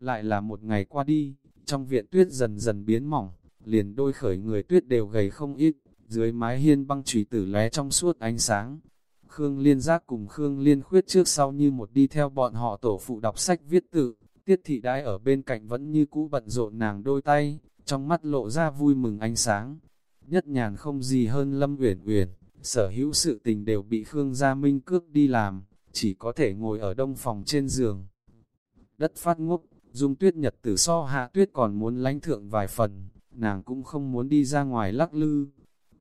Lại là một ngày qua đi, trong viện tuyết dần dần biến mỏng, liền đôi khởi người tuyết đều gầy không ít, dưới mái hiên băng trùy tử lé trong suốt ánh sáng. Khương Liên Giác cùng Khương Liên Khuyết trước sau như một đi theo bọn họ tổ phụ đọc sách viết tự, tiết thị đai ở bên cạnh vẫn như cũ bận rộn nàng đôi tay, trong mắt lộ ra vui mừng ánh sáng. Nhất nhàn không gì hơn Lâm Uyển Uyển, sở hữu sự tình đều bị Khương Gia Minh cướp đi làm, chỉ có thể ngồi ở đông phòng trên giường. Đất phát ngốc, dung tuyết nhật tử so hạ tuyết còn muốn lánh thượng vài phần, nàng cũng không muốn đi ra ngoài lắc lư.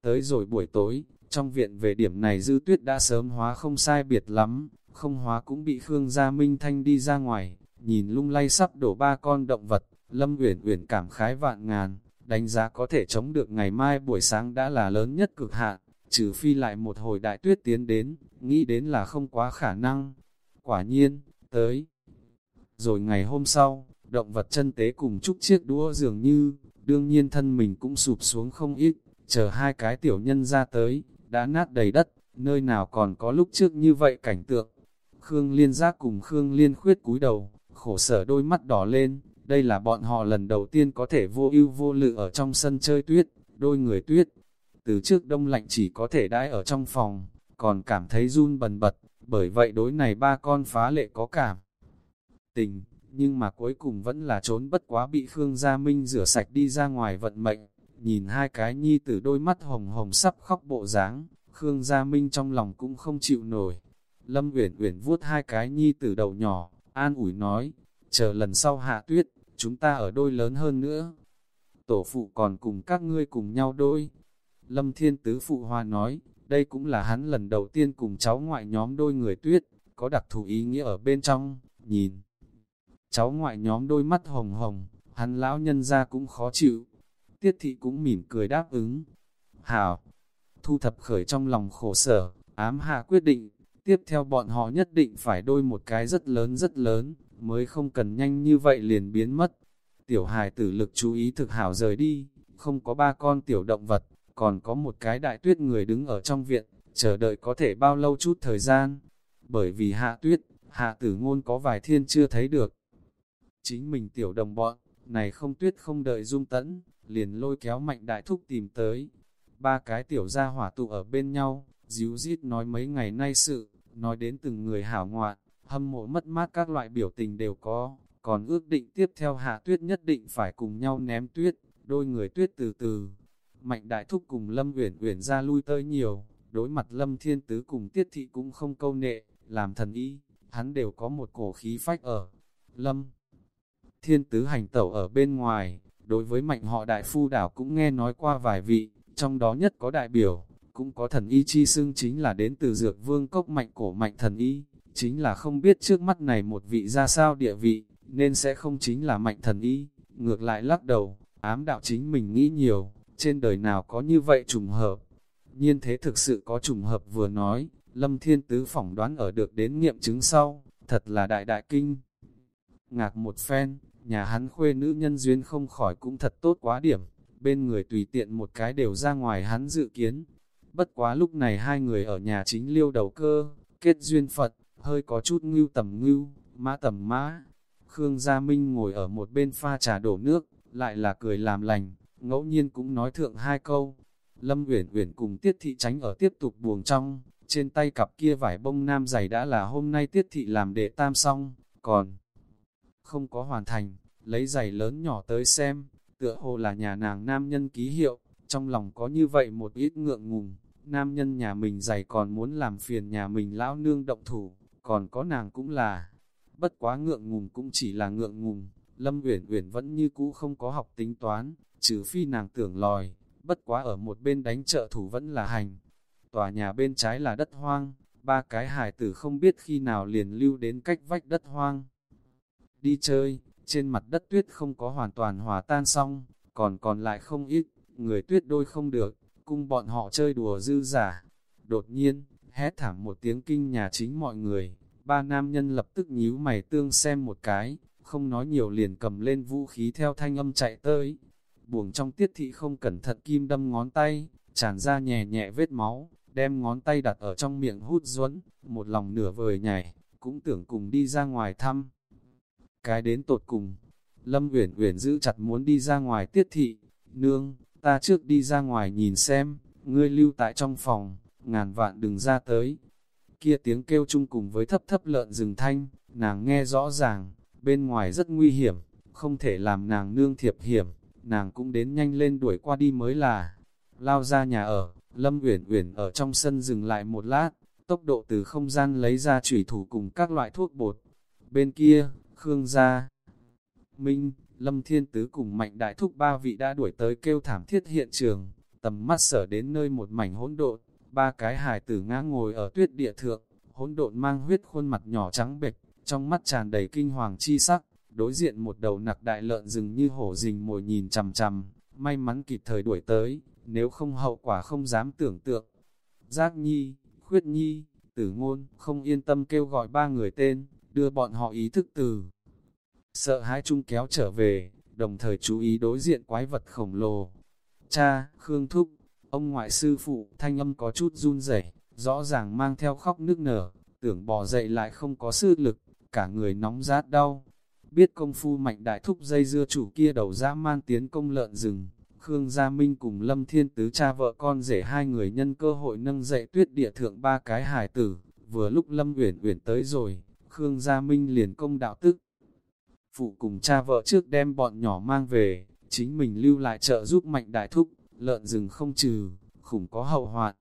Tới rồi buổi tối, trong viện về điểm này dư tuyết đã sớm hóa không sai biệt lắm, không hóa cũng bị Khương Gia Minh Thanh đi ra ngoài, nhìn lung lay sắp đổ ba con động vật, Lâm Uyển Uyển cảm khái vạn ngàn, đánh giá có thể chống được ngày mai buổi sáng đã là lớn nhất cực hạn, trừ phi lại một hồi đại tuyết tiến đến, nghĩ đến là không quá khả năng. Quả nhiên, tới. Rồi ngày hôm sau, động vật chân tế cùng chúc chiếc đũa dường như, đương nhiên thân mình cũng sụp xuống không ít, chờ hai cái tiểu nhân ra tới, đã nát đầy đất, nơi nào còn có lúc trước như vậy cảnh tượng. Khương Liên Giác cùng Khương Liên Khuyết cúi đầu, khổ sở đôi mắt đỏ lên, đây là bọn họ lần đầu tiên có thể vô ưu vô lự ở trong sân chơi tuyết, đôi người tuyết. Từ trước đông lạnh chỉ có thể đãi ở trong phòng, còn cảm thấy run bần bật, bởi vậy đối này ba con phá lệ có cảm. Tình, nhưng mà cuối cùng vẫn là trốn bất quá bị Khương Gia Minh rửa sạch đi ra ngoài vận mệnh, nhìn hai cái nhi tử đôi mắt hồng hồng sắp khóc bộ dáng Khương Gia Minh trong lòng cũng không chịu nổi. Lâm Uyển Uyển vuốt hai cái nhi tử đầu nhỏ, an ủi nói, chờ lần sau hạ tuyết, chúng ta ở đôi lớn hơn nữa. Tổ phụ còn cùng các ngươi cùng nhau đôi. Lâm Thiên Tứ Phụ Hoa nói, đây cũng là hắn lần đầu tiên cùng cháu ngoại nhóm đôi người tuyết, có đặc thù ý nghĩa ở bên trong, nhìn. Cháu ngoại nhóm đôi mắt hồng hồng, hắn lão nhân ra cũng khó chịu. Tiết thị cũng mỉm cười đáp ứng. Hảo, thu thập khởi trong lòng khổ sở, ám hạ quyết định, tiếp theo bọn họ nhất định phải đôi một cái rất lớn rất lớn, mới không cần nhanh như vậy liền biến mất. Tiểu hài tử lực chú ý thực hảo rời đi, không có ba con tiểu động vật, còn có một cái đại tuyết người đứng ở trong viện, chờ đợi có thể bao lâu chút thời gian. Bởi vì hạ tuyết, hạ tử ngôn có vài thiên chưa thấy được. Chính mình tiểu đồng bọn, này không tuyết không đợi dung tẫn, liền lôi kéo mạnh đại thúc tìm tới. Ba cái tiểu gia hỏa tụ ở bên nhau, díu dít nói mấy ngày nay sự, nói đến từng người hảo ngoạn, hâm mộ mất mát các loại biểu tình đều có, còn ước định tiếp theo hạ tuyết nhất định phải cùng nhau ném tuyết, đôi người tuyết từ từ. Mạnh đại thúc cùng Lâm Uyển Uyển ra lui tới nhiều, đối mặt Lâm Thiên Tứ cùng Tiết Thị cũng không câu nệ, làm thần ý, hắn đều có một cổ khí phách ở. Lâm Thiên Tứ hành tẩu ở bên ngoài, đối với mạnh họ đại phu đảo cũng nghe nói qua vài vị, trong đó nhất có đại biểu, cũng có thần y chi xưng chính là đến từ dược vương cốc mạnh cổ mạnh thần y, chính là không biết trước mắt này một vị ra sao địa vị, nên sẽ không chính là mạnh thần y, ngược lại lắc đầu, ám đạo chính mình nghĩ nhiều, trên đời nào có như vậy trùng hợp. Nhiên thế thực sự có trùng hợp vừa nói, Lâm Thiên Tứ phỏng đoán ở được đến nghiệm chứng sau, thật là đại đại kinh. Ngạc một phen, nhà hắn khuê nữ nhân duyên không khỏi cũng thật tốt quá điểm, bên người tùy tiện một cái đều ra ngoài hắn dự kiến. Bất quá lúc này hai người ở nhà chính liêu đầu cơ, kết duyên Phật, hơi có chút ngưu tầm ngưu, mã tầm mã. Khương Gia Minh ngồi ở một bên pha trà đổ nước, lại là cười làm lành, ngẫu nhiên cũng nói thượng hai câu. Lâm Uyển Uyển cùng Tiết Thị tránh ở tiếp tục buồng trong, trên tay cặp kia vải bông nam giày đã là hôm nay Tiết Thị làm đệ tam xong, còn không có hoàn thành, lấy giày lớn nhỏ tới xem, tựa hồ là nhà nàng nam nhân ký hiệu, trong lòng có như vậy một ít ngượng ngùng, nam nhân nhà mình giày còn muốn làm phiền nhà mình lão nương động thủ, còn có nàng cũng là, bất quá ngượng ngùng cũng chỉ là ngượng ngùng, Lâm Uyển Uyển vẫn như cũ không có học tính toán, trừ phi nàng tưởng lòi, bất quá ở một bên đánh trợ thủ vẫn là hành. Tòa nhà bên trái là đất hoang, ba cái hải tử không biết khi nào liền lưu đến cách vách đất hoang. Đi chơi, trên mặt đất tuyết không có hoàn toàn hòa tan xong, còn còn lại không ít, người tuyết đôi không được, cung bọn họ chơi đùa dư giả. Đột nhiên, hét thảm một tiếng kinh nhà chính mọi người, ba nam nhân lập tức nhíu mày tương xem một cái, không nói nhiều liền cầm lên vũ khí theo thanh âm chạy tới. Buồng trong tiết thị không cẩn thận kim đâm ngón tay, tràn ra nhẹ nhẹ vết máu, đem ngón tay đặt ở trong miệng hút duẫn một lòng nửa vời nhảy, cũng tưởng cùng đi ra ngoài thăm. Cái đến tột cùng, Lâm Uyển Uyển giữ chặt muốn đi ra ngoài tiết thị, nương, ta trước đi ra ngoài nhìn xem, ngươi lưu tại trong phòng, ngàn vạn đừng ra tới. Kia tiếng kêu chung cùng với thấp thấp lợn rừng thanh, nàng nghe rõ ràng, bên ngoài rất nguy hiểm, không thể làm nàng nương thiệp hiểm, nàng cũng đến nhanh lên đuổi qua đi mới là. Lao ra nhà ở, Lâm Uyển Uyển ở trong sân dừng lại một lát, tốc độ từ không gian lấy ra chủy thủ cùng các loại thuốc bột. Bên kia, Khương gia, Minh, Lâm Thiên Tứ cùng Mạnh Đại Thúc ba vị đã đuổi tới kêu thảm thiết hiện trường, tầm mắt sở đến nơi một mảnh hỗn độn, ba cái hài tử ngã ngồi ở tuyết địa thượng, hỗn độn mang huyết khuôn mặt nhỏ trắng bệch, trong mắt tràn đầy kinh hoàng chi sắc, đối diện một đầu nặc đại lợn rừng như hổ rình mồi nhìn chằm chằm, may mắn kịp thời đuổi tới, nếu không hậu quả không dám tưởng tượng. Giác Nhi, Khuyết Nhi, Tử Ngôn, không yên tâm kêu gọi ba người tên, đưa bọn họ ý thức từ. Sợ hãi chung kéo trở về, đồng thời chú ý đối diện quái vật khổng lồ. Cha, Khương Thúc, ông ngoại sư phụ, thanh âm có chút run rẩy, rõ ràng mang theo khóc nước nở, tưởng bò dậy lại không có sư lực, cả người nóng rát đau. Biết công phu mạnh đại thúc dây dưa chủ kia đầu dã man tiến công lợn rừng, Khương Gia Minh cùng Lâm Thiên Tứ cha vợ con rể hai người nhân cơ hội nâng dậy tuyết địa thượng ba cái hài tử, vừa lúc Lâm Uyển Uyển tới rồi, Khương Gia Minh liền công đạo tức. Phụ cùng cha vợ trước đem bọn nhỏ mang về, chính mình lưu lại trợ giúp mạnh đại thúc, lợn rừng không trừ, khủng có hậu hoạn.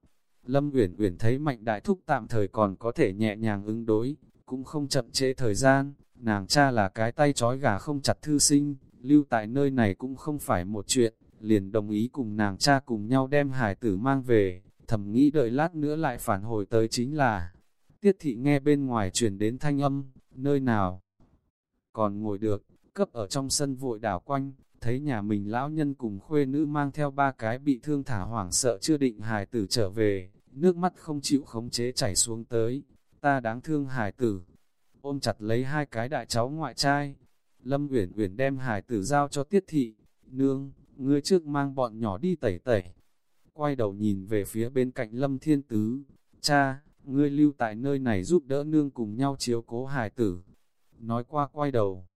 Lâm Uyển Uyển thấy mạnh đại thúc tạm thời còn có thể nhẹ nhàng ứng đối, cũng không chậm trễ thời gian, nàng cha là cái tay trói gà không chặt thư sinh, lưu tại nơi này cũng không phải một chuyện, liền đồng ý cùng nàng cha cùng nhau đem hải tử mang về, thầm nghĩ đợi lát nữa lại phản hồi tới chính là, tiết thị nghe bên ngoài truyền đến thanh âm, nơi nào còn ngồi được, cấp ở trong sân vội đảo quanh, thấy nhà mình lão nhân cùng khuê nữ mang theo ba cái bị thương thả hoảng sợ chưa định hài tử trở về, nước mắt không chịu khống chế chảy xuống tới, ta đáng thương hài tử, ôm chặt lấy hai cái đại cháu ngoại trai, Lâm Uyển Uyển đem hài tử giao cho tiết thị, nương, ngươi trước mang bọn nhỏ đi tẩy tẩy. Quay đầu nhìn về phía bên cạnh Lâm Thiên Tứ, cha, ngươi lưu tại nơi này giúp đỡ nương cùng nhau chiếu cố hài tử. Nói qua quay đầu,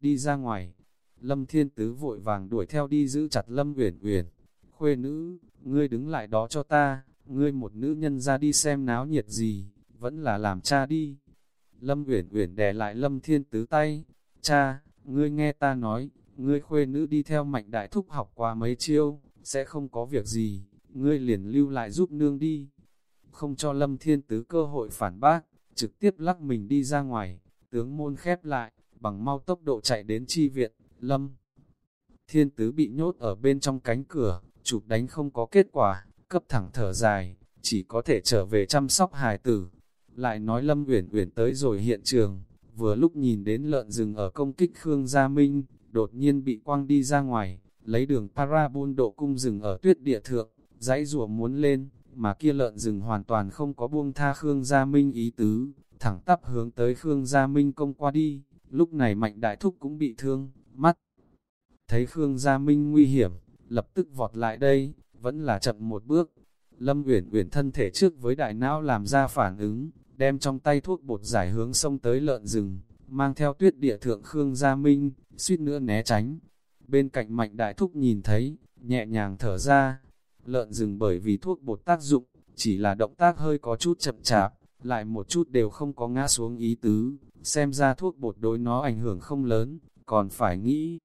đi ra ngoài, Lâm Thiên Tứ vội vàng đuổi theo đi giữ chặt Lâm Uyển Uyển. Khuê nữ, ngươi đứng lại đó cho ta, ngươi một nữ nhân ra đi xem náo nhiệt gì, vẫn là làm cha đi. Lâm Uyển Uyển đè lại Lâm Thiên Tứ tay, cha, ngươi nghe ta nói, ngươi khuê nữ đi theo mạnh đại thúc học qua mấy chiêu, sẽ không có việc gì, ngươi liền lưu lại giúp nương đi. Không cho Lâm Thiên Tứ cơ hội phản bác, trực tiếp lắc mình đi ra ngoài, tướng môn khép lại, bằng mau tốc độ chạy đến chi viện, Lâm. Thiên Tứ bị nhốt ở bên trong cánh cửa, chụp đánh không có kết quả, cấp thẳng thở dài, chỉ có thể trở về chăm sóc hài tử. Lại nói Lâm Uyển Uyển tới rồi hiện trường, vừa lúc nhìn đến lợn rừng ở công kích Khương Gia Minh, đột nhiên bị quăng đi ra ngoài, lấy đường parabol độ cung rừng ở tuyết địa thượng, dãy rùa muốn lên, mà kia lợn rừng hoàn toàn không có buông tha Khương Gia Minh ý tứ, thẳng tắp hướng tới Khương Gia Minh công qua đi, lúc này mạnh đại thúc cũng bị thương, mắt. Thấy Khương Gia Minh nguy hiểm, lập tức vọt lại đây, vẫn là chậm một bước. Lâm Uyển Uyển thân thể trước với đại não làm ra phản ứng, đem trong tay thuốc bột giải hướng sông tới lợn rừng, mang theo tuyết địa thượng Khương Gia Minh, suýt nữa né tránh. Bên cạnh mạnh đại thúc nhìn thấy, nhẹ nhàng thở ra, lợn rừng bởi vì thuốc bột tác dụng, chỉ là động tác hơi có chút chậm chạp, lại một chút đều không có ngã xuống ý tứ, xem ra thuốc bột đối nó ảnh hưởng không lớn, còn phải nghĩ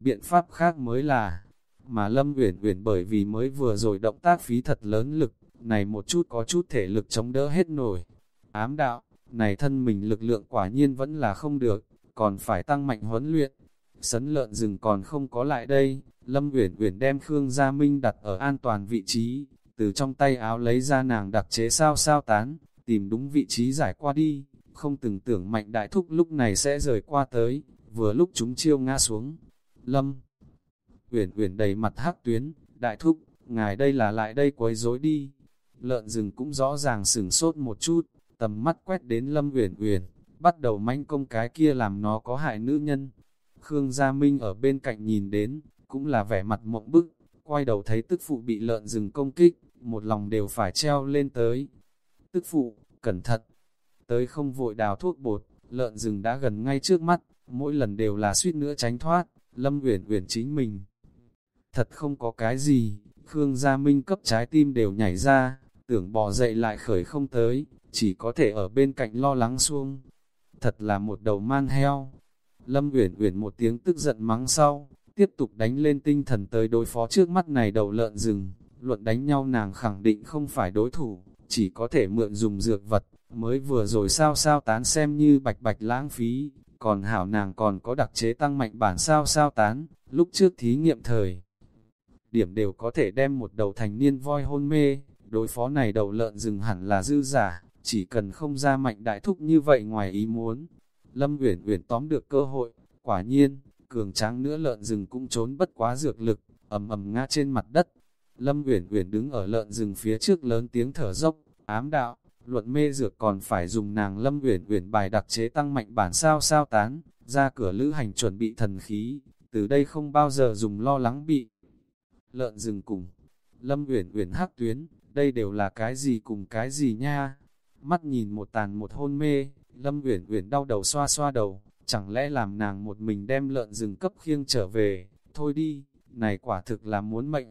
biện pháp khác mới là, mà Lâm Uyển Uyển bởi vì mới vừa rồi động tác phí thật lớn lực, này một chút có chút thể lực chống đỡ hết nổi. Ám đạo, này thân mình lực lượng quả nhiên vẫn là không được, còn phải tăng mạnh huấn luyện. Sấn lợn rừng còn không có lại đây, Lâm Uyển Uyển đem Khương Gia Minh đặt ở an toàn vị trí, từ trong tay áo lấy ra nàng đặc chế sao sao tán, tìm đúng vị trí giải qua đi, không từng tưởng mạnh đại thúc lúc này sẽ rời qua tới, vừa lúc chúng chiêu ngã xuống. Lâm Uyển Uyển đầy mặt hắc tuyến, đại thúc, ngài đây là lại đây quấy rối đi. Lợn rừng cũng rõ ràng sửng sốt một chút, tầm mắt quét đến Lâm Uyển Uyển, bắt đầu manh công cái kia làm nó có hại nữ nhân. Khương Gia Minh ở bên cạnh nhìn đến, cũng là vẻ mặt mộng bức, quay đầu thấy tức phụ bị lợn rừng công kích, một lòng đều phải treo lên tới. Tức phụ, cẩn thận, tới không vội đào thuốc bột, lợn rừng đã gần ngay trước mắt, mỗi lần đều là suýt nữa tránh thoát, Lâm Uyển Uyển chính mình. Thật không có cái gì, Khương Gia Minh cấp trái tim đều nhảy ra, tưởng bò dậy lại khởi không tới, chỉ có thể ở bên cạnh lo lắng xuông. Thật là một đầu man heo. Lâm Uyển Uyển một tiếng tức giận mắng sau, tiếp tục đánh lên tinh thần tới đối phó trước mắt này đầu lợn rừng. Luận đánh nhau nàng khẳng định không phải đối thủ, chỉ có thể mượn dùng dược vật, mới vừa rồi sao sao tán xem như bạch bạch lãng phí, còn hảo nàng còn có đặc chế tăng mạnh bản sao sao tán, lúc trước thí nghiệm thời. Điểm đều có thể đem một đầu thành niên voi hôn mê, đối phó này đầu lợn rừng hẳn là dư giả, chỉ cần không ra mạnh đại thúc như vậy ngoài ý muốn. Lâm Uyển Uyển tóm được cơ hội, quả nhiên, cường tráng nữa lợn rừng cũng trốn bất quá dược lực, ầm ầm ngã trên mặt đất. Lâm Uyển Uyển đứng ở lợn rừng phía trước lớn tiếng thở dốc, ám đạo, luận mê dược còn phải dùng nàng Lâm Uyển Uyển bài đặc chế tăng mạnh bản sao sao tán, ra cửa lữ hành chuẩn bị thần khí, từ đây không bao giờ dùng lo lắng bị lợn rừng cùng. Lâm Uyển Uyển hắc tuyến, đây đều là cái gì cùng cái gì nha? Mắt nhìn một tàn một hôn mê, Lâm Uyển Uyển đau đầu xoa xoa đầu, chẳng lẽ làm nàng một mình đem lợn rừng cấp khiêng trở về, thôi đi, này quả thực là muốn mệnh.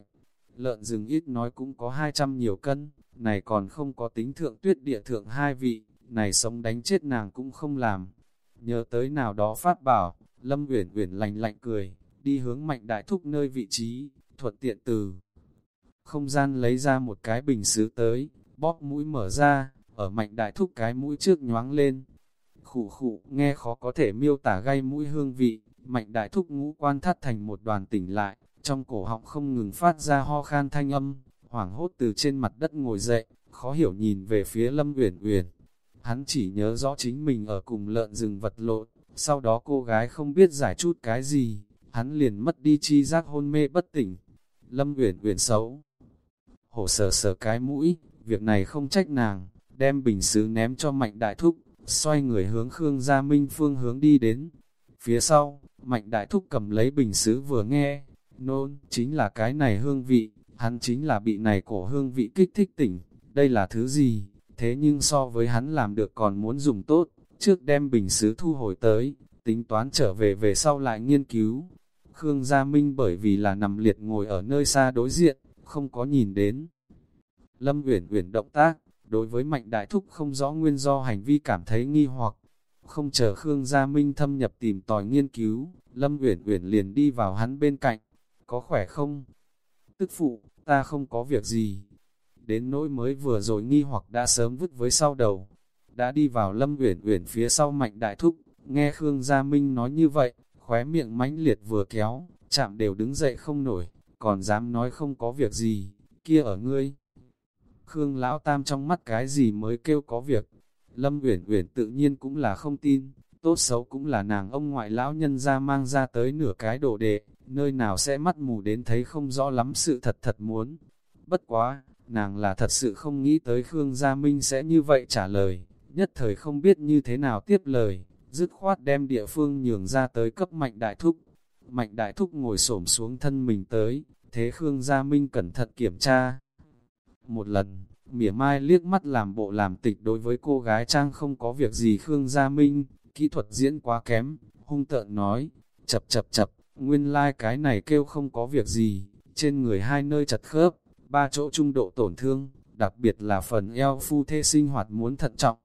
Lợn rừng ít nói cũng có 200 nhiều cân, này còn không có tính thượng tuyết địa thượng hai vị, này sống đánh chết nàng cũng không làm. Nhớ tới nào đó phát bảo, Lâm Uyển Uyển lạnh lạnh cười, đi hướng mạnh đại thúc nơi vị trí, thuận tiện từ. Không gian lấy ra một cái bình sứ tới, bóp mũi mở ra, ở mạnh đại thúc cái mũi trước nhoáng lên. Khủ khủ, nghe khó có thể miêu tả gây mũi hương vị, mạnh đại thúc ngũ quan thắt thành một đoàn tỉnh lại, trong cổ họng không ngừng phát ra ho khan thanh âm, hoảng hốt từ trên mặt đất ngồi dậy, khó hiểu nhìn về phía Lâm Uyển Uyển. Hắn chỉ nhớ rõ chính mình ở cùng lợn rừng vật lộn, sau đó cô gái không biết giải chút cái gì, hắn liền mất đi chi giác hôn mê bất tỉnh. Lâm Uyển Uyển xấu, hổ sờ sờ cái mũi, việc này không trách nàng, đem bình sứ ném cho Mạnh Đại Thúc, xoay người hướng Khương Gia Minh phương hướng đi đến. Phía sau, Mạnh Đại Thúc cầm lấy bình sứ vừa nghe, nôn, chính là cái này hương vị, hắn chính là bị này cổ hương vị kích thích tỉnh, đây là thứ gì, thế nhưng so với hắn làm được còn muốn dùng tốt, trước đem bình sứ thu hồi tới, tính toán trở về về sau lại nghiên cứu. Khương Gia Minh bởi vì là nằm liệt ngồi ở nơi xa đối diện, không có nhìn đến. Lâm Uyển Uyển động tác, đối với Mạnh Đại Thúc không rõ nguyên do hành vi cảm thấy nghi hoặc, không chờ Khương Gia Minh thâm nhập tìm tòi nghiên cứu, Lâm Uyển Uyển liền đi vào hắn bên cạnh. Có khỏe không? Tức phụ, ta không có việc gì. Đến nỗi mới vừa rồi nghi hoặc đã sớm vứt với sau đầu. Đã đi vào Lâm Uyển Uyển phía sau Mạnh Đại Thúc, nghe Khương Gia Minh nói như vậy, khóe miệng mãnh liệt vừa kéo, chạm đều đứng dậy không nổi, còn dám nói không có việc gì, kia ở ngươi. Khương Lão Tam trong mắt cái gì mới kêu có việc. Lâm Uyển Uyển tự nhiên cũng là không tin, tốt xấu cũng là nàng ông ngoại lão nhân ra mang ra tới nửa cái đồ đệ, nơi nào sẽ mắt mù đến thấy không rõ lắm sự thật thật muốn. Bất quá, nàng là thật sự không nghĩ tới Khương Gia Minh sẽ như vậy trả lời, nhất thời không biết như thế nào tiếp lời, dứt khoát đem địa phương nhường ra tới cấp mạnh đại thúc. Mạnh đại thúc ngồi xổm xuống thân mình tới, thế Khương Gia Minh cẩn thận kiểm tra. Một lần, mỉa mai liếc mắt làm bộ làm tịch đối với cô gái trang không có việc gì Khương Gia Minh, kỹ thuật diễn quá kém, hung tợn nói, chập chập chập, nguyên lai like cái này kêu không có việc gì, trên người hai nơi chật khớp, ba chỗ trung độ tổn thương, đặc biệt là phần eo phu thê sinh hoạt muốn thận trọng.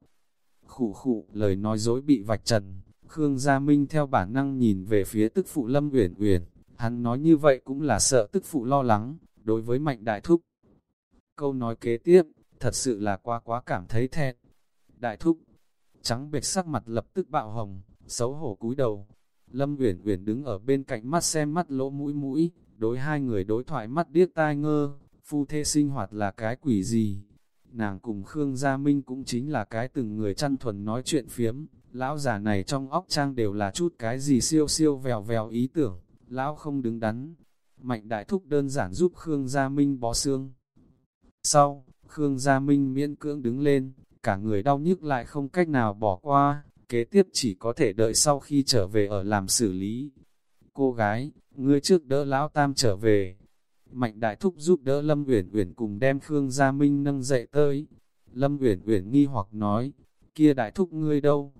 Khủ khủ, lời nói dối bị vạch trần, Khương Gia Minh theo bản năng nhìn về phía tức phụ Lâm Uyển Uyển, hắn nói như vậy cũng là sợ tức phụ lo lắng, đối với Mạnh Đại Thúc. Câu nói kế tiếp, thật sự là quá quá cảm thấy thẹn. Đại Thúc, trắng bệch sắc mặt lập tức bạo hồng, xấu hổ cúi đầu. Lâm Uyển Uyển đứng ở bên cạnh mắt xem mắt lỗ mũi mũi, đối hai người đối thoại mắt điếc tai ngơ, phu thê sinh hoạt là cái quỷ gì? Nàng cùng Khương Gia Minh cũng chính là cái từng người chăn thuần nói chuyện phiếm, lão già này trong óc trang đều là chút cái gì siêu siêu vèo vèo ý tưởng, lão không đứng đắn. Mạnh đại thúc đơn giản giúp Khương Gia Minh bó xương. Sau, Khương Gia Minh miễn cưỡng đứng lên, cả người đau nhức lại không cách nào bỏ qua, kế tiếp chỉ có thể đợi sau khi trở về ở làm xử lý. Cô gái, ngươi trước đỡ lão tam trở về. Mạnh đại thúc giúp đỡ Lâm Uyển Uyển cùng đem Khương Gia Minh nâng dậy tới. Lâm Uyển Uyển nghi hoặc nói, kia đại thúc ngươi đâu?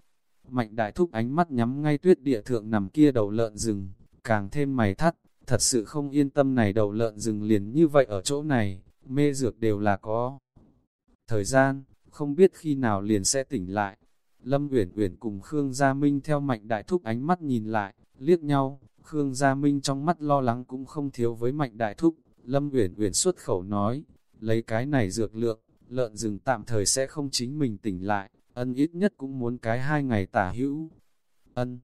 Mạnh đại thúc ánh mắt nhắm ngay tuyết địa thượng nằm kia đầu lợn rừng, càng thêm mày thắt, thật sự không yên tâm này đầu lợn rừng liền như vậy ở chỗ này, mê dược đều là có. Thời gian, không biết khi nào liền sẽ tỉnh lại. Lâm Uyển Uyển cùng Khương Gia Minh theo Mạnh Đại Thúc ánh mắt nhìn lại, liếc nhau, Khương Gia Minh trong mắt lo lắng cũng không thiếu với Mạnh Đại Thúc. Lâm Uyển Uyển xuất khẩu nói, lấy cái này dược lượng, lợn rừng tạm thời sẽ không chính mình tỉnh lại, ân ít nhất cũng muốn cái hai ngày tả hữu. Ân,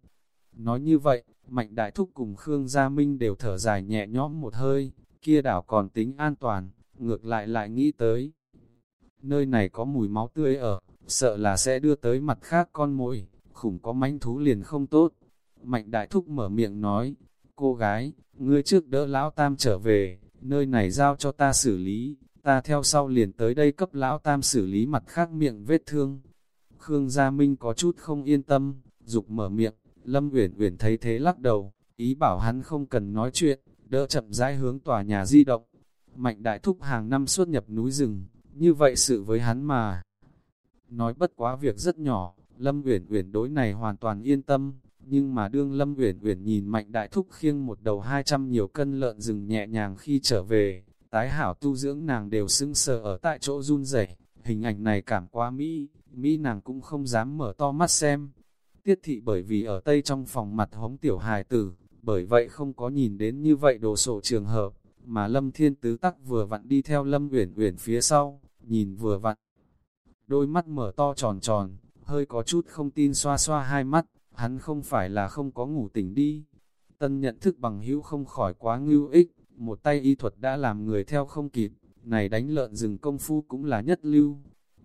nói như vậy, Mạnh Đại Thúc cùng Khương Gia Minh đều thở dài nhẹ nhõm một hơi, kia đảo còn tính an toàn, ngược lại lại nghĩ tới. Nơi này có mùi máu tươi ở, sợ là sẽ đưa tới mặt khác con mồi, khủng có manh thú liền không tốt. Mạnh Đại Thúc mở miệng nói, cô gái, ngươi trước đỡ lão tam trở về, nơi này giao cho ta xử lý, ta theo sau liền tới đây cấp lão tam xử lý mặt khác miệng vết thương. Khương Gia Minh có chút không yên tâm, dục mở miệng, Lâm Uyển Uyển thấy thế lắc đầu, ý bảo hắn không cần nói chuyện, đỡ chậm rãi hướng tòa nhà di động. Mạnh đại thúc hàng năm xuất nhập núi rừng, như vậy sự với hắn mà. Nói bất quá việc rất nhỏ, Lâm Uyển Uyển đối này hoàn toàn yên tâm, nhưng mà đương Lâm Uyển Uyển nhìn Mạnh Đại Thúc khiêng một đầu 200 nhiều cân lợn rừng nhẹ nhàng khi trở về, tái hảo tu dưỡng nàng đều sưng sờ ở tại chỗ run rẩy. Hình ảnh này cảm quá Mỹ, Mỹ nàng cũng không dám mở to mắt xem. Tiết thị bởi vì ở tây trong phòng mặt hống tiểu hài tử, bởi vậy không có nhìn đến như vậy đồ sổ trường hợp, mà Lâm Thiên Tứ tắc vừa vặn đi theo Lâm Uyển Uyển phía sau, nhìn vừa vặn. Đôi mắt mở to tròn tròn, hơi có chút không tin xoa xoa hai mắt, hắn không phải là không có ngủ tỉnh đi. Tân nhận thức bằng hữu không khỏi quá ngưu ích, một tay y thuật đã làm người theo không kịp, này đánh lợn rừng công phu cũng là nhất lưu.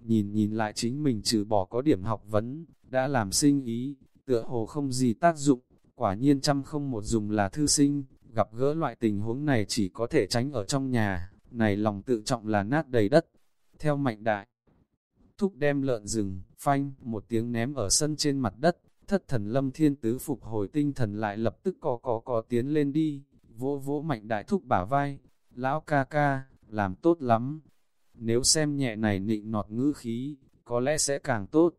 Nhìn nhìn lại chính mình trừ bỏ có điểm học vấn, đã làm sinh ý, tựa hồ không gì tác dụng, quả nhiên trăm không một dùng là thư sinh, gặp gỡ loại tình huống này chỉ có thể tránh ở trong nhà, này lòng tự trọng là nát đầy đất. Theo mạnh đại, thúc đem lợn rừng, phanh, một tiếng ném ở sân trên mặt đất, thất thần lâm thiên tứ phục hồi tinh thần lại lập tức có có có tiến lên đi, vỗ vỗ mạnh đại thúc bả vai, lão ca ca, làm tốt lắm. Nếu xem nhẹ này nịnh nọt ngữ khí, có lẽ sẽ càng tốt.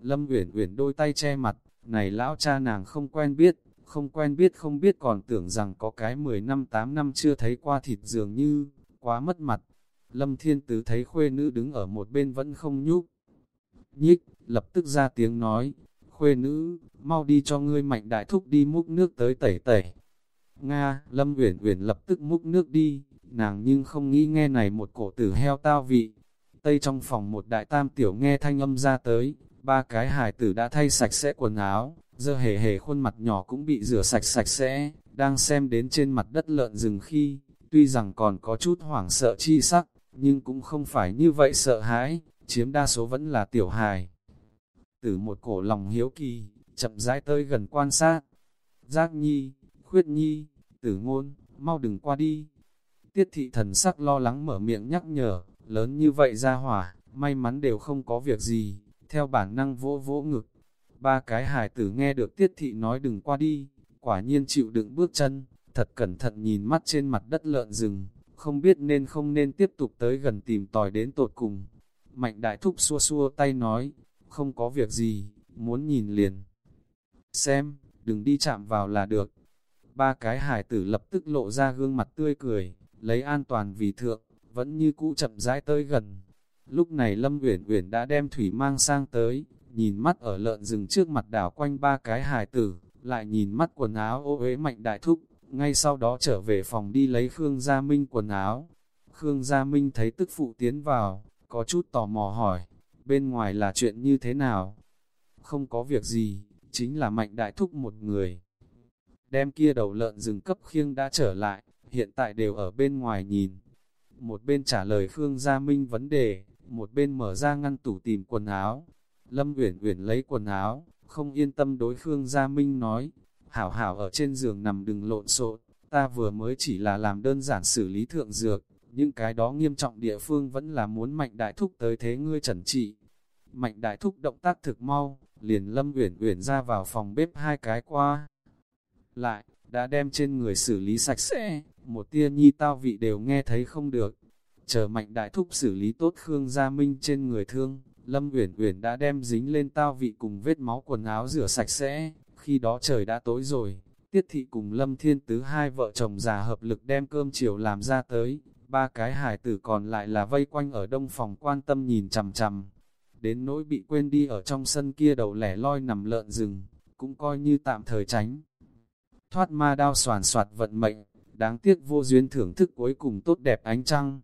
Lâm Uyển Uyển đôi tay che mặt, này lão cha nàng không quen biết, không quen biết không biết còn tưởng rằng có cái 10 năm 8 năm chưa thấy qua thịt dường như, quá mất mặt. Lâm Thiên Tứ thấy khuê nữ đứng ở một bên vẫn không nhúc. Nhích, lập tức ra tiếng nói, khuê nữ, mau đi cho ngươi mạnh đại thúc đi múc nước tới tẩy tẩy. Nga, Lâm Uyển Uyển lập tức múc nước đi, nàng nhưng không nghĩ nghe này một cổ tử heo tao vị. Tây trong phòng một đại tam tiểu nghe thanh âm ra tới, ba cái hài tử đã thay sạch sẽ quần áo, dơ hề hề khuôn mặt nhỏ cũng bị rửa sạch sạch sẽ, đang xem đến trên mặt đất lợn rừng khi, tuy rằng còn có chút hoảng sợ chi sắc, nhưng cũng không phải như vậy sợ hãi, chiếm đa số vẫn là tiểu hài. Từ một cổ lòng hiếu kỳ, chậm rãi tới gần quan sát. Giác nhi, khuyết nhi, tử ngôn, mau đừng qua đi. Tiết thị thần sắc lo lắng mở miệng nhắc nhở, lớn như vậy ra hỏa, may mắn đều không có việc gì, theo bản năng vỗ vỗ ngực. Ba cái hài tử nghe được tiết thị nói đừng qua đi, quả nhiên chịu đựng bước chân, thật cẩn thận nhìn mắt trên mặt đất lợn rừng, không biết nên không nên tiếp tục tới gần tìm tòi đến tột cùng. Mạnh đại thúc xua xua tay nói, không có việc gì, muốn nhìn liền. Xem, đừng đi chạm vào là được. Ba cái hải tử lập tức lộ ra gương mặt tươi cười, lấy an toàn vì thượng, vẫn như cũ chậm rãi tới gần. Lúc này Lâm Uyển Uyển đã đem thủy mang sang tới, nhìn mắt ở lợn rừng trước mặt đảo quanh ba cái hài tử, lại nhìn mắt quần áo ô uế mạnh đại thúc, ngay sau đó trở về phòng đi lấy Khương Gia Minh quần áo. Khương Gia Minh thấy tức phụ tiến vào, có chút tò mò hỏi, bên ngoài là chuyện như thế nào? Không có việc gì, chính là mạnh đại thúc một người. Đem kia đầu lợn rừng cấp khiêng đã trở lại, hiện tại đều ở bên ngoài nhìn. Một bên trả lời Khương Gia Minh vấn đề, một bên mở ra ngăn tủ tìm quần áo. Lâm Uyển Uyển lấy quần áo, không yên tâm đối Khương Gia Minh nói, hảo hảo ở trên giường nằm đừng lộn xộn, ta vừa mới chỉ là làm đơn giản xử lý thượng dược, những cái đó nghiêm trọng địa phương vẫn là muốn mạnh đại thúc tới thế ngươi trần trị. Mạnh đại thúc động tác thực mau, liền lâm uyển uyển ra vào phòng bếp hai cái qua. Lại, đã đem trên người xử lý sạch sẽ, một tia nhi tao vị đều nghe thấy không được. Chờ mạnh đại thúc xử lý tốt Khương Gia Minh trên người thương, Lâm Uyển Uyển đã đem dính lên tao vị cùng vết máu quần áo rửa sạch sẽ, khi đó trời đã tối rồi, Tiết Thị cùng Lâm Thiên Tứ hai vợ chồng già hợp lực đem cơm chiều làm ra tới, ba cái hài tử còn lại là vây quanh ở đông phòng quan tâm nhìn chằm chằm. Đến nỗi bị quên đi ở trong sân kia đầu lẻ loi nằm lợn rừng, cũng coi như tạm thời tránh. Thoát ma đao soàn soạt vận mệnh, đáng tiếc vô duyên thưởng thức cuối cùng tốt đẹp ánh trăng.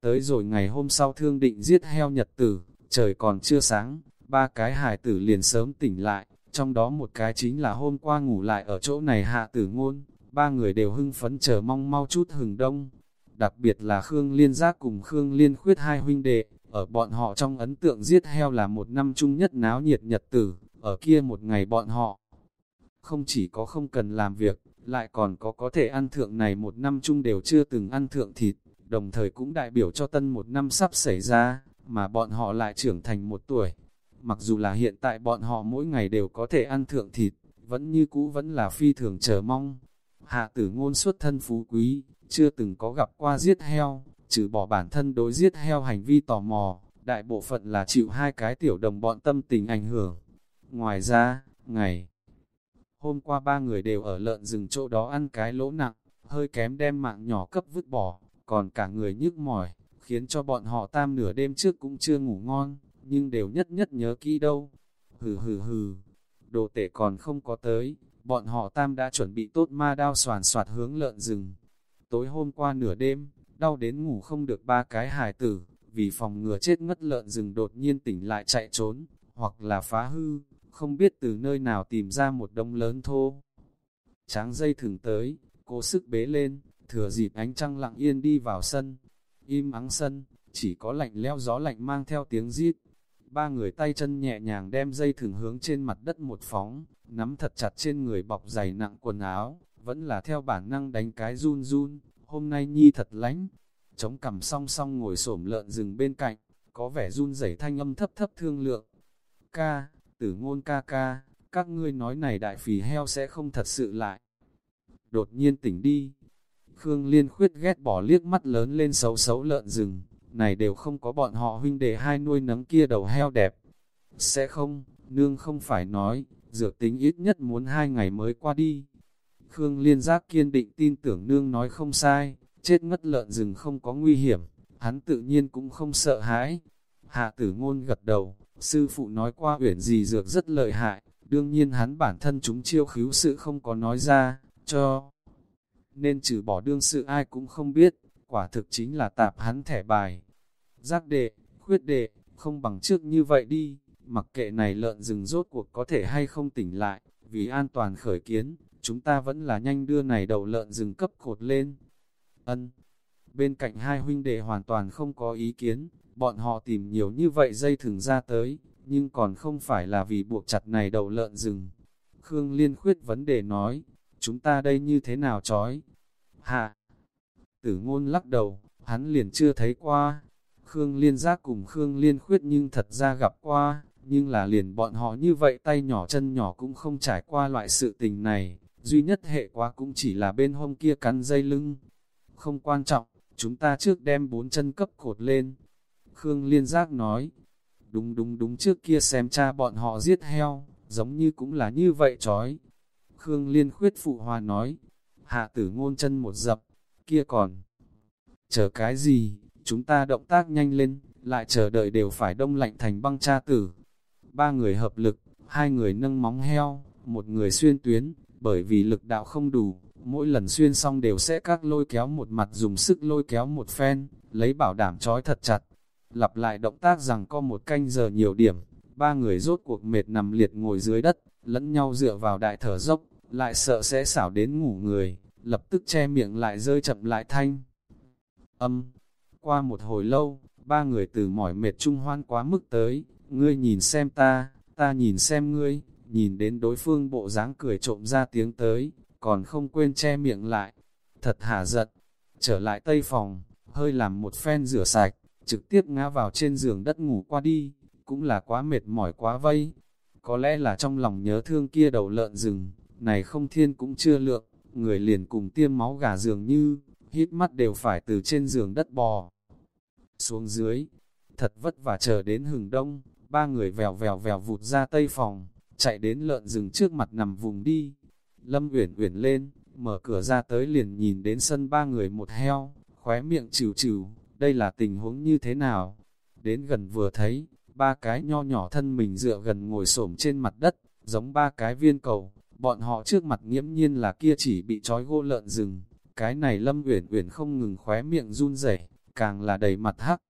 Tới rồi ngày hôm sau thương định giết heo nhật tử, trời còn chưa sáng, ba cái hài tử liền sớm tỉnh lại, trong đó một cái chính là hôm qua ngủ lại ở chỗ này hạ tử ngôn, ba người đều hưng phấn chờ mong mau chút hừng đông. Đặc biệt là Khương Liên Giác cùng Khương Liên Khuyết hai huynh đệ, ở bọn họ trong ấn tượng giết heo là một năm chung nhất náo nhiệt nhật tử, ở kia một ngày bọn họ không chỉ có không cần làm việc, lại còn có có thể ăn thượng này một năm chung đều chưa từng ăn thượng thịt, đồng thời cũng đại biểu cho tân một năm sắp xảy ra, mà bọn họ lại trưởng thành một tuổi. Mặc dù là hiện tại bọn họ mỗi ngày đều có thể ăn thượng thịt, vẫn như cũ vẫn là phi thường chờ mong. Hạ tử ngôn xuất thân phú quý, chưa từng có gặp qua giết heo, trừ bỏ bản thân đối giết heo hành vi tò mò, đại bộ phận là chịu hai cái tiểu đồng bọn tâm tình ảnh hưởng. Ngoài ra, ngày hôm qua ba người đều ở lợn rừng chỗ đó ăn cái lỗ nặng, hơi kém đem mạng nhỏ cấp vứt bỏ, còn cả người nhức mỏi, khiến cho bọn họ tam nửa đêm trước cũng chưa ngủ ngon, nhưng đều nhất nhất nhớ kỹ đâu. Hừ hừ hừ, đồ tể còn không có tới, bọn họ tam đã chuẩn bị tốt ma đao soàn soạt hướng lợn rừng. Tối hôm qua nửa đêm, đau đến ngủ không được ba cái hài tử, vì phòng ngừa chết ngất lợn rừng đột nhiên tỉnh lại chạy trốn, hoặc là phá hư, không biết từ nơi nào tìm ra một đông lớn thô. Tráng dây thừng tới, cố sức bế lên, thừa dịp ánh trăng lặng yên đi vào sân. Im ắng sân, chỉ có lạnh leo gió lạnh mang theo tiếng rít. Ba người tay chân nhẹ nhàng đem dây thường hướng trên mặt đất một phóng, nắm thật chặt trên người bọc dày nặng quần áo, vẫn là theo bản năng đánh cái run run, hôm nay nhi thật lánh. Chống cằm song song ngồi xổm lợn rừng bên cạnh, có vẻ run rẩy thanh âm thấp thấp thương lượng. Ca, tử ngôn ca ca, các ngươi nói này đại phì heo sẽ không thật sự lại. Đột nhiên tỉnh đi, Khương Liên khuyết ghét bỏ liếc mắt lớn lên xấu xấu lợn rừng, này đều không có bọn họ huynh đệ hai nuôi nấng kia đầu heo đẹp. Sẽ không, nương không phải nói, dược tính ít nhất muốn hai ngày mới qua đi. Khương Liên giác kiên định tin tưởng nương nói không sai, chết ngất lợn rừng không có nguy hiểm, hắn tự nhiên cũng không sợ hãi. Hạ tử ngôn gật đầu, Sư phụ nói qua uyển gì dược rất lợi hại, đương nhiên hắn bản thân chúng chiêu khíu sự không có nói ra, cho. Nên trừ bỏ đương sự ai cũng không biết, quả thực chính là tạp hắn thẻ bài. Giác đệ, khuyết đệ, không bằng trước như vậy đi, mặc kệ này lợn rừng rốt cuộc có thể hay không tỉnh lại, vì an toàn khởi kiến, chúng ta vẫn là nhanh đưa này đầu lợn rừng cấp cột lên. Ân, bên cạnh hai huynh đệ hoàn toàn không có ý kiến, Bọn họ tìm nhiều như vậy dây thừng ra tới, nhưng còn không phải là vì buộc chặt này đầu lợn rừng. Khương Liên khuyết vấn đề nói, chúng ta đây như thế nào chói? Hạ! Tử ngôn lắc đầu, hắn liền chưa thấy qua. Khương Liên giác cùng Khương Liên khuyết nhưng thật ra gặp qua, nhưng là liền bọn họ như vậy tay nhỏ chân nhỏ cũng không trải qua loại sự tình này, duy nhất hệ quá cũng chỉ là bên hông kia cắn dây lưng. Không quan trọng, chúng ta trước đem bốn chân cấp cột lên, Khương Liên Giác nói, đúng đúng đúng trước kia xem cha bọn họ giết heo, giống như cũng là như vậy chói. Khương Liên khuyết phụ hòa nói, hạ tử ngôn chân một dập, kia còn. Chờ cái gì, chúng ta động tác nhanh lên, lại chờ đợi đều phải đông lạnh thành băng cha tử. Ba người hợp lực, hai người nâng móng heo, một người xuyên tuyến, bởi vì lực đạo không đủ, mỗi lần xuyên xong đều sẽ các lôi kéo một mặt dùng sức lôi kéo một phen, lấy bảo đảm trói thật chặt. Lặp lại động tác rằng có một canh giờ nhiều điểm, ba người rốt cuộc mệt nằm liệt ngồi dưới đất, lẫn nhau dựa vào đại thở dốc, lại sợ sẽ xảo đến ngủ người, lập tức che miệng lại rơi chậm lại thanh. Âm, qua một hồi lâu, ba người từ mỏi mệt trung hoan quá mức tới, ngươi nhìn xem ta, ta nhìn xem ngươi, nhìn đến đối phương bộ dáng cười trộm ra tiếng tới, còn không quên che miệng lại, thật hả giận, trở lại tây phòng, hơi làm một phen rửa sạch, trực tiếp ngã vào trên giường đất ngủ qua đi, cũng là quá mệt mỏi quá vây. Có lẽ là trong lòng nhớ thương kia đầu lợn rừng, này không thiên cũng chưa lượng, người liền cùng tiêm máu gà dường như, hít mắt đều phải từ trên giường đất bò. Xuống dưới, thật vất vả chờ đến hừng đông, ba người vèo vèo vèo vụt ra tây phòng, chạy đến lợn rừng trước mặt nằm vùng đi. Lâm Uyển Uyển lên, mở cửa ra tới liền nhìn đến sân ba người một heo, khóe miệng chịu chịu, đây là tình huống như thế nào? Đến gần vừa thấy, ba cái nho nhỏ thân mình dựa gần ngồi xổm trên mặt đất, giống ba cái viên cầu, bọn họ trước mặt nghiễm nhiên là kia chỉ bị trói gô lợn rừng. Cái này Lâm Uyển Uyển không ngừng khóe miệng run rẩy, càng là đầy mặt hắc.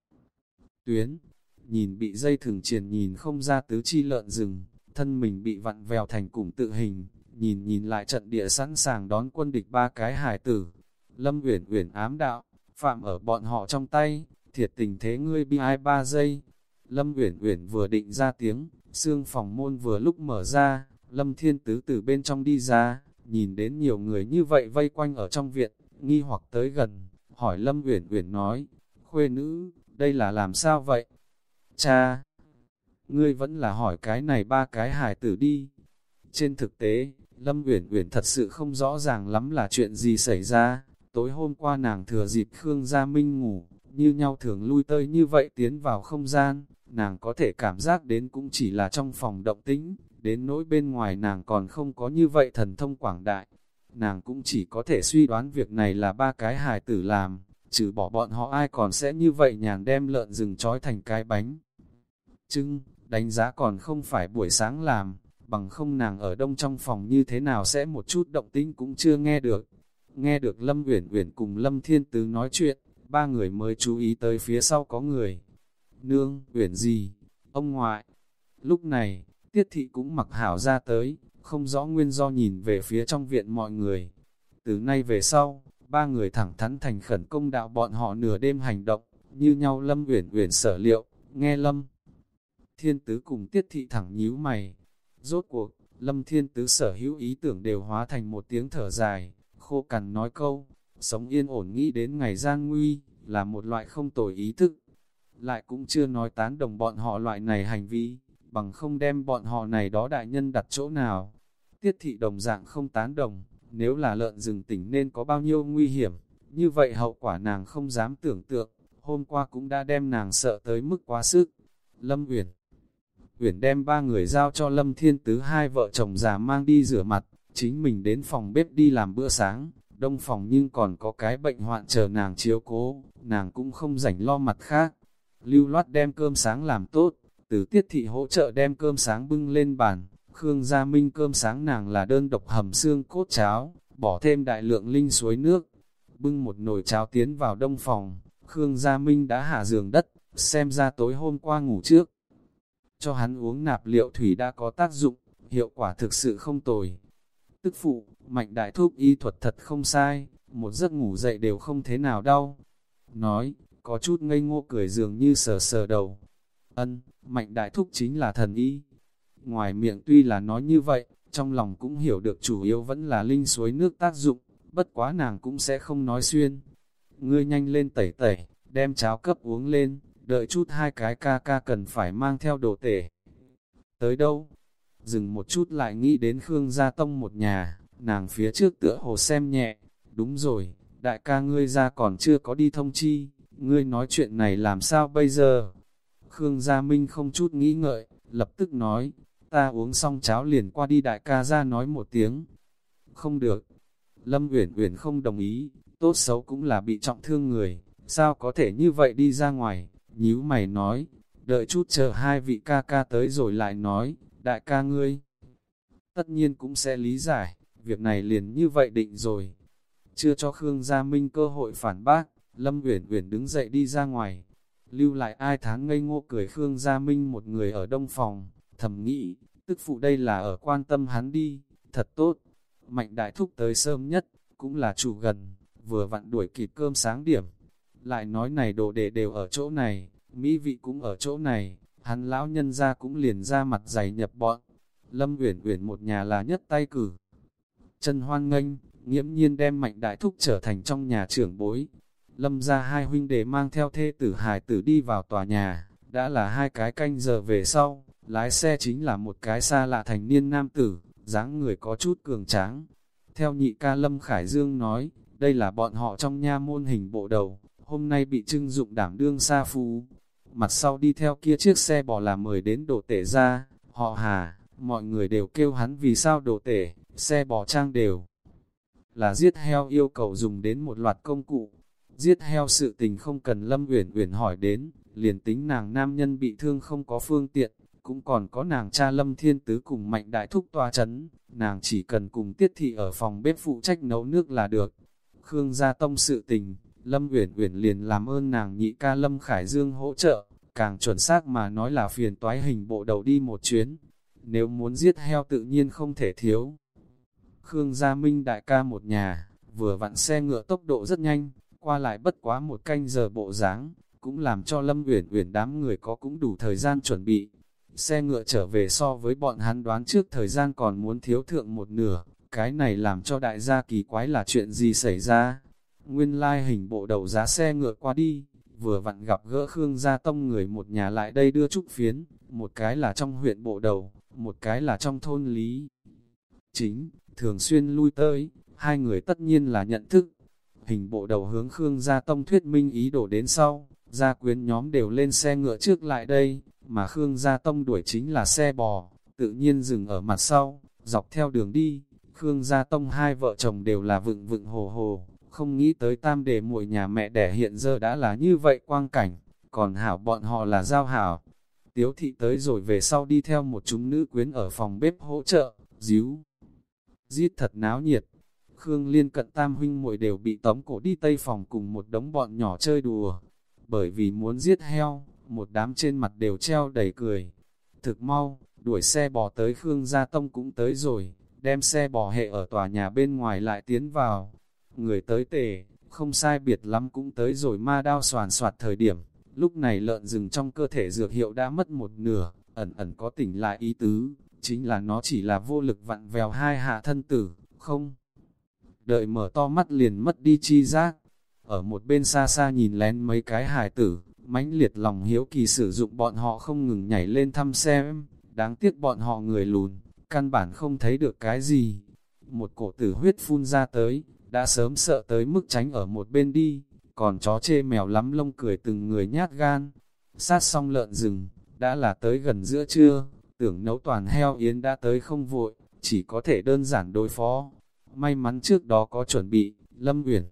Tuyến, nhìn bị dây thừng triền nhìn không ra tứ chi lợn rừng, thân mình bị vặn vèo thành cùng tự hình, nhìn nhìn lại trận địa sẵn sàng đón quân địch ba cái hải tử. Lâm Uyển Uyển ám đạo, phạm ở bọn họ trong tay, thiệt tình thế ngươi bi ai ba giây. Lâm Uyển Uyển vừa định ra tiếng, xương phòng môn vừa lúc mở ra, Lâm Thiên Tứ từ bên trong đi ra, nhìn đến nhiều người như vậy vây quanh ở trong viện, nghi hoặc tới gần, hỏi Lâm Uyển Uyển nói, khuê nữ, đây là làm sao vậy? Cha! Ngươi vẫn là hỏi cái này ba cái hài tử đi. Trên thực tế, Lâm Uyển Uyển thật sự không rõ ràng lắm là chuyện gì xảy ra. Tối hôm qua nàng thừa dịp Khương Gia Minh ngủ, như nhau thường lui tơi như vậy tiến vào không gian, nàng có thể cảm giác đến cũng chỉ là trong phòng động tĩnh, đến nỗi bên ngoài nàng còn không có như vậy thần thông quảng đại. Nàng cũng chỉ có thể suy đoán việc này là ba cái hài tử làm, trừ bỏ bọn họ ai còn sẽ như vậy nhàn đem lợn rừng trói thành cái bánh. Trưng, đánh giá còn không phải buổi sáng làm, bằng không nàng ở đông trong phòng như thế nào sẽ một chút động tĩnh cũng chưa nghe được. Nghe được Lâm Uyển Uyển cùng Lâm Thiên Tứ nói chuyện, ba người mới chú ý tới phía sau có người. Nương, Uyển gì? Ông ngoại. Lúc này, Tiết Thị cũng mặc hảo ra tới, không rõ nguyên do nhìn về phía trong viện mọi người. Từ nay về sau, ba người thẳng thắn thành khẩn công đạo bọn họ nửa đêm hành động, như nhau Lâm Uyển Uyển sở liệu, nghe Lâm. Thiên Tứ cùng Tiết Thị thẳng nhíu mày. Rốt cuộc, Lâm Thiên Tứ sở hữu ý tưởng đều hóa thành một tiếng thở dài, khô cằn nói câu, sống yên ổn nghĩ đến ngày gian nguy, là một loại không tồi ý thức. Lại cũng chưa nói tán đồng bọn họ loại này hành vi, bằng không đem bọn họ này đó đại nhân đặt chỗ nào. Tiết thị đồng dạng không tán đồng, nếu là lợn rừng tỉnh nên có bao nhiêu nguy hiểm, như vậy hậu quả nàng không dám tưởng tượng, hôm qua cũng đã đem nàng sợ tới mức quá sức. Lâm Uyển Uyển đem ba người giao cho Lâm Thiên Tứ hai vợ chồng già mang đi rửa mặt, chính mình đến phòng bếp đi làm bữa sáng, đông phòng nhưng còn có cái bệnh hoạn chờ nàng chiếu cố, nàng cũng không rảnh lo mặt khác. Lưu loát đem cơm sáng làm tốt, từ tiết thị hỗ trợ đem cơm sáng bưng lên bàn, Khương Gia Minh cơm sáng nàng là đơn độc hầm xương cốt cháo, bỏ thêm đại lượng linh suối nước, bưng một nồi cháo tiến vào đông phòng, Khương Gia Minh đã hạ giường đất, xem ra tối hôm qua ngủ trước. Cho hắn uống nạp liệu thủy đã có tác dụng, hiệu quả thực sự không tồi. Tức phụ, mạnh đại thúc y thuật thật không sai, một giấc ngủ dậy đều không thế nào đau. Nói, có chút ngây ngô cười dường như sờ sờ đầu. Ân, mạnh đại thúc chính là thần y. Ngoài miệng tuy là nói như vậy, trong lòng cũng hiểu được chủ yếu vẫn là linh suối nước tác dụng, bất quá nàng cũng sẽ không nói xuyên. Ngươi nhanh lên tẩy tẩy, đem cháo cấp uống lên, đợi chút hai cái ca ca cần phải mang theo đồ tể. Tới đâu? Dừng một chút lại nghĩ đến Khương Gia Tông một nhà, nàng phía trước tựa hồ xem nhẹ. Đúng rồi, đại ca ngươi ra còn chưa có đi thông chi, ngươi nói chuyện này làm sao bây giờ? Khương Gia Minh không chút nghĩ ngợi, lập tức nói, ta uống xong cháo liền qua đi đại ca ra nói một tiếng. Không được. Lâm Uyển Uyển không đồng ý, tốt xấu cũng là bị trọng thương người, sao có thể như vậy đi ra ngoài, nhíu mày nói, đợi chút chờ hai vị ca ca tới rồi lại nói, đại ca ngươi. Tất nhiên cũng sẽ lý giải, việc này liền như vậy định rồi. Chưa cho Khương Gia Minh cơ hội phản bác, Lâm Uyển Uyển đứng dậy đi ra ngoài. Lưu lại ai tháng ngây ngô cười Khương Gia Minh một người ở đông phòng, thầm nghĩ, tức phụ đây là ở quan tâm hắn đi, thật tốt. Mạnh đại thúc tới sớm nhất, cũng là chủ gần, vừa vặn đuổi kịp cơm sáng điểm. Lại nói này đồ đệ đều ở chỗ này, mỹ vị cũng ở chỗ này, hắn lão nhân ra cũng liền ra mặt dày nhập bọn. Lâm Uyển Uyển một nhà là nhất tay cử. Chân hoan nghênh, nghiễm nhiên đem mạnh đại thúc trở thành trong nhà trưởng bối. Lâm ra hai huynh đệ mang theo thê tử hài tử đi vào tòa nhà, đã là hai cái canh giờ về sau, lái xe chính là một cái xa lạ thành niên nam tử, dáng người có chút cường tráng. Theo nhị ca Lâm Khải Dương nói, đây là bọn họ trong nha môn hình bộ đầu, hôm nay bị trưng dụng đảm đương xa phú. mặt sau đi theo kia chiếc xe bò là mời đến đổ tể ra, họ hà, mọi người đều kêu hắn vì sao đổ tể, xe bò trang đều. Là giết heo yêu cầu dùng đến một loạt công cụ, giết heo sự tình không cần Lâm Uyển Uyển hỏi đến, liền tính nàng nam nhân bị thương không có phương tiện, cũng còn có nàng cha Lâm Thiên Tứ cùng mạnh đại thúc tòa chấn, nàng chỉ cần cùng tiết thị ở phòng bếp phụ trách nấu nước là được. Khương gia tông sự tình, Lâm Uyển Uyển liền làm ơn nàng nhị ca Lâm Khải Dương hỗ trợ, càng chuẩn xác mà nói là phiền toái hình bộ đầu đi một chuyến. Nếu muốn giết heo tự nhiên không thể thiếu. Khương Gia Minh đại ca một nhà, vừa vặn xe ngựa tốc độ rất nhanh, qua lại bất quá một canh giờ bộ dáng cũng làm cho Lâm Uyển Uyển đám người có cũng đủ thời gian chuẩn bị. Xe ngựa trở về so với bọn hắn đoán trước thời gian còn muốn thiếu thượng một nửa, cái này làm cho đại gia kỳ quái là chuyện gì xảy ra. Nguyên lai hình bộ đầu giá xe ngựa qua đi, vừa vặn gặp gỡ Khương Gia Tông người một nhà lại đây đưa trúc phiến, một cái là trong huyện bộ đầu, một cái là trong thôn lý. Chính, thường xuyên lui tới, hai người tất nhiên là nhận thức. Hình bộ đầu hướng Khương Gia Tông thuyết minh ý đồ đến sau, gia quyến nhóm đều lên xe ngựa trước lại đây, mà Khương Gia Tông đuổi chính là xe bò, tự nhiên dừng ở mặt sau, dọc theo đường đi. Khương Gia Tông hai vợ chồng đều là vựng vựng hồ hồ, không nghĩ tới tam đề muội nhà mẹ đẻ hiện giờ đã là như vậy quang cảnh, còn hảo bọn họ là giao hảo. Tiếu thị tới rồi về sau đi theo một chúng nữ quyến ở phòng bếp hỗ trợ, díu. Giết thật náo nhiệt. Khương Liên cận tam huynh muội đều bị tống cổ đi tây phòng cùng một đống bọn nhỏ chơi đùa. Bởi vì muốn giết heo, một đám trên mặt đều treo đầy cười. Thực mau, đuổi xe bò tới Khương Gia Tông cũng tới rồi, đem xe bò hệ ở tòa nhà bên ngoài lại tiến vào. Người tới tề, không sai biệt lắm cũng tới rồi ma đao soàn soạt thời điểm. Lúc này lợn rừng trong cơ thể dược hiệu đã mất một nửa, ẩn ẩn có tỉnh lại ý tứ, chính là nó chỉ là vô lực vặn vèo hai hạ thân tử, không. Đợi mở to mắt liền mất đi chi giác, ở một bên xa xa nhìn lén mấy cái hài tử, mãnh liệt lòng hiếu kỳ sử dụng bọn họ không ngừng nhảy lên thăm xem, đáng tiếc bọn họ người lùn, căn bản không thấy được cái gì. Một cổ tử huyết phun ra tới, đã sớm sợ tới mức tránh ở một bên đi, còn chó chê mèo lắm lông cười từng người nhát gan. Sát xong lợn rừng, đã là tới gần giữa trưa, tưởng nấu toàn heo yến đã tới không vội, chỉ có thể đơn giản đối phó. May mắn trước đó có chuẩn bị, Lâm Uyển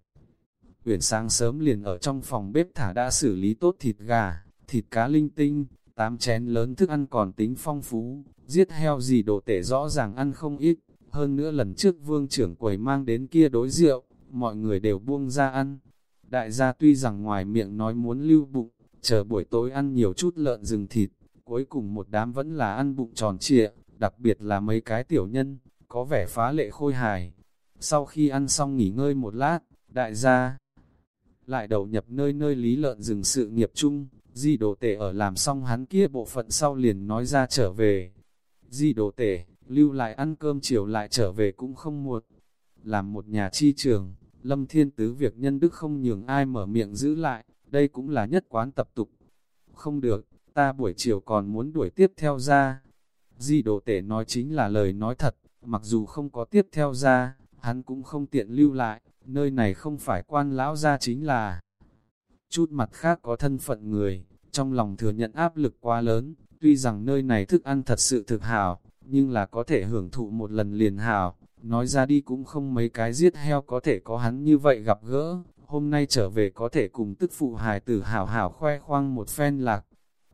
Uyển sáng sớm liền ở trong phòng bếp thả đã xử lý tốt thịt gà, thịt cá linh tinh, tám chén lớn thức ăn còn tính phong phú, giết heo gì đồ tể rõ ràng ăn không ít, hơn nữa lần trước vương trưởng quầy mang đến kia đối rượu, mọi người đều buông ra ăn. Đại gia tuy rằng ngoài miệng nói muốn lưu bụng, chờ buổi tối ăn nhiều chút lợn rừng thịt, cuối cùng một đám vẫn là ăn bụng tròn trịa, đặc biệt là mấy cái tiểu nhân, có vẻ phá lệ khôi hài. Sau khi ăn xong nghỉ ngơi một lát, đại gia lại đầu nhập nơi nơi lý lợn rừng sự nghiệp chung, di đồ tể ở làm xong hắn kia bộ phận sau liền nói ra trở về. Di đồ tể, lưu lại ăn cơm chiều lại trở về cũng không muộn. Làm một nhà chi trường, lâm thiên tứ việc nhân đức không nhường ai mở miệng giữ lại, đây cũng là nhất quán tập tục. Không được, ta buổi chiều còn muốn đuổi tiếp theo ra. Di đồ tể nói chính là lời nói thật, mặc dù không có tiếp theo ra, hắn cũng không tiện lưu lại, nơi này không phải quan lão gia chính là. Chút mặt khác có thân phận người, trong lòng thừa nhận áp lực quá lớn, tuy rằng nơi này thức ăn thật sự thực hảo, nhưng là có thể hưởng thụ một lần liền hảo, nói ra đi cũng không mấy cái giết heo có thể có hắn như vậy gặp gỡ, hôm nay trở về có thể cùng tức phụ hài tử hảo hảo khoe khoang một phen lạc,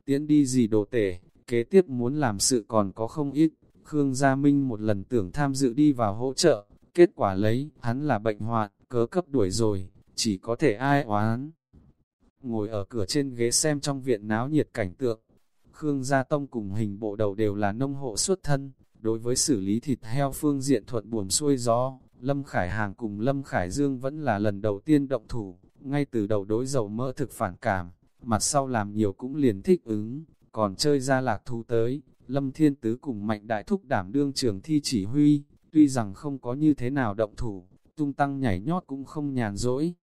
tiễn đi gì đồ tể, kế tiếp muốn làm sự còn có không ít, Khương Gia Minh một lần tưởng tham dự đi vào hỗ trợ, kết quả lấy, hắn là bệnh hoạn, cớ cấp đuổi rồi, chỉ có thể ai oán. Ngồi ở cửa trên ghế xem trong viện náo nhiệt cảnh tượng, Khương Gia Tông cùng hình bộ đầu đều là nông hộ xuất thân, đối với xử lý thịt heo phương diện thuận buồm xuôi gió, Lâm Khải Hàng cùng Lâm Khải Dương vẫn là lần đầu tiên động thủ, ngay từ đầu đối dầu mỡ thực phản cảm, mặt sau làm nhiều cũng liền thích ứng, còn chơi ra lạc thu tới, Lâm Thiên Tứ cùng Mạnh Đại Thúc đảm đương trường thi chỉ huy, tuy rằng không có như thế nào động thủ, tung tăng nhảy nhót cũng không nhàn rỗi.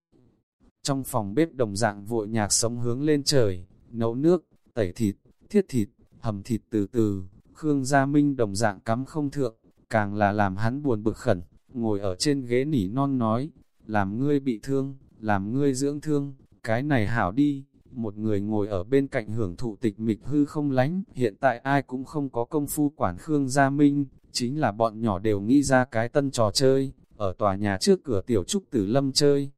Trong phòng bếp đồng dạng vội nhạc sống hướng lên trời, nấu nước, tẩy thịt, thiết thịt, hầm thịt từ từ, Khương Gia Minh đồng dạng cắm không thượng, càng là làm hắn buồn bực khẩn, ngồi ở trên ghế nỉ non nói, làm ngươi bị thương, làm ngươi dưỡng thương, cái này hảo đi, một người ngồi ở bên cạnh hưởng thụ tịch mịch hư không lánh, hiện tại ai cũng không có công phu quản Khương Gia Minh, chính là bọn nhỏ đều nghĩ ra cái tân trò chơi, ở tòa nhà trước cửa tiểu trúc tử lâm chơi.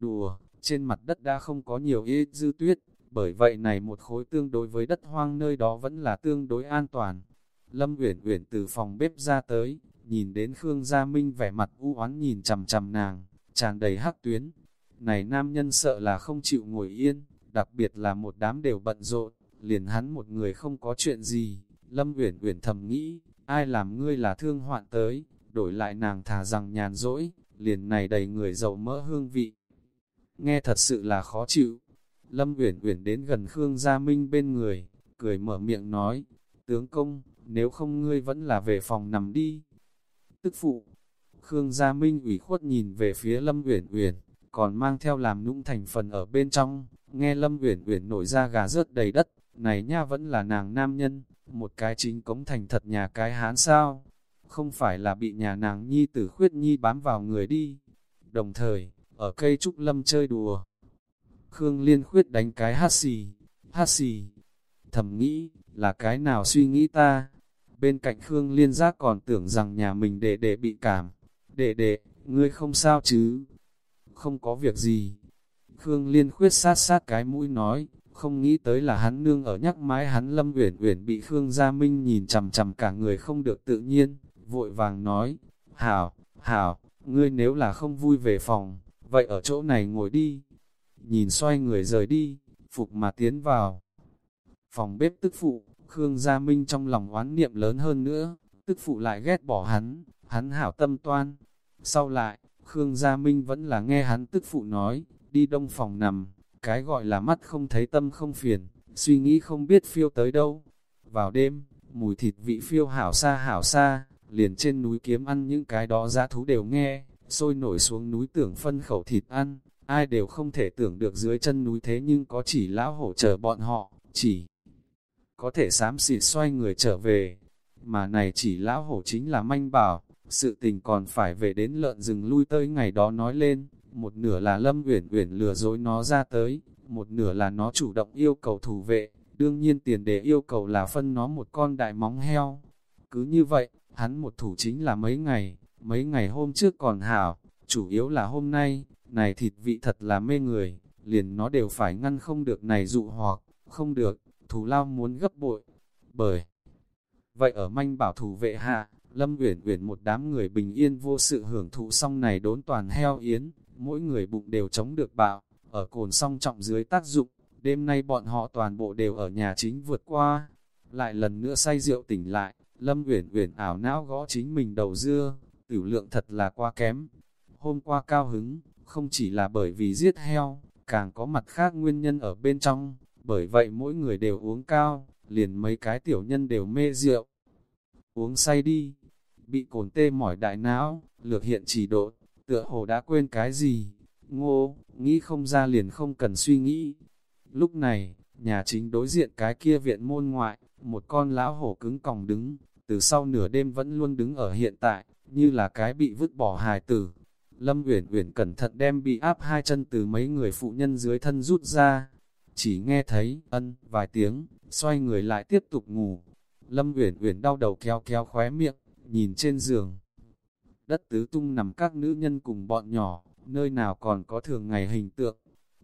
Đùa, trên mặt đất đã không có nhiều ít dư tuyết, bởi vậy này một khối tương đối với đất hoang nơi đó vẫn là tương đối an toàn. Lâm Uyển Uyển từ phòng bếp ra tới, nhìn đến Khương Gia Minh vẻ mặt u oán nhìn chằm chằm nàng, tràn đầy hắc tuyến. Này nam nhân sợ là không chịu ngồi yên, đặc biệt là một đám đều bận rộn, liền hắn một người không có chuyện gì. Lâm Uyển Uyển thầm nghĩ, ai làm ngươi là thương hoạn tới, đổi lại nàng thả rằng nhàn rỗi, liền này đầy người dầu mỡ hương vị. Nghe thật sự là khó chịu. Lâm Uyển Uyển đến gần Khương Gia Minh bên người, cười mở miệng nói, tướng công, nếu không ngươi vẫn là về phòng nằm đi. Tức phụ, Khương Gia Minh ủy khuất nhìn về phía Lâm Uyển Uyển, còn mang theo làm nũng thành phần ở bên trong, nghe Lâm Uyển Uyển nổi ra gà rớt đầy đất, này nha vẫn là nàng nam nhân, một cái chính cống thành thật nhà cái hán sao, không phải là bị nhà nàng nhi tử khuyết nhi bám vào người đi. Đồng thời, ở cây trúc lâm chơi đùa, Khương Liên khuyết đánh cái hát xì, hát xì, thầm nghĩ, là cái nào suy nghĩ ta. Bên cạnh Khương Liên giác còn tưởng rằng nhà mình đệ đệ bị cảm. Đệ đệ, ngươi không sao chứ? Không có việc gì. Khương Liên khuyết sát sát cái mũi nói, không nghĩ tới là hắn nương ở nhắc mái hắn Lâm Uyển Uyển bị Khương Gia Minh nhìn chằm chằm cả người không được tự nhiên, vội vàng nói, "Hảo, hảo, ngươi nếu là không vui về phòng, vậy ở chỗ này ngồi đi." Nhìn xoay người rời đi, phục mà tiến vào. Phòng bếp tức phụ, Khương Gia Minh trong lòng oán niệm lớn hơn nữa, tức phụ lại ghét bỏ hắn, hắn hảo tâm toan. Sau lại, Khương Gia Minh vẫn là nghe hắn tức phụ nói, đi đông phòng nằm, cái gọi là mắt không thấy tâm không phiền, suy nghĩ không biết phiêu tới đâu. Vào đêm, mùi thịt vị phiêu hảo xa hảo xa, liền trên núi kiếm ăn những cái đó giá thú đều nghe, sôi nổi xuống núi tưởng phân khẩu thịt ăn, ai đều không thể tưởng được dưới chân núi thế nhưng có chỉ lão hổ chờ bọn họ, chỉ có thể xám xịt xoay người trở về. Mà này chỉ lão hổ chính là manh bảo, sự tình còn phải về đến lợn rừng lui tới ngày đó nói lên, một nửa là Lâm Uyển Uyển lừa dối nó ra tới, một nửa là nó chủ động yêu cầu thủ vệ, đương nhiên tiền đề yêu cầu là phân nó một con đại móng heo. Cứ như vậy, hắn một thủ chính là mấy ngày, mấy ngày hôm trước còn hảo, chủ yếu là hôm nay, này thịt vị thật là mê người, liền nó đều phải ngăn không được này dụ hoặc, không được, thù lao muốn gấp bội. Bởi vậy ở manh bảo thủ vệ hạ, Lâm Uyển Uyển một đám người bình yên vô sự hưởng thụ xong này đốn toàn heo yến, mỗi người bụng đều chống được bạo, ở cồn song trọng dưới tác dụng, đêm nay bọn họ toàn bộ đều ở nhà chính vượt qua. Lại lần nữa say rượu tỉnh lại, Lâm Uyển Uyển ảo não gõ chính mình đầu dưa, tiểu lượng thật là quá kém. Hôm qua cao hứng, không chỉ là bởi vì giết heo, càng có mặt khác nguyên nhân ở bên trong, bởi vậy mỗi người đều uống cao, liền mấy cái tiểu nhân đều mê rượu. Uống say đi, bị cồn tê mỏi đại não, lược hiện chỉ độ, tựa hồ đã quên cái gì, ngô, nghĩ không ra liền không cần suy nghĩ. Lúc này, nhà chính đối diện cái kia viện môn ngoại, một con lão hổ cứng còng đứng, từ sau nửa đêm vẫn luôn đứng ở hiện tại, như là cái bị vứt bỏ hài tử. Lâm Uyển Uyển cẩn thận đem bị áp hai chân từ mấy người phụ nhân dưới thân rút ra, chỉ nghe thấy ân vài tiếng, xoay người lại tiếp tục ngủ. Lâm Uyển Uyển đau đầu kéo kéo khóe miệng, nhìn trên giường. Đất tứ tung nằm các nữ nhân cùng bọn nhỏ, nơi nào còn có thường ngày hình tượng.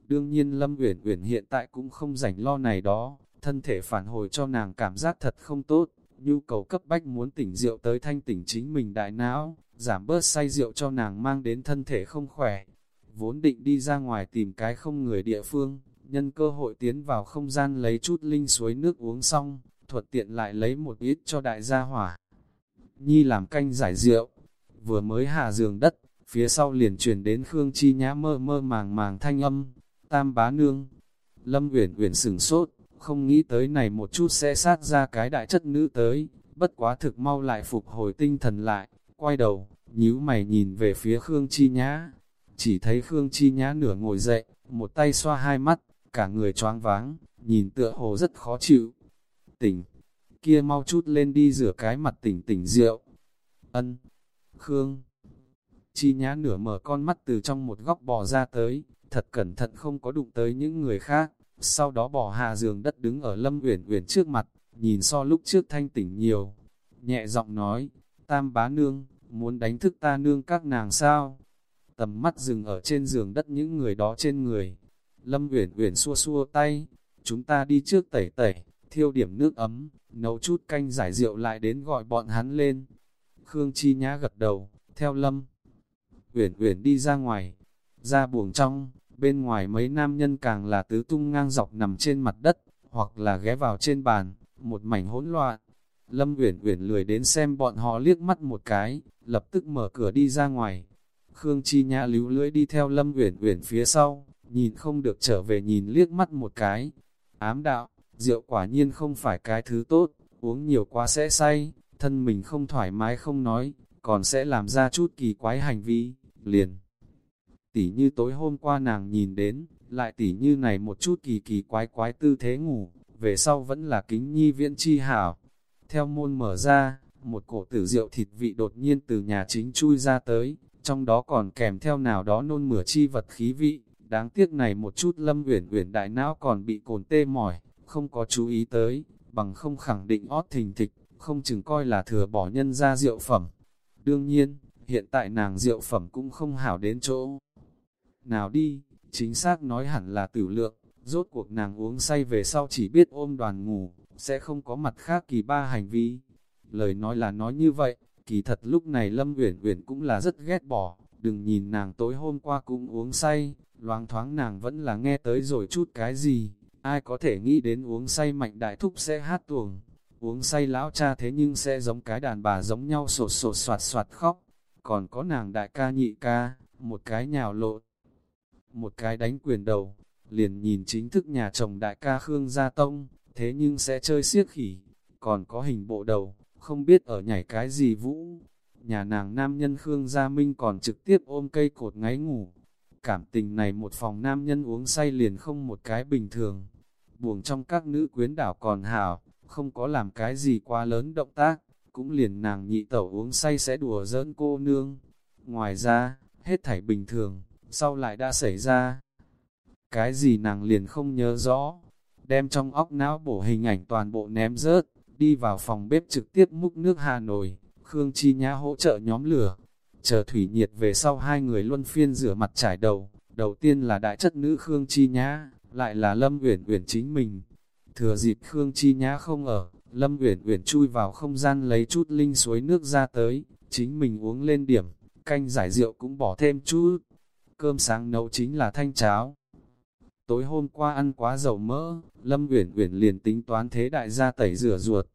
Đương nhiên Lâm Uyển Uyển hiện tại cũng không rảnh lo này đó, thân thể phản hồi cho nàng cảm giác thật không tốt, nhu cầu cấp bách muốn tỉnh rượu tới thanh tỉnh chính mình đại não, giảm bớt say rượu cho nàng mang đến thân thể không khỏe. Vốn định đi ra ngoài tìm cái không người địa phương, nhân cơ hội tiến vào không gian lấy chút linh suối nước uống xong, thuận tiện lại lấy một ít cho đại gia hỏa. Nhi làm canh giải rượu, vừa mới hạ giường đất, phía sau liền truyền đến Khương Chi Nhã mơ mơ màng màng thanh âm, tam bá nương. Lâm Uyển Uyển sửng sốt, không nghĩ tới này một chút sẽ sát ra cái đại chất nữ tới, bất quá thực mau lại phục hồi tinh thần lại, quay đầu, nhíu mày nhìn về phía Khương Chi Nhã. Chỉ thấy Khương Chi Nhã nửa ngồi dậy, một tay xoa hai mắt, cả người choáng váng, nhìn tựa hồ rất khó chịu. Tỉnh, kia mau chút lên đi rửa cái mặt tỉnh tỉnh rượu. Ân, Khương. Chi nhã nửa mở con mắt từ trong một góc bò ra tới, thật cẩn thận không có đụng tới những người khác, sau đó bỏ hạ giường đất đứng ở Lâm Uyển Uyển trước mặt, nhìn so lúc trước thanh tỉnh nhiều, nhẹ giọng nói, tam bá nương, muốn đánh thức ta nương các nàng sao? Tầm mắt dừng ở trên giường đất những người đó trên người. Lâm Uyển Uyển xua xua tay, chúng ta đi trước tẩy tẩy, thiêu điểm nước ấm, nấu chút canh giải rượu lại đến gọi bọn hắn lên. Khương Chi Nhã gật đầu, theo Lâm. Uyển Uyển đi ra ngoài, ra buồng trong, bên ngoài mấy nam nhân càng là tứ tung ngang dọc nằm trên mặt đất, hoặc là ghé vào trên bàn, một mảnh hỗn loạn. Lâm Uyển Uyển lười đến xem bọn họ liếc mắt một cái, lập tức mở cửa đi ra ngoài. Khương Chi Nhã líu lưỡi đi theo Lâm Uyển Uyển phía sau, nhìn không được trở về nhìn liếc mắt một cái. Ám đạo, rượu quả nhiên không phải cái thứ tốt, uống nhiều quá sẽ say, thân mình không thoải mái không nói, còn sẽ làm ra chút kỳ quái hành vi, liền. Tỉ như tối hôm qua nàng nhìn đến, lại tỉ như này một chút kỳ kỳ quái quái tư thế ngủ, về sau vẫn là kính nhi viễn chi hảo. Theo môn mở ra, một cổ tử rượu thịt vị đột nhiên từ nhà chính chui ra tới, trong đó còn kèm theo nào đó nôn mửa chi vật khí vị. Đáng tiếc này một chút lâm uyển uyển đại não còn bị cồn tê mỏi, không có chú ý tới, bằng không khẳng định ót thình thịch, không chừng coi là thừa bỏ nhân ra rượu phẩm. Đương nhiên, hiện tại nàng rượu phẩm cũng không hảo đến chỗ. Nào đi, chính xác nói hẳn là tử lượng, rốt cuộc nàng uống say về sau chỉ biết ôm đoàn ngủ, sẽ không có mặt khác kỳ ba hành vi. Lời nói là nói như vậy, kỳ thật lúc này Lâm Uyển Uyển cũng là rất ghét bỏ, đừng nhìn nàng tối hôm qua cũng uống say, loáng thoáng nàng vẫn là nghe tới rồi chút cái gì, ai có thể nghĩ đến uống say mạnh đại thúc sẽ hát tuồng, uống say lão cha thế nhưng sẽ giống cái đàn bà giống nhau sột sột soạt soạt khóc, còn có nàng đại ca nhị ca, một cái nhào lộn, một cái đánh quyền đầu, liền nhìn chính thức nhà chồng đại ca Khương Gia Tông, thế nhưng sẽ chơi siếc khỉ, còn có hình bộ đầu, không biết ở nhảy cái gì vũ. Nhà nàng nam nhân Khương Gia Minh còn trực tiếp ôm cây cột ngáy ngủ. Cảm tình này một phòng nam nhân uống say liền không một cái bình thường. Buồng trong các nữ quyến đảo còn hảo, không có làm cái gì quá lớn động tác, cũng liền nàng nhị tẩu uống say sẽ đùa giỡn cô nương. Ngoài ra, hết thảy bình thường, sau lại đã xảy ra. Cái gì nàng liền không nhớ rõ, đem trong óc não bổ hình ảnh toàn bộ ném rớt, đi vào phòng bếp trực tiếp múc nước hà nồi, Khương Chi Nhã hỗ trợ nhóm lửa. Chờ thủy nhiệt về sau hai người luân phiên rửa mặt trải đầu, đầu tiên là đại chất nữ Khương Chi Nhã, lại là Lâm Uyển Uyển chính mình. Thừa dịp Khương Chi Nhã không ở, Lâm Uyển Uyển chui vào không gian lấy chút linh suối nước ra tới, chính mình uống lên điểm, canh giải rượu cũng bỏ thêm chút. Cơm sáng nấu chính là thanh cháo. Tối hôm qua ăn quá dầu mỡ, Lâm Uyển Uyển liền tính toán thế đại gia tẩy rửa ruột.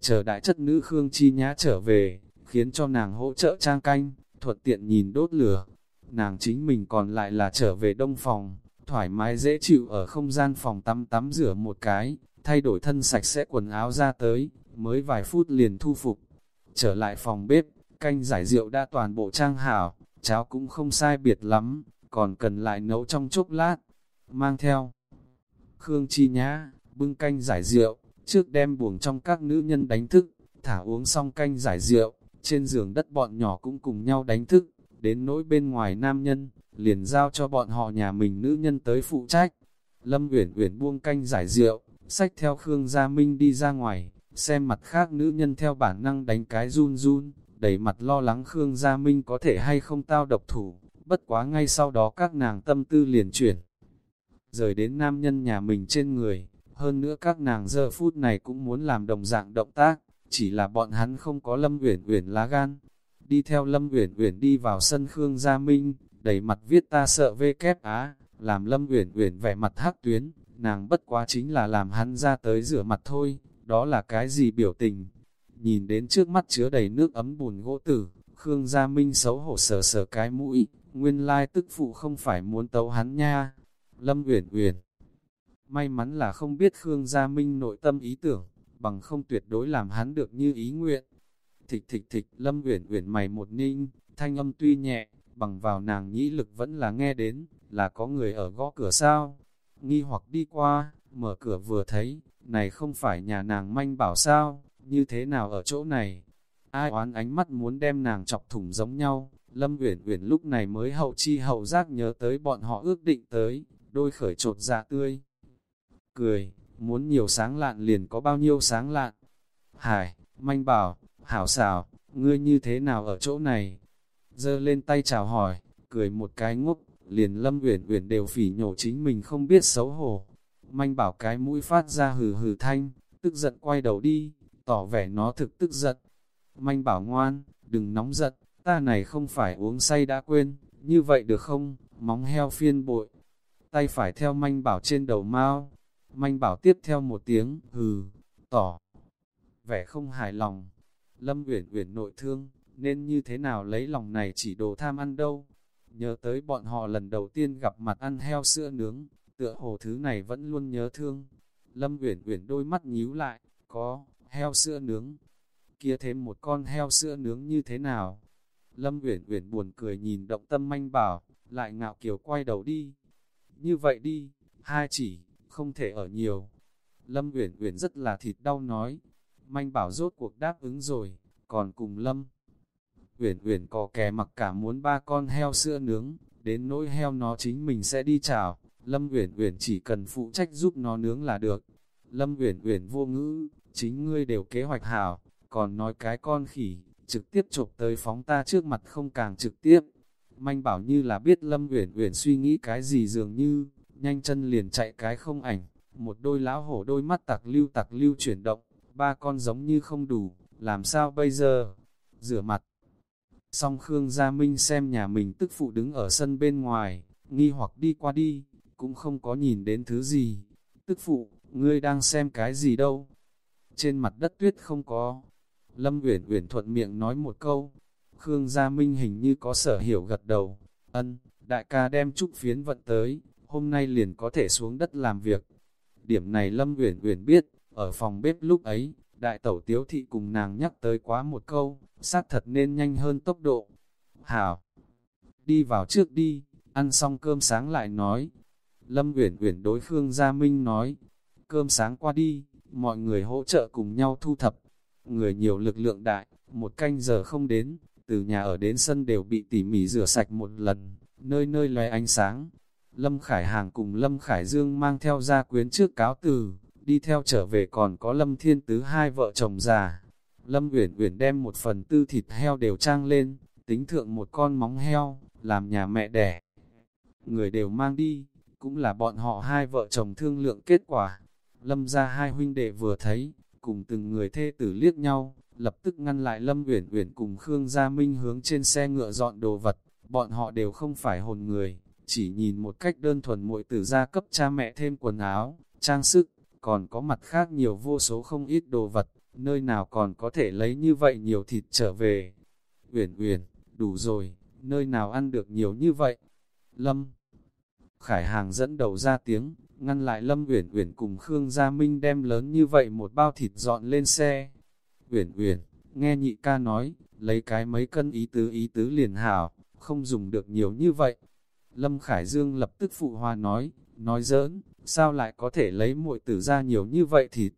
Chờ đại chất nữ Khương Chi Nhã trở về, khiến cho nàng hỗ trợ trang canh, thuận tiện nhìn đốt lửa. Nàng chính mình còn lại là trở về đông phòng, thoải mái dễ chịu ở không gian phòng tắm tắm rửa một cái, thay đổi thân sạch sẽ quần áo ra tới, mới vài phút liền thu phục. Trở lại phòng bếp, canh giải rượu đã toàn bộ trang hảo, cháo cũng không sai biệt lắm, còn cần lại nấu trong chốc lát, mang theo. Khương Chi Nhã, bưng canh giải rượu, trước đem buồng trong các nữ nhân đánh thức, thả uống xong canh giải rượu, trên giường đất bọn nhỏ cũng cùng nhau đánh thức, đến nỗi bên ngoài nam nhân, liền giao cho bọn họ nhà mình nữ nhân tới phụ trách. Lâm Uyển Uyển buông canh giải rượu, sách theo Khương Gia Minh đi ra ngoài, xem mặt khác nữ nhân theo bản năng đánh cái run run, đầy mặt lo lắng Khương Gia Minh có thể hay không tao độc thủ, bất quá ngay sau đó các nàng tâm tư liền chuyển rời đến nam nhân nhà mình trên người. Hơn nữa các nàng giờ phút này cũng muốn làm đồng dạng động tác, chỉ là bọn hắn không có Lâm Uyển Uyển lá gan. Đi theo Lâm Uyển Uyển đi vào sân Khương Gia Minh, đầy mặt viết ta sợ vê kép á, làm Lâm Uyển Uyển vẻ mặt hắc tuyến, nàng bất quá chính là làm hắn ra tới rửa mặt thôi, đó là cái gì biểu tình. Nhìn đến trước mắt chứa đầy nước ấm bùn gỗ tử, Khương Gia Minh xấu hổ sờ sờ cái mũi, nguyên lai tức phụ không phải muốn tấu hắn nha, Lâm Uyển Uyển. May mắn là không biết Khương Gia Minh nội tâm ý tưởng, bằng không tuyệt đối làm hắn được như ý nguyện. Thịch thịch thịch, Lâm Uyển Uyển mày một ninh, thanh âm tuy nhẹ, bằng vào nàng nhĩ lực vẫn là nghe đến, là có người ở gõ cửa sao. Nghi hoặc đi qua, mở cửa vừa thấy, này không phải nhà nàng manh bảo sao, như thế nào ở chỗ này. Ai oán ánh mắt muốn đem nàng chọc thủng giống nhau, Lâm Uyển Uyển lúc này mới hậu chi hậu giác nhớ tới bọn họ ước định tới, đôi khởi trột dạ tươi. cười, muốn nhiều sáng lạn liền có bao nhiêu sáng lạn. Hải, manh bảo, hảo xảo, ngươi như thế nào ở chỗ này? Dơ lên tay chào hỏi, cười một cái ngốc, liền lâm uyển uyển đều phỉ nhổ chính mình không biết xấu hổ. Manh bảo cái mũi phát ra hừ hừ thanh, tức giận quay đầu đi, tỏ vẻ nó thực tức giận. Manh bảo ngoan, đừng nóng giận, ta này không phải uống say đã quên, như vậy được không, móng heo phiên bội. Tay phải theo manh bảo trên đầu mau, manh bảo tiếp theo một tiếng, hừ, tỏ, vẻ không hài lòng. Lâm uyển uyển nội thương, nên như thế nào lấy lòng này chỉ đồ tham ăn đâu. Nhớ tới bọn họ lần đầu tiên gặp mặt ăn heo sữa nướng, tựa hồ thứ này vẫn luôn nhớ thương. Lâm uyển uyển đôi mắt nhíu lại, có, heo sữa nướng. Kia thêm một con heo sữa nướng như thế nào? Lâm uyển uyển buồn cười nhìn động tâm manh bảo, lại ngạo kiều quay đầu đi. Như vậy đi, hai chỉ, không thể ở nhiều. Lâm uyển uyển rất là thịt đau nói. Manh bảo rốt cuộc đáp ứng rồi, còn cùng Lâm. Uyển uyển có kè mặc cả muốn ba con heo sữa nướng, đến nỗi heo nó chính mình sẽ đi chảo. Lâm Uyển Uyển chỉ cần phụ trách giúp nó nướng là được. Lâm Uyển Uyển vô ngữ, chính ngươi đều kế hoạch hảo, còn nói cái con khỉ, trực tiếp chụp tới phóng ta trước mặt không càng trực tiếp. Manh bảo như là biết Lâm Uyển Uyển suy nghĩ cái gì dường như, nhanh chân liền chạy cái không ảnh, một đôi lão hổ đôi mắt tặc lưu tặc lưu chuyển động, ba con giống như không đủ, làm sao bây giờ? Rửa mặt. Song Khương Gia Minh xem nhà mình tức phụ đứng ở sân bên ngoài, nghi hoặc đi qua đi, cũng không có nhìn đến thứ gì. Tức phụ, ngươi đang xem cái gì đâu? Trên mặt đất tuyết không có. Lâm Uyển Uyển thuận miệng nói một câu. Khương Gia Minh hình như có sở hiểu gật đầu. Ân, đại ca đem trúc phiến vận tới, hôm nay liền có thể xuống đất làm việc. Điểm này Lâm Uyển Uyển biết, ở phòng bếp lúc ấy, đại tẩu tiếu thị cùng nàng nhắc tới quá một câu, sát thật nên nhanh hơn tốc độ. Hảo, đi vào trước đi, ăn xong cơm sáng lại nói, Lâm Uyển Uyển đối Khương Gia Minh nói, cơm sáng qua đi, mọi người hỗ trợ cùng nhau thu thập. Người nhiều lực lượng đại, một canh giờ không đến, từ nhà ở đến sân đều bị tỉ mỉ rửa sạch một lần, nơi nơi lóe ánh sáng. Lâm Khải Hàng cùng Lâm Khải Dương mang theo gia quyến trước cáo từ, đi theo trở về còn có Lâm Thiên Tứ hai vợ chồng già. Lâm Uyển Uyển đem một phần tư thịt heo đều trang lên, tính thượng một con móng heo, làm nhà mẹ đẻ. Người đều mang đi, cũng là bọn họ hai vợ chồng thương lượng kết quả. Lâm ra hai huynh đệ vừa thấy, cùng từng người thê tử liếc nhau, lập tức ngăn lại Lâm Uyển Uyển cùng Khương Gia Minh hướng trên xe ngựa dọn đồ vật, bọn họ đều không phải hồn người, chỉ nhìn một cách đơn thuần muội tử gia cấp cha mẹ thêm quần áo, trang sức, còn có mặt khác nhiều vô số không ít đồ vật, nơi nào còn có thể lấy như vậy nhiều thịt trở về. Uyển Uyển, đủ rồi, nơi nào ăn được nhiều như vậy? Lâm Khải Hàng dẫn đầu ra tiếng, ngăn lại Lâm Uyển Uyển cùng Khương Gia Minh đem lớn như vậy một bao thịt dọn lên xe. Uyển Uyển, nghe nhị ca nói, lấy cái mấy cân ý tứ ý tứ liền hảo, không dùng được nhiều như vậy. Lâm Khải Dương lập tức phụ hòa nói, nói giỡn, sao lại có thể lấy muội tử ra nhiều như vậy thịt?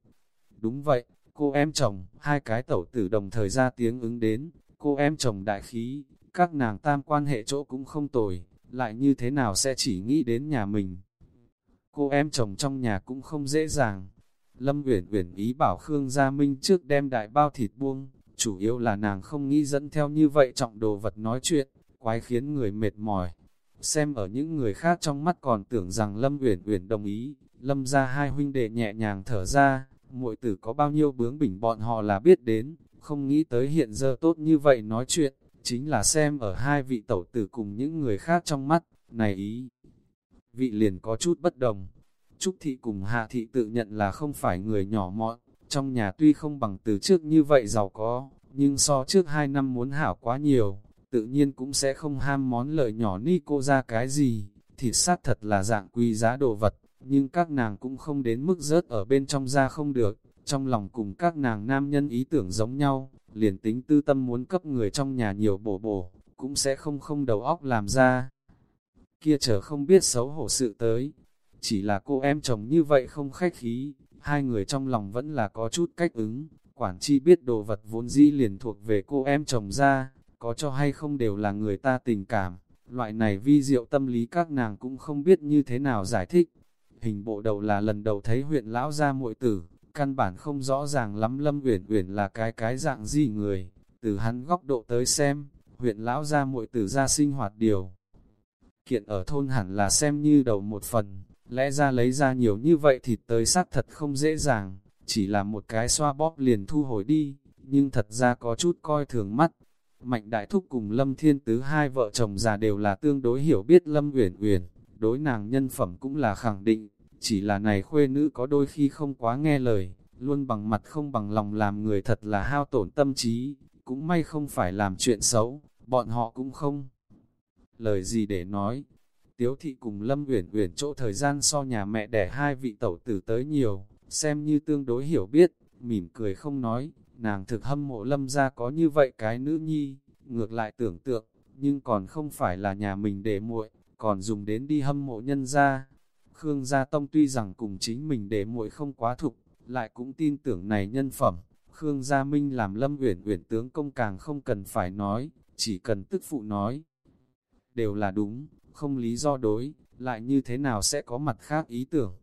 Đúng vậy, cô em chồng, hai cái tẩu tử đồng thời ra tiếng ứng đến, cô em chồng đại khí, các nàng tam quan hệ chỗ cũng không tồi, lại như thế nào sẽ chỉ nghĩ đến nhà mình. Cô em chồng trong nhà cũng không dễ dàng. Lâm Uyển Uyển ý bảo Khương Gia Minh trước đem đại bao thịt buông, chủ yếu là nàng không nghĩ dẫn theo như vậy trọng đồ vật nói chuyện, quái khiến người mệt mỏi. Xem ở những người khác trong mắt còn tưởng rằng Lâm Uyển Uyển đồng ý, Lâm ra hai huynh đệ nhẹ nhàng thở ra, muội tử có bao nhiêu bướng bỉnh bọn họ là biết đến, không nghĩ tới hiện giờ tốt như vậy nói chuyện chính là xem ở hai vị tẩu tử cùng những người khác trong mắt, này ý. Vị liền có chút bất đồng. Trúc thị cùng hạ thị tự nhận là không phải người nhỏ mọn, trong nhà tuy không bằng từ trước như vậy giàu có, nhưng so trước hai năm muốn hảo quá nhiều, tự nhiên cũng sẽ không ham món lợi nhỏ ni cô ra cái gì, thịt sát thật là dạng quý giá đồ vật, nhưng các nàng cũng không đến mức rớt ở bên trong ra không được, trong lòng cùng các nàng nam nhân ý tưởng giống nhau, liền tính tư tâm muốn cấp người trong nhà nhiều bổ bổ, cũng sẽ không không đầu óc làm ra. Kia chờ không biết xấu hổ sự tới, chỉ là cô em chồng như vậy không khách khí, hai người trong lòng vẫn là có chút cách ứng, quản chi biết đồ vật vốn dĩ liền thuộc về cô em chồng ra, có cho hay không đều là người ta tình cảm, loại này vi diệu tâm lý các nàng cũng không biết như thế nào giải thích. hình bộ đầu là lần đầu thấy huyện lão gia muội tử, căn bản không rõ ràng lắm Lâm Uyển Uyển là cái cái dạng gì người, từ hắn góc độ tới xem, huyện lão gia muội tử ra sinh hoạt điều. Kiện ở thôn hẳn là xem như đầu một phần, lẽ ra lấy ra nhiều như vậy thì tới xác thật không dễ dàng, chỉ là một cái xoa bóp liền thu hồi đi, nhưng thật ra có chút coi thường mắt. Mạnh Đại Thúc cùng Lâm Thiên Tứ hai vợ chồng già đều là tương đối hiểu biết Lâm Uyển Uyển, đối nàng nhân phẩm cũng là khẳng định, chỉ là này khuê nữ có đôi khi không quá nghe lời, luôn bằng mặt không bằng lòng làm người thật là hao tổn tâm trí, cũng may không phải làm chuyện xấu, bọn họ cũng không. Lời gì để nói, Tiếu thị cùng Lâm Uyển Uyển chỗ thời gian so nhà mẹ đẻ hai vị tẩu tử tới nhiều, xem như tương đối hiểu biết, mỉm cười không nói, nàng thực hâm mộ Lâm gia có như vậy cái nữ nhi, ngược lại tưởng tượng, nhưng còn không phải là nhà mình để muội, còn dùng đến đi hâm mộ nhân gia. Khương Gia Tông tuy rằng cùng chính mình để muội không quá thục, lại cũng tin tưởng này nhân phẩm. Khương Gia Minh làm Lâm Uyển Uyển tướng công càng không cần phải nói, chỉ cần tức phụ nói. Đều là đúng, không lý do đối, lại như thế nào sẽ có mặt khác ý tưởng.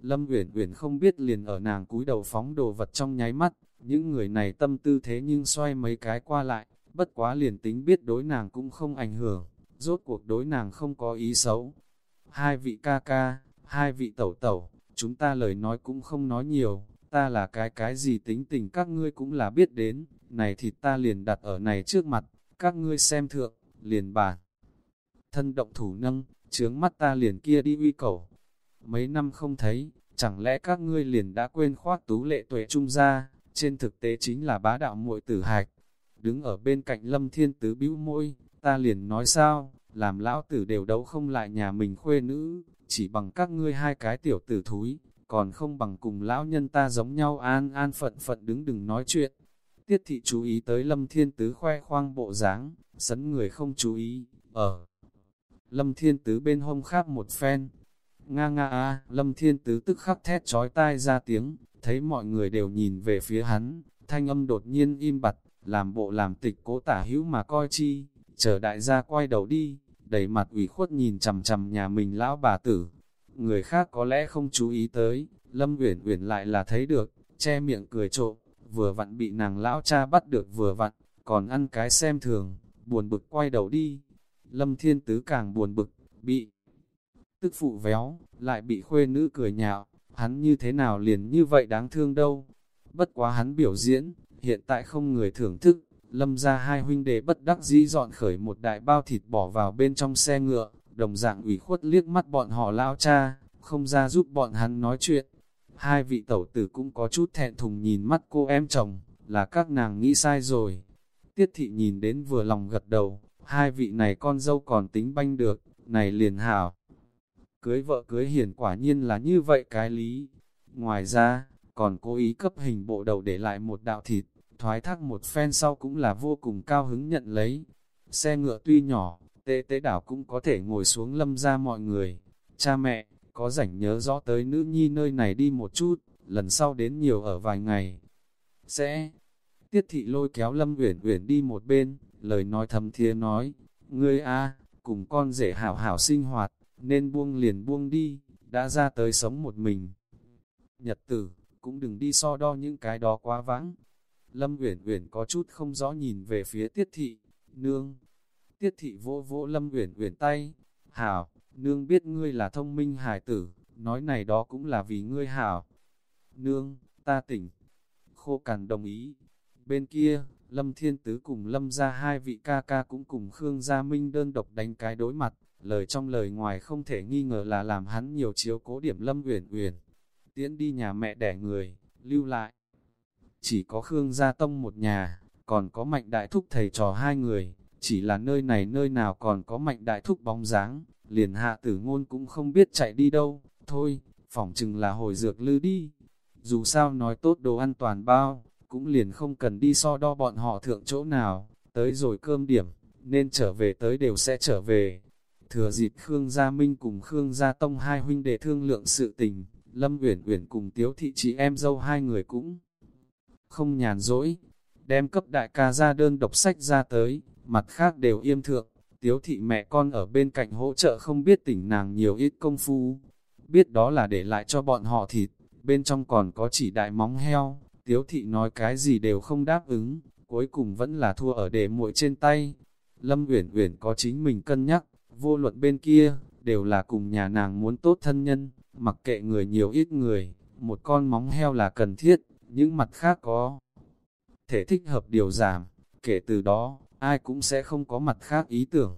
Lâm Uyển Uyển không biết liền ở nàng cúi đầu phóng đồ vật trong nháy mắt, những người này tâm tư thế nhưng xoay mấy cái qua lại, bất quá liền tính biết đối nàng cũng không ảnh hưởng, rốt cuộc đối nàng không có ý xấu. Hai vị ca ca, hai vị tẩu tẩu, chúng ta lời nói cũng không nói nhiều, ta là cái cái gì tính tình các ngươi cũng là biết đến, này thì ta liền đặt ở này trước mặt, các ngươi xem thượng, liền bản. Thân động thủ nâng, chướng mắt ta liền kia đi uy cầu. Mấy năm không thấy, chẳng lẽ các ngươi liền đã quên khoác tú lệ tuệ trung ra, trên thực tế chính là bá đạo muội tử hạch. Đứng ở bên cạnh lâm thiên tứ bĩu môi, ta liền nói sao, làm lão tử đều đấu không lại nhà mình khuê nữ, chỉ bằng các ngươi hai cái tiểu tử thúi, còn không bằng cùng lão nhân ta giống nhau an an phận phận đứng đừng nói chuyện. Tiết thị chú ý tới lâm thiên tứ khoe khoang bộ dáng, sấn người không chú ý, ở. Lâm thiên tứ bên hông khác một phen, nga nga a lâm thiên tứ tức khắc thét trói tai ra tiếng, thấy mọi người đều nhìn về phía hắn, thanh âm đột nhiên im bặt, làm bộ làm tịch cố tả hữu mà coi chi, chờ đại gia quay đầu đi, đầy mặt ủy khuất nhìn chầm chầm nhà mình lão bà tử. Người khác có lẽ không chú ý tới, Lâm Uyển Uyển lại là thấy được, che miệng cười trộm, vừa vặn bị nàng lão cha bắt được vừa vặn, còn ăn cái xem thường, buồn bực quay đầu đi. Lâm Thiên Tứ càng buồn bực, bị tức phụ véo, lại bị khuê nữ cười nhạo, hắn như thế nào liền như vậy đáng thương đâu. Bất quá hắn biểu diễn, hiện tại không người thưởng thức, lâm ra hai huynh đệ bất đắc dĩ dọn khởi một đại bao thịt bỏ vào bên trong xe ngựa, đồng dạng ủy khuất liếc mắt bọn họ lao cha, không ra giúp bọn hắn nói chuyện. Hai vị tẩu tử cũng có chút thẹn thùng nhìn mắt cô em chồng, là các nàng nghĩ sai rồi. Tiết thị nhìn đến vừa lòng gật đầu, hai vị này con dâu còn tính banh được, này liền hảo. Cưới vợ cưới hiền quả nhiên là như vậy cái lý. Ngoài ra, còn cố ý cấp hình bộ đầu để lại một đạo thịt, thoái thác một phen sau cũng là vô cùng cao hứng nhận lấy. Xe ngựa tuy nhỏ, tê tế đảo cũng có thể ngồi xuống lâm ra mọi người. Cha mẹ, có rảnh nhớ rõ tới nữ nhi nơi này đi một chút, lần sau đến nhiều ở vài ngày. Sẽ, tiết thị lôi kéo lâm uyển uyển đi một bên, lời nói thầm thía nói, ngươi a cùng con rể hảo hảo sinh hoạt, nên buông liền buông đi, đã ra tới sống một mình. Nhật tử, cũng đừng đi so đo những cái đó quá vãng. Lâm Uyển Uyển có chút không rõ nhìn về phía Tiết thị, "Nương." Tiết thị vỗ vỗ Lâm Uyển Uyển tay, "Hảo, nương biết ngươi là thông minh hài tử, nói này đó cũng là vì ngươi hảo." "Nương, ta tỉnh." Khô Cằn đồng ý. Bên kia, Lâm Thiên Tứ cùng Lâm gia hai vị ca ca cũng cùng Khương Gia Minh đơn độc đánh cái đối mặt, lời trong lời ngoài không thể nghi ngờ là làm hắn nhiều chiếu cố điểm Lâm Uyển Uyển. Tiễn đi nhà mẹ đẻ người, lưu lại. Chỉ có Khương Gia Tông một nhà, còn có Mạnh Đại Thúc thầy trò hai người, chỉ là nơi này nơi nào còn có Mạnh Đại Thúc bóng dáng, liền hạ tử ngôn cũng không biết chạy đi đâu, thôi, phỏng chừng là hồi dược lư đi. Dù sao nói tốt đồ ăn toàn bao, cũng liền không cần đi so đo bọn họ thượng chỗ nào, tới rồi cơm điểm, nên trở về tới đều sẽ trở về. Thừa dịp Khương Gia Minh cùng Khương Gia Tông hai huynh đệ thương lượng sự tình, Lâm Uyển Uyển cùng Tiếu Thị chị em dâu hai người cũng không nhàn rỗi, đem cấp đại ca ra đơn độc sách ra tới, mặt khác đều yêm thượng, Tiếu Thị mẹ con ở bên cạnh hỗ trợ không biết tỉnh nàng nhiều ít công phu. biết đó là để lại cho bọn họ thịt, bên trong còn có chỉ đại móng heo, tiếu thị nói cái gì đều không đáp ứng, cuối cùng vẫn là thua ở để muội trên tay. Lâm Uyển Uyển có chính mình cân nhắc, vô luận bên kia, đều là cùng nhà nàng muốn tốt thân nhân, mặc kệ người nhiều ít người, một con móng heo là cần thiết, những mặt khác có thể thích hợp điều giảm, kể từ đó, ai cũng sẽ không có mặt khác ý tưởng.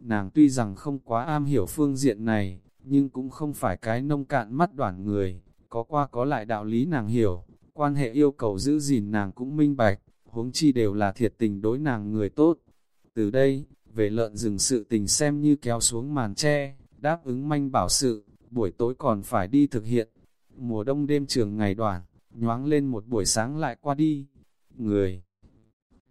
Nàng tuy rằng không quá am hiểu phương diện này, nhưng cũng không phải cái nông cạn mắt đoản người, có qua có lại đạo lý nàng hiểu, quan hệ yêu cầu giữ gìn nàng cũng minh bạch, huống chi đều là thiệt tình đối nàng người tốt. Từ đây, về lợn rừng sự tình xem như kéo xuống màn tre, đáp ứng manh bảo sự, buổi tối còn phải đi thực hiện. Mùa đông đêm trường ngày đoàn, nhoáng lên một buổi sáng lại qua đi. Người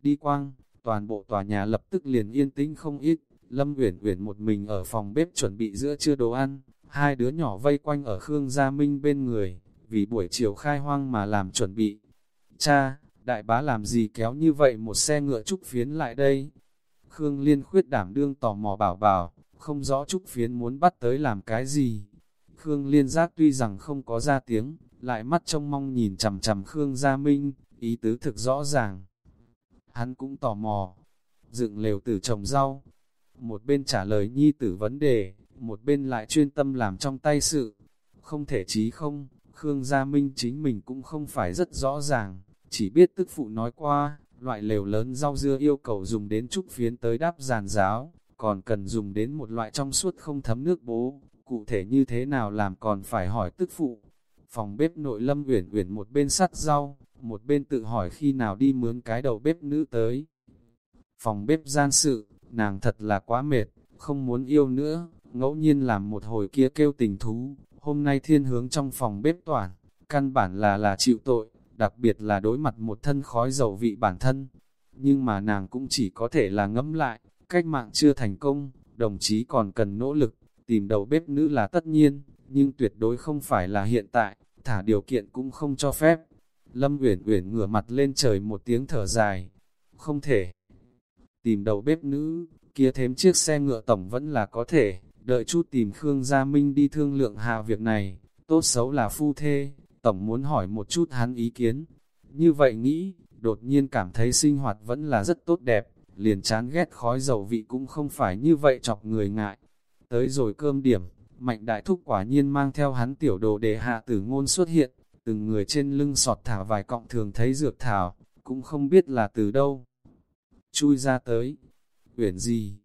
đi quang, toàn bộ tòa nhà lập tức liền yên tĩnh không ít. Lâm Uyển Uyển một mình ở phòng bếp chuẩn bị giữa trưa đồ ăn, hai đứa nhỏ vây quanh ở Khương Gia Minh bên người, vì buổi chiều khai hoang mà làm chuẩn bị. Cha, đại bá làm gì kéo như vậy một xe ngựa trúc phiến lại đây? Khương Liên khuyết đảm đương tò mò bảo bảo, không rõ trúc phiến muốn bắt tới làm cái gì. Khương Liên giác tuy rằng không có ra tiếng, lại mắt trông mong nhìn chằm chằm Khương Gia Minh, ý tứ thực rõ ràng. Hắn cũng tò mò, dựng lều tử trồng rau. Một bên trả lời nhi tử vấn đề, một bên lại chuyên tâm làm trong tay sự. Không thể chí không, Khương Gia Minh chính mình cũng không phải rất rõ ràng, chỉ biết tức phụ nói qua, loại lều lớn rau dưa yêu cầu dùng đến trúc phiến tới đáp giàn giáo, còn cần dùng đến một loại trong suốt không thấm nước bố, cụ thể như thế nào làm còn phải hỏi tức phụ. Phòng bếp nội lâm uyển uyển một bên sắt rau, một bên tự hỏi khi nào đi mướn cái đầu bếp nữ tới. Phòng bếp gian sự, nàng thật là quá mệt, không muốn yêu nữa, ngẫu nhiên làm một hồi kia kêu tình thú, hôm nay thiên hướng trong phòng bếp toàn, căn bản là là chịu tội, đặc biệt là đối mặt một thân khói dầu vị bản thân. Nhưng mà nàng cũng chỉ có thể là ngẫm lại, cách mạng chưa thành công, đồng chí còn cần nỗ lực, tìm đầu bếp nữ là tất nhiên, nhưng tuyệt đối không phải là hiện tại, thả điều kiện cũng không cho phép. Lâm Uyển Uyển ngửa mặt lên trời một tiếng thở dài, không thể. Tìm đầu bếp nữ, kia thêm chiếc xe ngựa tổng vẫn là có thể, đợi chút tìm Khương Gia Minh đi thương lượng hạ việc này, tốt xấu là phu thê, tổng muốn hỏi một chút hắn ý kiến. Như vậy nghĩ, đột nhiên cảm thấy sinh hoạt vẫn là rất tốt đẹp, liền chán ghét khói dầu vị cũng không phải như vậy chọc người ngại. Tới rồi cơm điểm, mạnh đại thúc quả nhiên mang theo hắn tiểu đồ để hạ tử ngôn xuất hiện, từng người trên lưng sọt thả vài cọng thường thấy dược thảo, cũng không biết là từ đâu. Chui ra tới, uyển gì?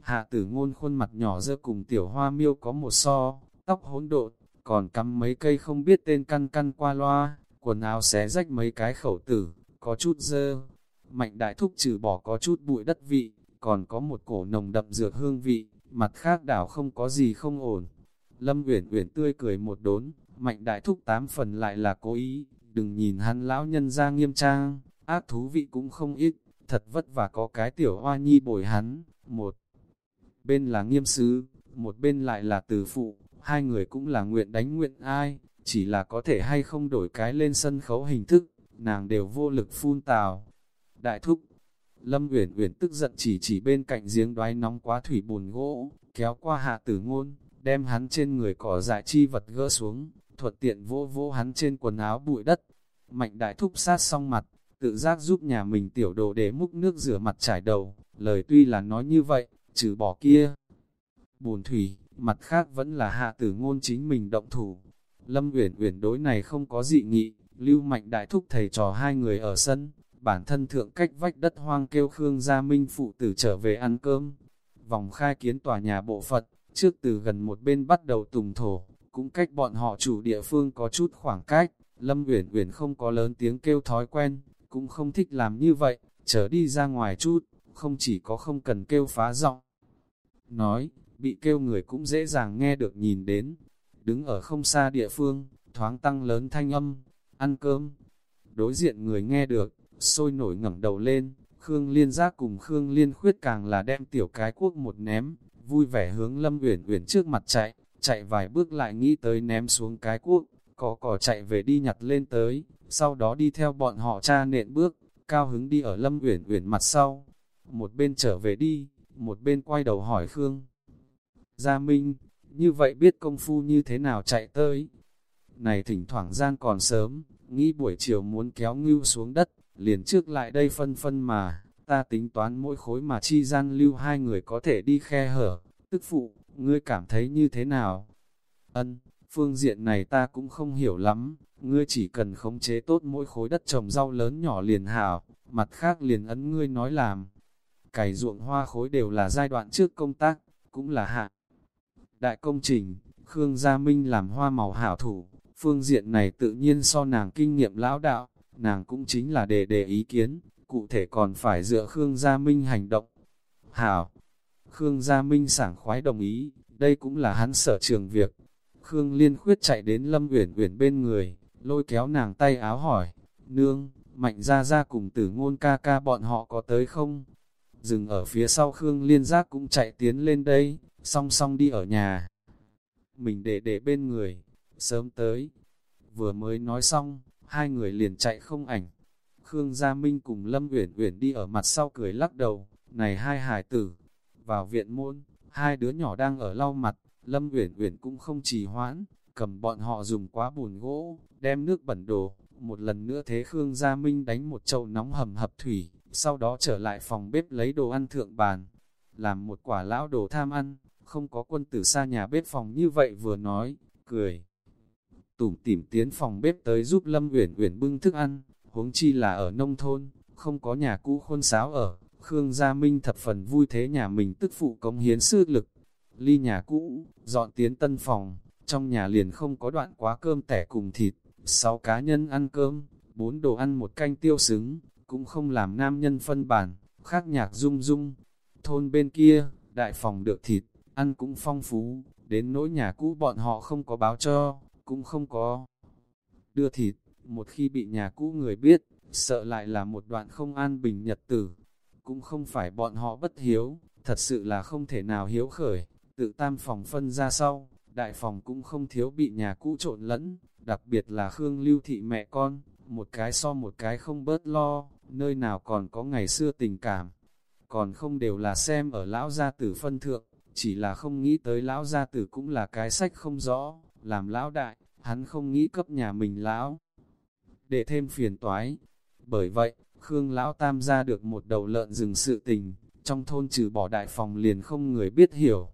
Hạ tử ngôn khuôn mặt nhỏ dơ cùng tiểu hoa miêu có một so, tóc hỗn độn, còn cắm mấy cây không biết tên căn căn qua loa, quần áo xé rách mấy cái khẩu tử, có chút dơ. Mạnh đại thúc trừ bỏ có chút bụi đất vị, còn có một cổ nồng đậm dược hương vị, mặt khác đảo không có gì không ổn. Lâm Uyển Uyển tươi cười một đốn, mạnh đại thúc tám phần lại là cố ý, đừng nhìn hắn lão nhân ra nghiêm trang, ác thú vị cũng không ít, thật vất vả có cái tiểu hoa nhi bồi hắn, một bên là nghiêm sứ, một bên lại là từ phụ, hai người cũng là nguyện đánh nguyện ai, chỉ là có thể hay không đổi cái lên sân khấu hình thức, nàng đều vô lực phun tào. Đại thúc, Lâm Uyển Uyển tức giận chỉ chỉ bên cạnh giếng đoái nóng quá thủy bùn gỗ, kéo qua hạ tử ngôn, đem hắn trên người cỏ dại chi vật gỡ xuống, thuật tiện vô vô hắn trên quần áo bụi đất. Mạnh đại thúc sát xong mặt, tự giác giúp nhà mình tiểu đồ để múc nước rửa mặt trải đầu, lời tuy là nói như vậy, trừ bỏ kia. Bùn thủy, mặt khác vẫn là hạ tử ngôn chính mình động thủ. Lâm Uyển Uyển đối này không có dị nghị, lưu mạnh đại thúc thầy trò hai người ở sân, bản thân thượng cách vách đất hoang kêu Khương Gia Minh phụ tử trở về ăn cơm. Vòng khai kiến tòa nhà bộ Phật, trước từ gần một bên bắt đầu tùng thổ, cũng cách bọn họ chủ địa phương có chút khoảng cách. Lâm Uyển Uyển không có lớn tiếng kêu thói quen, cũng không thích làm như vậy, trở đi ra ngoài chút, không chỉ có không cần kêu phá giọng. Nói, bị kêu người cũng dễ dàng nghe được nhìn đến. Đứng ở không xa địa phương, thoáng tăng lớn thanh âm, ăn cơm. Đối diện người nghe được, sôi nổi ngẩng đầu lên, Khương Liên Giác cùng Khương Liên Khuyết càng là đem tiểu cái quốc một ném, vui vẻ hướng Lâm Uyển Uyển trước mặt chạy, chạy vài bước lại nghĩ tới ném xuống cái quốc, có cỏ chạy về đi nhặt lên tới, sau đó đi theo bọn họ cha nện bước, cao hứng đi ở Lâm Uyển Uyển mặt sau. Một bên trở về đi, một bên quay đầu hỏi Khương. Gia Minh, như vậy biết công phu như thế nào chạy tới. Này thỉnh thoảng gian còn sớm, nghĩ buổi chiều muốn kéo ngưu xuống đất, liền trước lại đây phân phân mà, ta tính toán mỗi khối mà chi gian lưu hai người có thể đi khe hở, tức phụ, ngươi cảm thấy như thế nào? Ân, phương diện này ta cũng không hiểu lắm, ngươi chỉ cần khống chế tốt mỗi khối đất trồng rau lớn nhỏ liền hảo, mặt khác liền ấn ngươi nói làm. Cày ruộng hoa khối đều là giai đoạn trước công tác, cũng là hạ. Đại công trình, Khương Gia Minh làm hoa màu hảo thủ, phương diện này tự nhiên so nàng kinh nghiệm lão đạo, nàng cũng chính là để đề ý kiến, cụ thể còn phải dựa Khương Gia Minh hành động. Hảo, Khương Gia Minh sảng khoái đồng ý, đây cũng là hắn sở trường việc. Khương Liên Khuyết chạy đến Lâm Uyển Uyển bên người, lôi kéo nàng tay áo hỏi, nương, mạnh gia gia cùng tử ngôn ca ca bọn họ có tới không? Dừng ở phía sau Khương Liên Giác cũng chạy tiến lên đây, song song đi ở nhà. Mình để để bên người, sớm tới. Vừa mới nói xong, hai người liền chạy không ảnh. Khương Gia Minh cùng Lâm Uyển Uyển đi ở mặt sau cười lắc đầu, này hai hải tử. Vào viện môn, hai đứa nhỏ đang ở lau mặt, Lâm Uyển Uyển cũng không trì hoãn, cầm bọn họ dùng quá bùn gỗ, đem nước bẩn đồ, một lần nữa thế Khương Gia Minh đánh một chậu nóng hầm hập thủy, sau đó trở lại phòng bếp lấy đồ ăn thượng bàn, làm một quả lão đồ tham ăn, không có quân tử xa nhà bếp phòng như vậy vừa nói, cười. Tủm tỉm tiến phòng bếp tới giúp Lâm Uyển Uyển bưng thức ăn, huống chi là ở nông thôn, không có nhà cũ khuôn sáo ở, Khương Gia Minh thập phần vui thế nhà mình tức phụ cống hiến sức lực. Ly nhà cũ, dọn tiến tân phòng, trong nhà liền không có đoạn quá cơm tẻ cùng thịt, sáu cá nhân ăn cơm, bốn đồ ăn một canh tiêu xứng, cũng không làm nam nhân phân bản, khác nhạc rung rung. Thôn bên kia, đại phòng được thịt, ăn cũng phong phú, đến nỗi nhà cũ bọn họ không có báo cho, cũng không có đưa thịt, một khi bị nhà cũ người biết, sợ lại là một đoạn không an bình nhật tử. Cũng không phải bọn họ bất hiếu, thật sự là không thể nào hiếu khởi, tự tam phòng phân ra sau, đại phòng cũng không thiếu bị nhà cũ trộn lẫn, đặc biệt là Khương Lưu Thị mẹ con, một cái so một cái không bớt lo, nơi nào còn có ngày xưa tình cảm, còn không đều là xem ở lão gia tử phân thượng, chỉ là không nghĩ tới lão gia tử cũng là cái sách không rõ, làm lão đại, hắn không nghĩ cấp nhà mình lão, để thêm phiền toái. Bởi vậy, Khương lão tam ra được một đầu lợn rừng sự tình, trong thôn trừ bỏ đại phòng liền không người biết hiểu.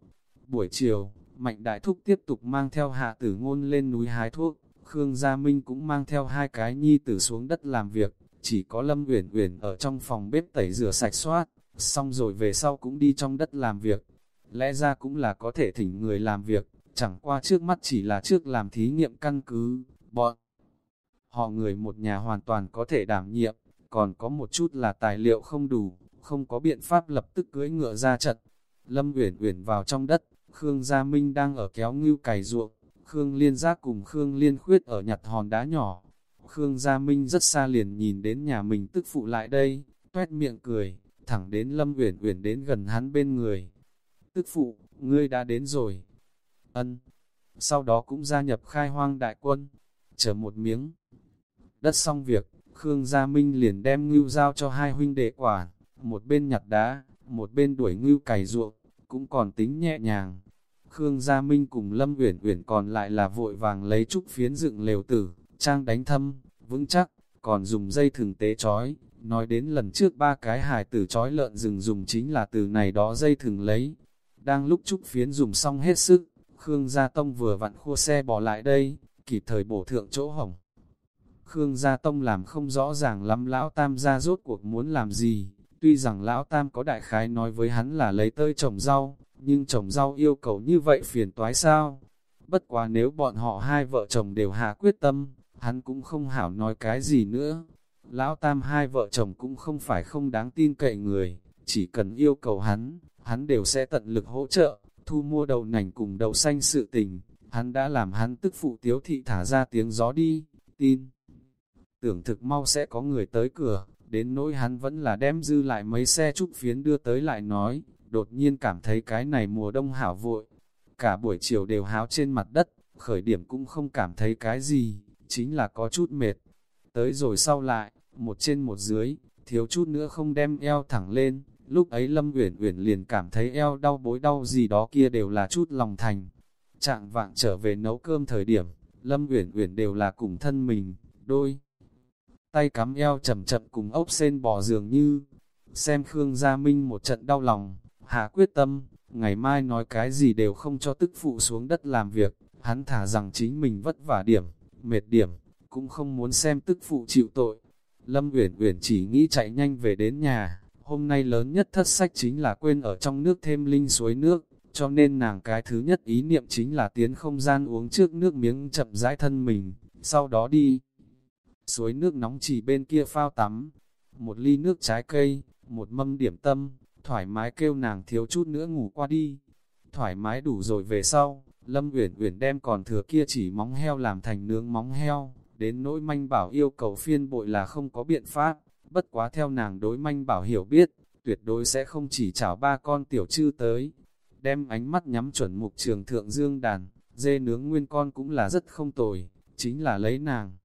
Buổi chiều, Mạnh Đại Thúc tiếp tục mang theo hạ tử ngôn lên núi hái thuốc, Khương Gia Minh cũng mang theo hai cái nhi tử xuống đất làm việc, chỉ có Lâm Uyển Uyển ở trong phòng bếp tẩy rửa sạch soát, xong rồi về sau cũng đi trong đất làm việc. Lẽ ra cũng là có thể thỉnh người làm việc, chẳng qua trước mắt chỉ là trước làm thí nghiệm căn cứ, bọn họ người một nhà hoàn toàn có thể đảm nhiệm, còn có một chút là tài liệu không đủ, không có biện pháp lập tức cưới ngựa ra trận. Lâm Uyển Uyển vào trong đất, Khương Gia Minh đang ở kéo ngưu cày ruộng, Khương Liên Giác cùng Khương Liên Khuyết ở nhặt hòn đá nhỏ. Khương Gia Minh rất xa liền nhìn đến nhà mình tức phụ lại đây, tuét miệng cười, thẳng đến Lâm Uyển Uyển đến gần hắn bên người. Tức phụ, ngươi đã đến rồi. Ân. Sau đó cũng gia nhập khai hoang đại quân, chờ một miếng. Đất xong việc, Khương Gia Minh liền đem ngưu giao cho hai huynh đệ quả một bên nhặt đá, một bên đuổi ngưu cày ruộng, cũng còn tính nhẹ nhàng. Khương Gia Minh cùng Lâm Uyển Uyển còn lại là vội vàng lấy trúc phiến dựng lều tử, trang đánh thâm, vững chắc, còn dùng dây thừng tế chói. Nói đến lần trước ba cái hài tử chói lợn rừng dùng chính là từ này đó dây thừng lấy. Đang lúc trúc phiến dùng xong hết sức, Khương Gia Tông vừa vặn khua xe bỏ lại đây, kịp thời bổ thượng chỗ hỏng. Khương Gia Tông làm không rõ ràng lắm lão tam gia rốt cuộc muốn làm gì, tuy rằng lão tam có đại khái nói với hắn là lấy tơi trồng rau, nhưng trồng rau yêu cầu như vậy phiền toái sao? Bất quá nếu bọn họ hai vợ chồng đều hạ quyết tâm, hắn cũng không hảo nói cái gì nữa. Lão tam hai vợ chồng cũng không phải không đáng tin cậy người, chỉ cần yêu cầu hắn, hắn đều sẽ tận lực hỗ trợ, thu mua đầu nành cùng đầu xanh sự tình, hắn đã làm hắn tức phụ tiếu thị thả ra tiếng gió đi, tin. Tưởng thực mau sẽ có người tới cửa, đến nỗi hắn vẫn là đem dư lại mấy xe trúc phiến đưa tới lại nói, đột nhiên cảm thấy cái này mùa đông hảo vội. Cả buổi chiều đều háo trên mặt đất, khởi điểm cũng không cảm thấy cái gì, chính là có chút mệt. Tới rồi sau lại, một trên một dưới, thiếu chút nữa không đem eo thẳng lên, lúc ấy Lâm Uyển Uyển liền cảm thấy eo đau bối đau gì đó kia đều là chút lòng thành. Trạng vạng trở về nấu cơm thời điểm, Lâm Uyển Uyển đều là cùng thân mình, đôi tay cắm eo chậm chậm cùng ốc sen bò dường như. Xem Khương Gia Minh một trận đau lòng, hạ quyết tâm, ngày mai nói cái gì đều không cho tức phụ xuống đất làm việc, hắn thả rằng chính mình vất vả điểm, mệt điểm, cũng không muốn xem tức phụ chịu tội. Lâm Uyển Uyển chỉ nghĩ chạy nhanh về đến nhà, hôm nay lớn nhất thất sách chính là quên ở trong nước thêm linh suối nước, cho nên nàng cái thứ nhất ý niệm chính là tiến không gian uống trước nước miếng chậm rãi thân mình, sau đó đi. Suối nước nóng chỉ bên kia phao tắm, một ly nước trái cây, một mâm điểm tâm, thoải mái kêu nàng thiếu chút nữa ngủ qua đi. Thoải mái đủ rồi về sau, Lâm Uyển Uyển đem còn thừa kia chỉ móng heo làm thành nướng móng heo, đến nỗi manh bảo yêu cầu phiên bội là không có biện pháp, bất quá theo nàng đối manh bảo hiểu biết, tuyệt đối sẽ không chỉ chảo ba con tiểu chư tới. Đem ánh mắt nhắm chuẩn mục trường thượng dương đàn, dê nướng nguyên con cũng là rất không tồi, chính là lấy nàng.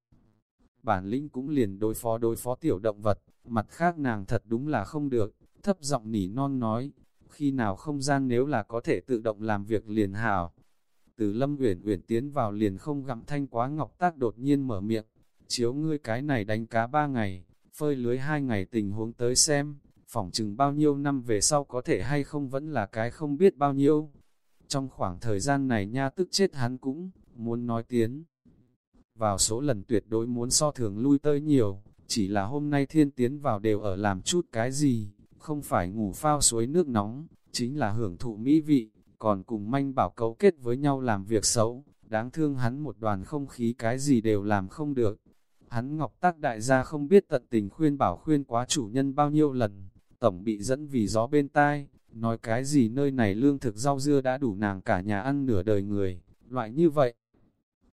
Bản lĩnh cũng liền đối phó đối phó tiểu động vật, mặt khác nàng thật đúng là không được, thấp giọng nỉ non nói, khi nào không gian nếu là có thể tự động làm việc liền hảo. Từ lâm uyển uyển tiến vào liền không gặm thanh quá ngọc tác đột nhiên mở miệng, chiếu ngươi cái này đánh cá ba ngày, phơi lưới hai ngày tình huống tới xem, phỏng chừng bao nhiêu năm về sau có thể hay không vẫn là cái không biết bao nhiêu. Trong khoảng thời gian này nha tức chết hắn cũng, muốn nói tiến. Vào số lần tuyệt đối muốn so thường lui tới nhiều, chỉ là hôm nay thiên tiến vào đều ở làm chút cái gì, không phải ngủ phao suối nước nóng, chính là hưởng thụ mỹ vị, còn cùng manh bảo cấu kết với nhau làm việc xấu, đáng thương hắn một đoàn không khí cái gì đều làm không được. Hắn ngọc tác đại gia không biết tận tình khuyên bảo khuyên quá chủ nhân bao nhiêu lần, tổng bị dẫn vì gió bên tai, nói cái gì nơi này lương thực rau dưa đã đủ nàng cả nhà ăn nửa đời người, loại như vậy.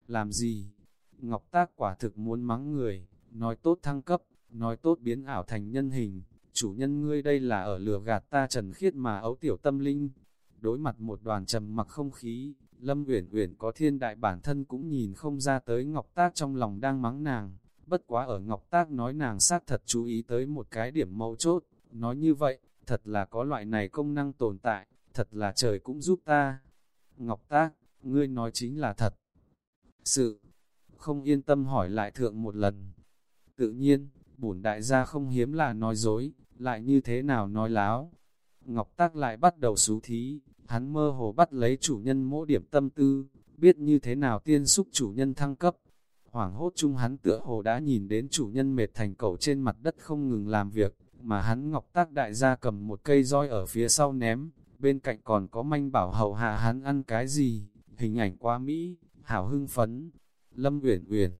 Làm gì? Ngọc tác quả thực muốn mắng người, nói tốt thăng cấp, nói tốt biến ảo thành nhân hình, chủ nhân ngươi đây là ở lừa gạt ta trần khiết mà ấu tiểu tâm linh. Đối mặt một đoàn trầm mặc không khí, Lâm Uyển Uyển có thiên đại bản thân cũng nhìn không ra tới Ngọc Tác trong lòng đang mắng nàng, bất quá ở Ngọc Tác nói nàng xác thật chú ý tới một cái điểm mấu chốt, nói như vậy, thật là có loại này công năng tồn tại, thật là trời cũng giúp ta. Ngọc Tác, ngươi nói chính là thật. Sự, không yên tâm hỏi lại thượng một lần. Tự nhiên, bổn đại gia không hiếm là nói dối, lại như thế nào nói láo. Ngọc Tác lại bắt đầu xú thí, hắn mơ hồ bắt lấy chủ nhân mỗi điểm tâm tư, biết như thế nào tiên xúc chủ nhân thăng cấp. Hoảng hốt chung hắn tựa hồ đã nhìn đến chủ nhân mệt thành cẩu trên mặt đất không ngừng làm việc, mà hắn Ngọc Tác đại gia cầm một cây roi ở phía sau ném, bên cạnh còn có manh bảo hậu hạ hắn ăn cái gì, hình ảnh quá Mỹ, hảo hưng phấn, Lâm Uyển Uyển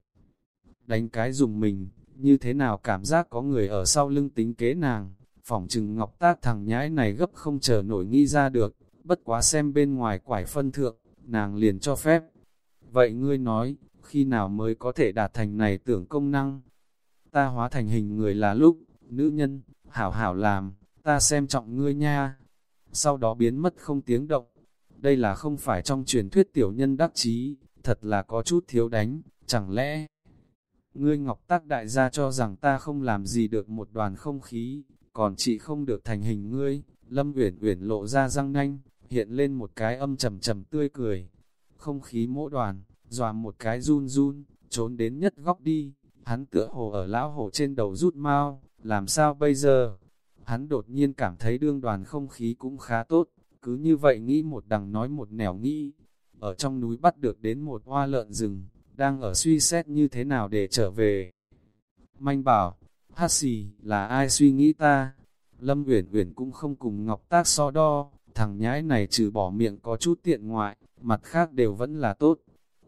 đánh cái dùng mình, như thế nào cảm giác có người ở sau lưng tính kế nàng, phỏng chừng ngọc tác thằng nhãi này gấp không chờ nổi nghi ra được, bất quá xem bên ngoài quải phân thượng, nàng liền cho phép. Vậy ngươi nói, khi nào mới có thể đạt thành này tưởng công năng? Ta hóa thành hình người là lúc, nữ nhân, hảo hảo làm, ta xem trọng ngươi nha. Sau đó biến mất không tiếng động. Đây là không phải trong truyền thuyết tiểu nhân đắc chí, thật là có chút thiếu đánh, chẳng lẽ ngươi ngọc tác đại gia cho rằng ta không làm gì được một đoàn không khí, còn chị không được thành hình ngươi, lâm uyển uyển lộ ra răng nanh, hiện lên một cái âm trầm trầm tươi cười, không khí mỗi đoàn, dòa một cái run run, trốn đến nhất góc đi, hắn tựa hồ ở lão hồ trên đầu rút mau, làm sao bây giờ? Hắn đột nhiên cảm thấy đương đoàn không khí cũng khá tốt, cứ như vậy nghĩ một đằng nói một nẻo nghĩ, ở trong núi bắt được đến một hoa lợn rừng, đang ở suy xét như thế nào để trở về. Manh bảo, hát xì, là ai suy nghĩ ta? Lâm Uyển Uyển cũng không cùng Ngọc Tác so đo, thằng nhãi này trừ bỏ miệng có chút tiện ngoại, mặt khác đều vẫn là tốt.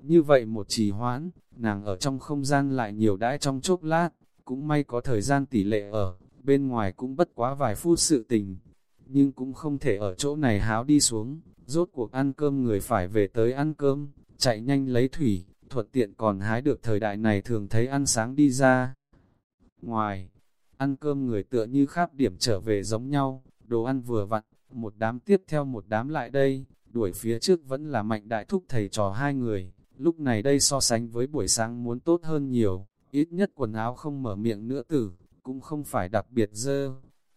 Như vậy một trì hoãn, nàng ở trong không gian lại nhiều đãi trong chốc lát, cũng may có thời gian tỷ lệ ở, bên ngoài cũng bất quá vài phút sự tình, nhưng cũng không thể ở chỗ này háo đi xuống, rốt cuộc ăn cơm người phải về tới ăn cơm, chạy nhanh lấy thủy, thuận tiện còn hái được thời đại này thường thấy ăn sáng đi ra. Ngoài, ăn cơm người tựa như khắp điểm trở về giống nhau, đồ ăn vừa vặn, một đám tiếp theo một đám lại đây, đuổi phía trước vẫn là mạnh đại thúc thầy trò hai người, lúc này đây so sánh với buổi sáng muốn tốt hơn nhiều, ít nhất quần áo không mở miệng nữa tử, cũng không phải đặc biệt dơ.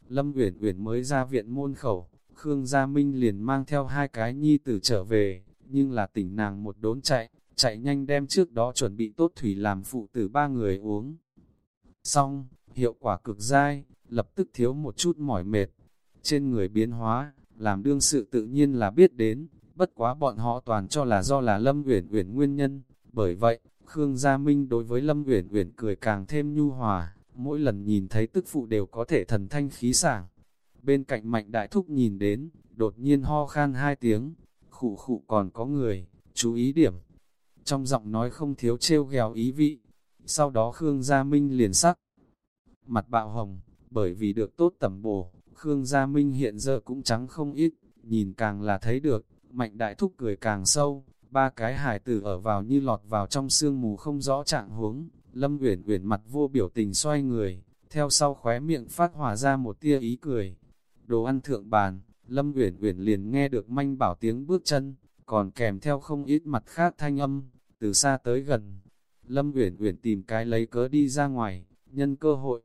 Lâm Uyển Uyển mới ra viện môn khẩu, Khương Gia Minh liền mang theo hai cái nhi tử trở về, nhưng là tỉnh nàng một đốn chạy, chạy nhanh đem trước đó chuẩn bị tốt thủy làm phụ tử ba người uống. Xong, hiệu quả cực dai, lập tức thiếu một chút mỏi mệt. Trên người biến hóa, làm đương sự tự nhiên là biết đến, bất quá bọn họ toàn cho là do là Lâm Uyển Uyển nguyên nhân. Bởi vậy, Khương Gia Minh đối với Lâm Uyển Uyển cười càng thêm nhu hòa, mỗi lần nhìn thấy tức phụ đều có thể thần thanh khí sảng. Bên cạnh Mạnh Đại Thúc nhìn đến, đột nhiên ho khan hai tiếng, khụ khụ còn có người, chú ý điểm. Trong giọng nói không thiếu trêu ghèo ý vị. Sau đó Khương Gia Minh liền sắc. Mặt bạo hồng, bởi vì được tốt tầm bổ, Khương Gia Minh hiện giờ cũng trắng không ít, nhìn càng là thấy được, mạnh đại thúc cười càng sâu, ba cái hải tử ở vào như lọt vào trong sương mù không rõ trạng huống, Lâm Uyển Uyển mặt vô biểu tình xoay người, theo sau khóe miệng phát hòa ra một tia ý cười. Đồ ăn thượng bàn, Lâm Uyển Uyển liền nghe được manh bảo tiếng bước chân, còn kèm theo không ít mặt khác thanh âm, từ xa tới gần. Lâm Uyển Uyển tìm cái lấy cớ đi ra ngoài, nhân cơ hội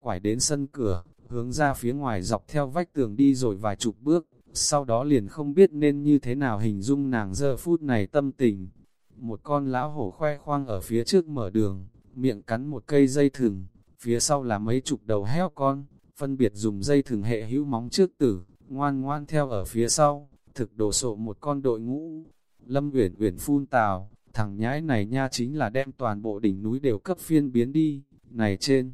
quải đến sân cửa, hướng ra phía ngoài dọc theo vách tường đi rồi vài chục bước, sau đó liền không biết nên như thế nào hình dung nàng giờ phút này tâm tình. Một con lão hổ khoe khoang ở phía trước mở đường, miệng cắn một cây dây thừng, phía sau là mấy chục đầu heo con, phân biệt dùng dây thừng hệ hữu móng trước tử, ngoan ngoan theo ở phía sau, thực đổ sộ một con đội ngũ. Lâm Uyển Uyển phun tào, thằng nhãi này nha chính là đem toàn bộ đỉnh núi đều cấp phiên biến đi, này trên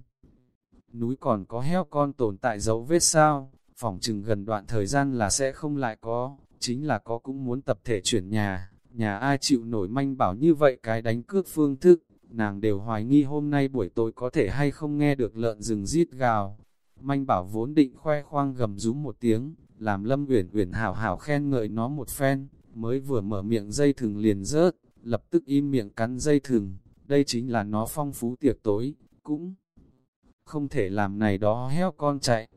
núi còn có heo con tồn tại dấu vết sao, phỏng chừng gần đoạn thời gian là sẽ không lại có, chính là có cũng muốn tập thể chuyển nhà, nhà ai chịu nổi manh bảo như vậy cái đánh cước phương thức, nàng đều hoài nghi hôm nay buổi tối có thể hay không nghe được lợn rừng rít gào. Manh bảo vốn định khoe khoang gầm rú một tiếng, làm Lâm Uyển Uyển hảo hảo khen ngợi nó một phen, mới vừa mở miệng dây thừng liền rớt, lập tức im miệng cắn dây thừng, đây chính là nó phong phú tiệc tối, cũng không thể làm này đó heo con chạy.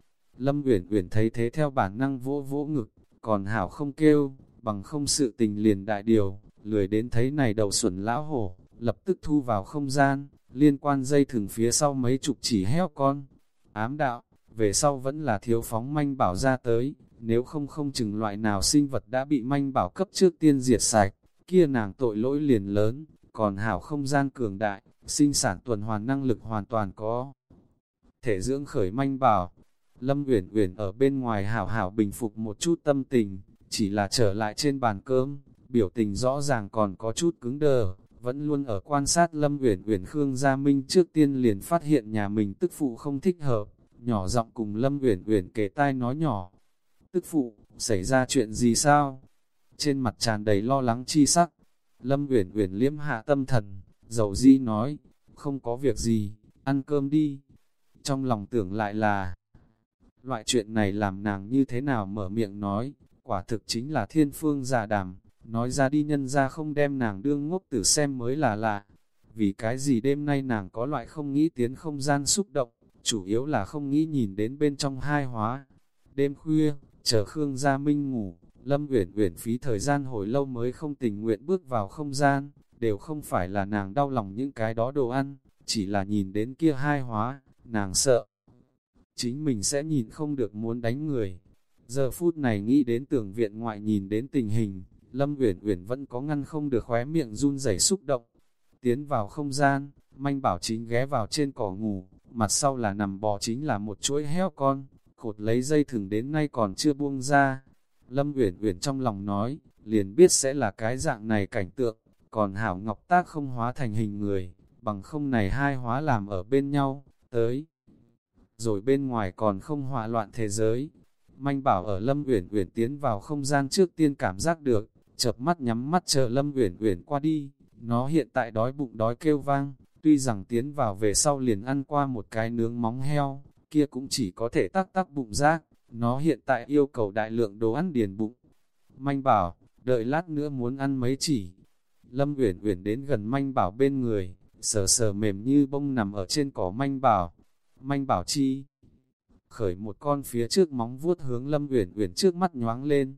Lâm Uyển Uyển thấy thế theo bản năng vỗ vỗ ngực, còn hảo không kêu, bằng không sự tình liền đại điều, lười đến thấy này đầu xuẩn lão hổ, lập tức thu vào không gian, liên quan dây thừng phía sau mấy chục chỉ heo con. Ám đạo, về sau vẫn là thiếu phóng manh bảo ra tới, nếu không không chừng loại nào sinh vật đã bị manh bảo cấp trước tiên diệt sạch, kia nàng tội lỗi liền lớn, còn hảo không gian cường đại, sinh sản tuần hoàn năng lực hoàn toàn có thể dưỡng khởi manh bảo. Lâm Uyển Uyển ở bên ngoài hảo hảo bình phục một chút tâm tình, chỉ là trở lại trên bàn cơm, biểu tình rõ ràng còn có chút cứng đờ, vẫn luôn ở quan sát Lâm Uyển Uyển Khương Gia Minh trước tiên liền phát hiện nhà mình tức phụ không thích hợp, nhỏ giọng cùng Lâm Uyển Uyển kể tai nói nhỏ. Tức phụ, xảy ra chuyện gì sao? Trên mặt tràn đầy lo lắng chi sắc. Lâm Uyển Uyển liếm hạ tâm thần, dầu di nói, không có việc gì, ăn cơm đi trong lòng tưởng lại là, loại chuyện này làm nàng như thế nào mở miệng nói, quả thực chính là thiên phương giả đàm, nói ra đi nhân ra không đem nàng đương ngốc tử xem mới là lạ. Vì cái gì đêm nay nàng có loại không nghĩ tiến không gian xúc động, chủ yếu là không nghĩ nhìn đến bên trong hai hóa. Đêm khuya, chờ Khương Gia Minh ngủ, Lâm Uyển Uyển phí thời gian hồi lâu mới không tình nguyện bước vào không gian, đều không phải là nàng đau lòng những cái đó đồ ăn, chỉ là nhìn đến kia hai hóa, nàng sợ. Chính mình sẽ nhìn không được muốn đánh người. Giờ phút này nghĩ đến tưởng viện ngoại nhìn đến tình hình, Lâm Uyển Uyển vẫn có ngăn không được khóe miệng run rẩy xúc động. Tiến vào không gian, manh bảo chính ghé vào trên cỏ ngủ, mặt sau là nằm bò chính là một chuỗi heo con, cột lấy dây thừng đến nay còn chưa buông ra. Lâm Uyển Uyển trong lòng nói, liền biết sẽ là cái dạng này cảnh tượng, còn Hảo Ngọc Tác không hóa thành hình người, bằng không này hai hóa làm ở bên nhau, tới. Rồi bên ngoài còn không hòa loạn thế giới. Manh bảo ở Lâm Uyển Uyển tiến vào không gian trước tiên cảm giác được, chợp mắt nhắm mắt chờ Lâm Uyển Uyển qua đi. Nó hiện tại đói bụng đói kêu vang, tuy rằng tiến vào về sau liền ăn qua một cái nướng móng heo, kia cũng chỉ có thể tắc tắc bụng rác. Nó hiện tại yêu cầu đại lượng đồ ăn điền bụng. Manh bảo, đợi lát nữa muốn ăn mấy chỉ. Lâm Uyển Uyển đến gần Manh bảo bên người, sờ sờ mềm như bông nằm ở trên cỏ manh bảo. Manh bảo chi, khởi một con phía trước móng vuốt hướng Lâm Uyển Uyển trước mắt nhoáng lên.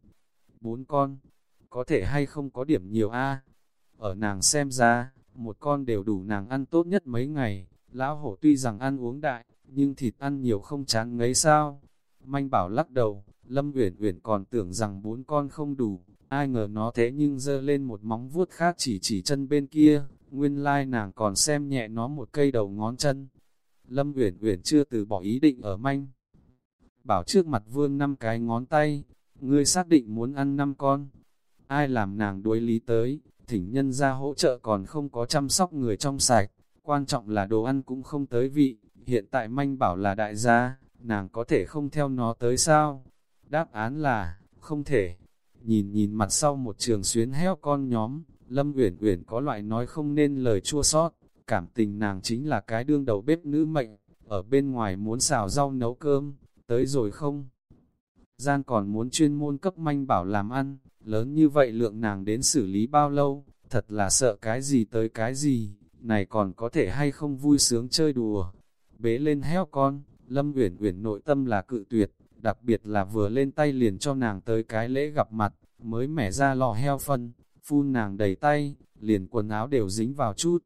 Bốn con, có thể hay không có điểm nhiều a Ở nàng xem ra, một con đều đủ nàng ăn tốt nhất mấy ngày. Lão hổ tuy rằng ăn uống đại, nhưng thịt ăn nhiều không chán ngấy sao. Manh bảo lắc đầu, Lâm Uyển Uyển còn tưởng rằng bốn con không đủ, Ai ngờ nó thế nhưng dơ lên một móng vuốt khác chỉ chỉ chân bên kia, nguyên lai nàng còn xem nhẹ nó một cây đầu ngón chân. Lâm Uyển Uyển chưa từ bỏ ý định ở manh. Bảo trước mặt vương năm cái ngón tay, ngươi xác định muốn ăn năm con. Ai làm nàng đuối lý tới, thỉnh nhân ra hỗ trợ còn không có chăm sóc người trong sạch, quan trọng là đồ ăn cũng không tới vị, hiện tại manh bảo là đại gia, nàng có thể không theo nó tới sao? Đáp án là, không thể. Nhìn nhìn mặt sau một trường xuyến heo con nhóm, Lâm Uyển Uyển có loại nói không nên lời chua sót, cảm tình nàng chính là cái đương đầu bếp nữ mệnh, ở bên ngoài muốn xào rau nấu cơm, tới rồi không? Gian còn muốn chuyên môn cấp manh bảo làm ăn, lớn như vậy lượng nàng đến xử lý bao lâu, thật là sợ cái gì tới cái gì, này còn có thể hay không vui sướng chơi đùa. Bế lên heo con, Lâm Uyển Uyển nội tâm là cự tuyệt, đặc biệt là vừa lên tay liền cho nàng tới cái lễ gặp mặt, mới mẻ ra lò heo phân, phun nàng đầy tay, liền quần áo đều dính vào chút,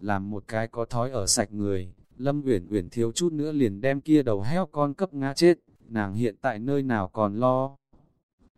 làm một cái có thói ở sạch người, Lâm Uyển Uyển thiếu chút nữa liền đem kia đầu heo con cấp ngã chết, nàng hiện tại nơi nào còn lo.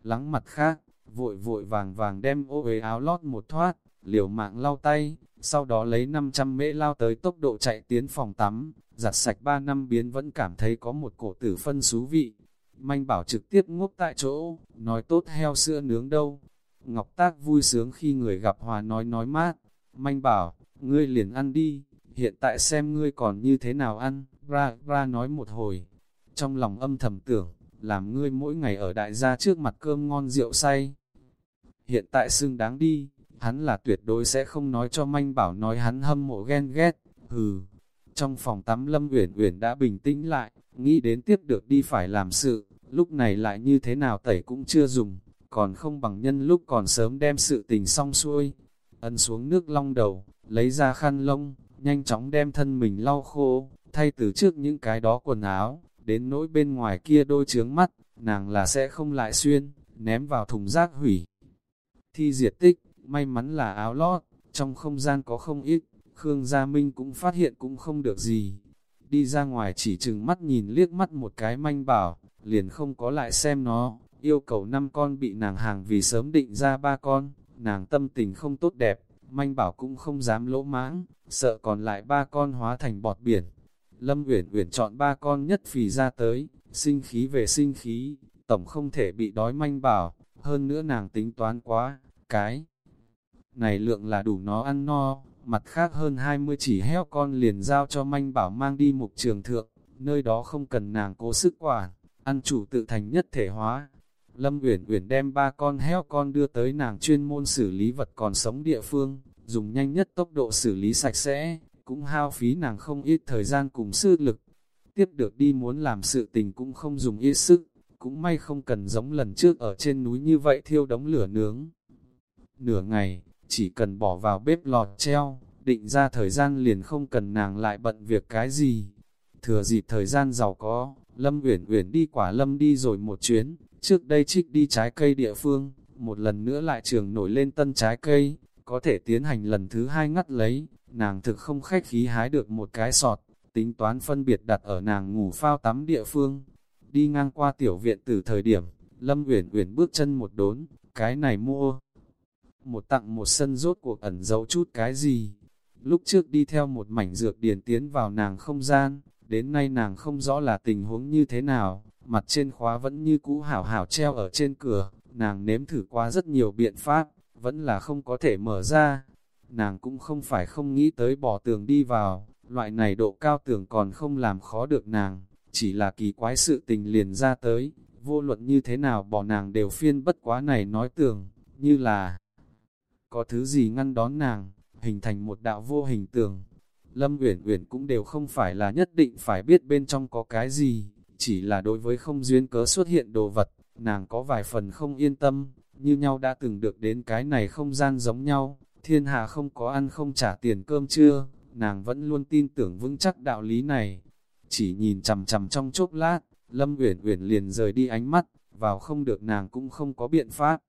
Lắng mặt khác, vội vội vàng vàng đem ô uế áo lót một thoát, liều mạng lau tay, sau đó lấy 500 mễ lao tới tốc độ chạy tiến phòng tắm, giặt sạch 3 năm biến vẫn cảm thấy có một cổ tử phân xú vị. Manh bảo trực tiếp ngốc tại chỗ, nói tốt heo sữa nướng đâu. Ngọc Tác vui sướng khi người gặp hòa nói nói mát. Manh bảo, ngươi liền ăn đi, hiện tại xem ngươi còn như thế nào ăn, ra, ra nói một hồi. Trong lòng âm thầm tưởng, làm ngươi mỗi ngày ở đại gia trước mặt cơm ngon rượu say. Hiện tại xưng đáng đi, hắn là tuyệt đối sẽ không nói cho manh bảo nói hắn hâm mộ ghen ghét, hừ. Trong phòng tắm Lâm Uyển Uyển đã bình tĩnh lại, nghĩ đến tiếp được đi phải làm sự, lúc này lại như thế nào tẩy cũng chưa dùng, còn không bằng nhân lúc còn sớm đem sự tình xong xuôi. Ân xuống nước long đầu, lấy ra khăn lông, nhanh chóng đem thân mình lau khô, thay từ trước những cái đó quần áo, đến nỗi bên ngoài kia đôi trướng mắt, nàng là sẽ không lại xuyên, ném vào thùng rác hủy. Thi diệt tích, may mắn là áo lót, trong không gian có không ít, Khương Gia Minh cũng phát hiện cũng không được gì. Đi ra ngoài chỉ chừng mắt nhìn liếc mắt một cái manh bảo, liền không có lại xem nó, yêu cầu năm con bị nàng hàng vì sớm định ra ba con, nàng tâm tình không tốt đẹp, manh bảo cũng không dám lỗ mãng, sợ còn lại ba con hóa thành bọt biển. Lâm Uyển Uyển chọn ba con nhất phì ra tới, sinh khí về sinh khí, tổng không thể bị đói manh bảo, hơn nữa nàng tính toán quá, cái này lượng là đủ nó ăn no, mặt khác hơn 20 chỉ heo con liền giao cho manh bảo mang đi mục trường thượng, nơi đó không cần nàng cố sức quản, ăn chủ tự thành nhất thể hóa. Lâm Uyển Uyển đem ba con heo con đưa tới nàng chuyên môn xử lý vật còn sống địa phương, dùng nhanh nhất tốc độ xử lý sạch sẽ, cũng hao phí nàng không ít thời gian cùng sức lực. Tiếp được đi muốn làm sự tình cũng không dùng ít sức, cũng may không cần giống lần trước ở trên núi như vậy thiêu đống lửa nướng. Nửa ngày, chỉ cần bỏ vào bếp lọt treo, định ra thời gian liền không cần nàng lại bận việc cái gì. Thừa dịp thời gian giàu có, Lâm Uyển Uyển đi quả lâm đi rồi một chuyến, trước đây trích đi trái cây địa phương, một lần nữa lại trường nổi lên tân trái cây, có thể tiến hành lần thứ hai ngắt lấy, nàng thực không khách khí hái được một cái sọt, tính toán phân biệt đặt ở nàng ngủ phao tắm địa phương. Đi ngang qua tiểu viện từ thời điểm, Lâm Uyển Uyển bước chân một đốn, cái này mua. Một tặng một sân rốt cuộc ẩn giấu chút cái gì. Lúc trước đi theo một mảnh dược điển tiến vào nàng không gian, đến nay nàng không rõ là tình huống như thế nào, mặt trên khóa vẫn như cũ hảo hảo treo ở trên cửa, nàng nếm thử qua rất nhiều biện pháp, vẫn là không có thể mở ra. Nàng cũng không phải không nghĩ tới bỏ tường đi vào, loại này độ cao tường còn không làm khó được nàng, chỉ là kỳ quái sự tình liền ra tới, vô luận như thế nào bỏ nàng đều phiên bất quá này nói tường, như là có thứ gì ngăn đón nàng, hình thành một đạo vô hình tường. Lâm Uyển Uyển cũng đều không phải là nhất định phải biết bên trong có cái gì, chỉ là đối với không duyên cớ xuất hiện đồ vật, nàng có vài phần không yên tâm, như nhau đã từng được đến cái này không gian giống nhau, thiên hạ không có ăn không trả tiền cơm chưa, nàng vẫn luôn tin tưởng vững chắc đạo lý này. Chỉ nhìn chằm chằm trong chốc lát, Lâm Uyển Uyển liền rời đi ánh mắt, vào không được nàng cũng không có biện pháp.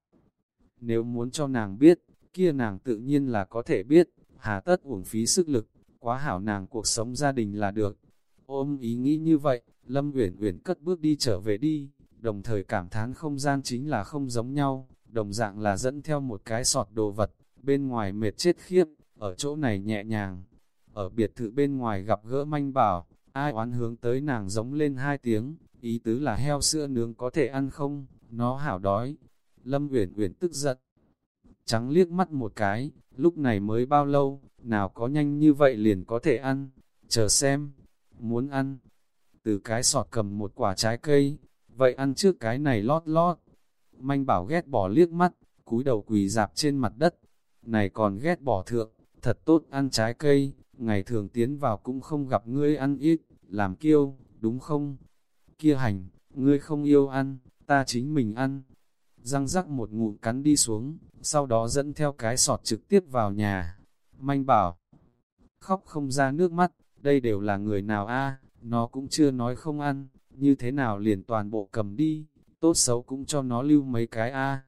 Nếu muốn cho nàng biết, kia nàng tự nhiên là có thể biết, hà tất uổng phí sức lực, quá hảo nàng cuộc sống gia đình là được. Ôm ý nghĩ như vậy, Lâm Uyển Uyển cất bước đi trở về đi, đồng thời cảm thán không gian chính là không giống nhau, đồng dạng là dẫn theo một cái sọt đồ vật, bên ngoài mệt chết khiếp, ở chỗ này nhẹ nhàng. Ở biệt thự bên ngoài gặp gỡ manh bảo, ai oán hướng tới nàng giống lên hai tiếng, ý tứ là heo sữa nướng có thể ăn không, nó hảo đói. Lâm Uyển Uyển tức giận, trắng liếc mắt một cái, lúc này mới bao lâu, nào có nhanh như vậy liền có thể ăn, chờ xem, muốn ăn. Từ cái sọt cầm một quả trái cây, vậy ăn trước cái này lót lót. Manh bảo ghét bỏ liếc mắt, cúi đầu quỳ dạp trên mặt đất. Này còn ghét bỏ thượng, thật tốt ăn trái cây, ngày thường tiến vào cũng không gặp ngươi ăn ít, làm kiêu, đúng không? Kia hành, ngươi không yêu ăn, ta chính mình ăn. Răng rắc một ngụm cắn đi xuống, sau đó dẫn theo cái sọt trực tiếp vào nhà. Manh bảo, khóc không ra nước mắt, đây đều là người nào a nó cũng chưa nói không ăn, như thế nào liền toàn bộ cầm đi, tốt xấu cũng cho nó lưu mấy cái a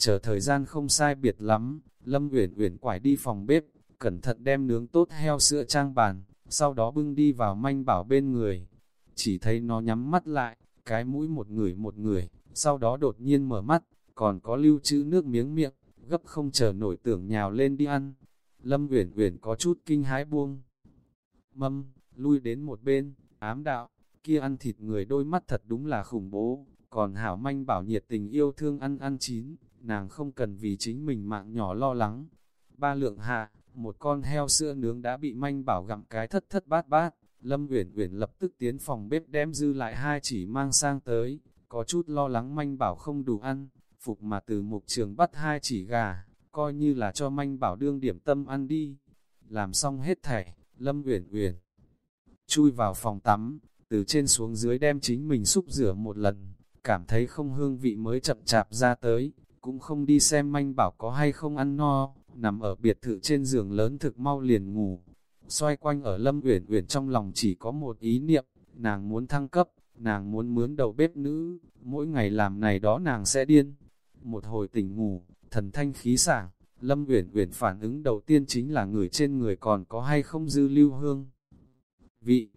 Chờ thời gian không sai biệt lắm, Lâm Uyển Uyển quải đi phòng bếp, cẩn thận đem nướng tốt heo sữa trang bàn, sau đó bưng đi vào manh bảo bên người. Chỉ thấy nó nhắm mắt lại, cái mũi một người một người, sau đó đột nhiên mở mắt, còn có lưu trữ nước miếng miệng, gấp không chờ nổi tưởng nhào lên đi ăn. Lâm Uyển Uyển có chút kinh hái buông. Mâm, lui đến một bên, ám đạo, kia ăn thịt người đôi mắt thật đúng là khủng bố, còn hảo manh bảo nhiệt tình yêu thương ăn ăn chín, nàng không cần vì chính mình mạng nhỏ lo lắng. Ba lượng hạ, một con heo sữa nướng đã bị manh bảo gặm cái thất thất bát bát, Lâm Uyển Uyển lập tức tiến phòng bếp đem dư lại hai chỉ mang sang tới, có chút lo lắng manh bảo không đủ ăn, phục mà từ mục trường bắt hai chỉ gà, coi như là cho manh bảo đương điểm tâm ăn đi. Làm xong hết thảy, Lâm Uyển Uyển chui vào phòng tắm, từ trên xuống dưới đem chính mình xúc rửa một lần, cảm thấy không hương vị mới chậm chạp ra tới, cũng không đi xem manh bảo có hay không ăn no, nằm ở biệt thự trên giường lớn thực mau liền ngủ. Xoay quanh ở Lâm Uyển Uyển trong lòng chỉ có một ý niệm, nàng muốn thăng cấp, nàng muốn mướn đầu bếp nữ, mỗi ngày làm này đó nàng sẽ điên. Một hồi tỉnh ngủ, thần thanh khí sảng, Lâm Uyển Uyển phản ứng đầu tiên chính là người trên người còn có hay không dư lưu hương. Vị,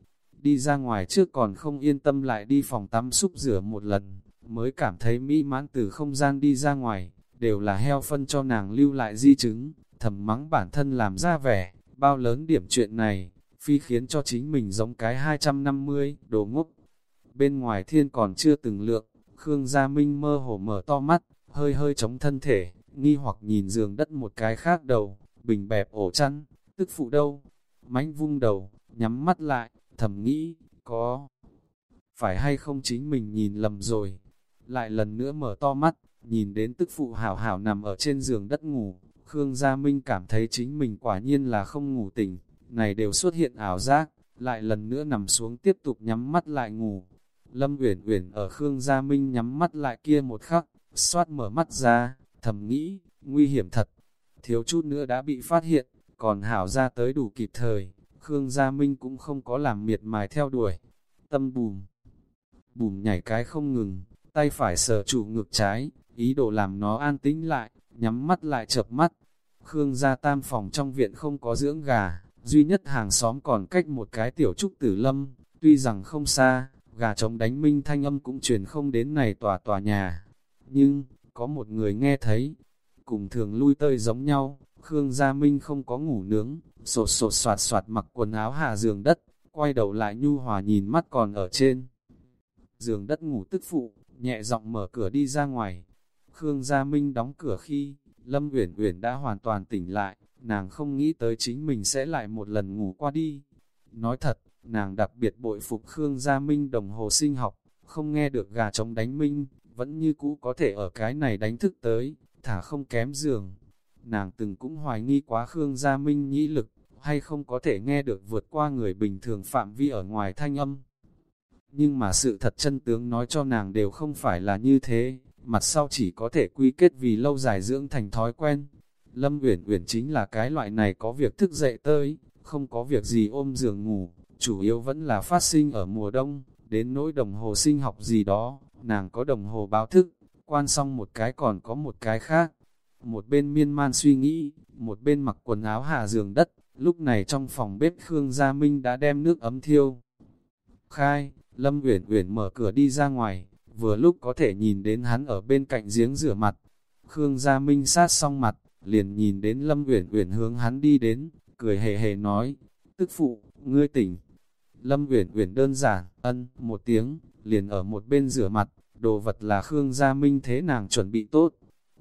đi ra ngoài trước còn không yên tâm lại đi phòng tắm xúc rửa một lần, mới cảm thấy mỹ mãn từ không gian đi ra ngoài, đều là heo phân cho nàng lưu lại di chứng, thầm mắng bản thân làm ra vẻ, bao lớn điểm chuyện này, phi khiến cho chính mình giống cái 250, đồ ngốc. Bên ngoài thiên còn chưa từng lượng, Khương Gia Minh mơ hồ mở to mắt, hơi hơi chống thân thể, nghi hoặc nhìn giường đất một cái khác đầu, bình bẹp ổ chăn, tức phụ đâu, mánh vung đầu, nhắm mắt lại, thầm nghĩ, có phải hay không chính mình nhìn lầm rồi, lại lần nữa mở to mắt, nhìn đến tức phụ hảo hảo nằm ở trên giường đất ngủ, Khương Gia Minh cảm thấy chính mình quả nhiên là không ngủ tỉnh, này đều xuất hiện ảo giác, lại lần nữa nằm xuống tiếp tục nhắm mắt lại ngủ. Lâm Uyển Uyển ở Khương Gia Minh nhắm mắt lại kia một khắc, xoát mở mắt ra, thầm nghĩ, nguy hiểm thật, thiếu chút nữa đã bị phát hiện, còn hảo ra tới đủ kịp thời, Khương Gia Minh cũng không có làm miệt mài theo đuổi, tâm bùm, bùm nhảy cái không ngừng, tay phải sờ trụ ngược trái, ý đồ làm nó an tĩnh lại, nhắm mắt lại chập mắt. Khương gia tam phòng trong viện không có dưỡng gà, duy nhất hàng xóm còn cách một cái tiểu trúc tử lâm, tuy rằng không xa, gà trống đánh minh thanh âm cũng truyền không đến này tòa tòa nhà. Nhưng, có một người nghe thấy, cùng thường lui tơi giống nhau, Khương Gia Minh không có ngủ nướng, sột sột soạt soạt mặc quần áo hạ giường đất, quay đầu lại nhu hòa nhìn mắt còn ở trên. Giường đất ngủ tức phụ, nhẹ giọng mở cửa đi ra ngoài. Khương Gia Minh đóng cửa khi, Lâm Uyển Uyển đã hoàn toàn tỉnh lại, nàng không nghĩ tới chính mình sẽ lại một lần ngủ qua đi. Nói thật, nàng đặc biệt bội phục Khương Gia Minh đồng hồ sinh học, không nghe được gà trống đánh minh, vẫn như cũ có thể ở cái này đánh thức tới, thả không kém giường. Nàng từng cũng hoài nghi quá Khương Gia Minh nhĩ lực, hay không có thể nghe được vượt qua người bình thường phạm vi ở ngoài thanh âm nhưng mà sự thật chân tướng nói cho nàng đều không phải là như thế, mặt sau chỉ có thể quy kết vì lâu dài dưỡng thành thói quen. Lâm Uyển Uyển chính là cái loại này có việc thức dậy tới, không có việc gì ôm giường ngủ, chủ yếu vẫn là phát sinh ở mùa đông, đến nỗi đồng hồ sinh học gì đó, nàng có đồng hồ báo thức, quan xong một cái còn có một cái khác. Một bên miên man suy nghĩ, một bên mặc quần áo hạ giường đất, lúc này trong phòng bếp Khương Gia Minh đã đem nước ấm thiêu. Khai, Lâm Uyển Uyển mở cửa đi ra ngoài, vừa lúc có thể nhìn đến hắn ở bên cạnh giếng rửa mặt. Khương Gia Minh sát xong mặt, liền nhìn đến Lâm Uyển Uyển hướng hắn đi đến, cười hề hề nói, tức phụ, ngươi tỉnh. Lâm Uyển Uyển đơn giản, ân, một tiếng, liền ở một bên rửa mặt, đồ vật là Khương Gia Minh thế nàng chuẩn bị tốt.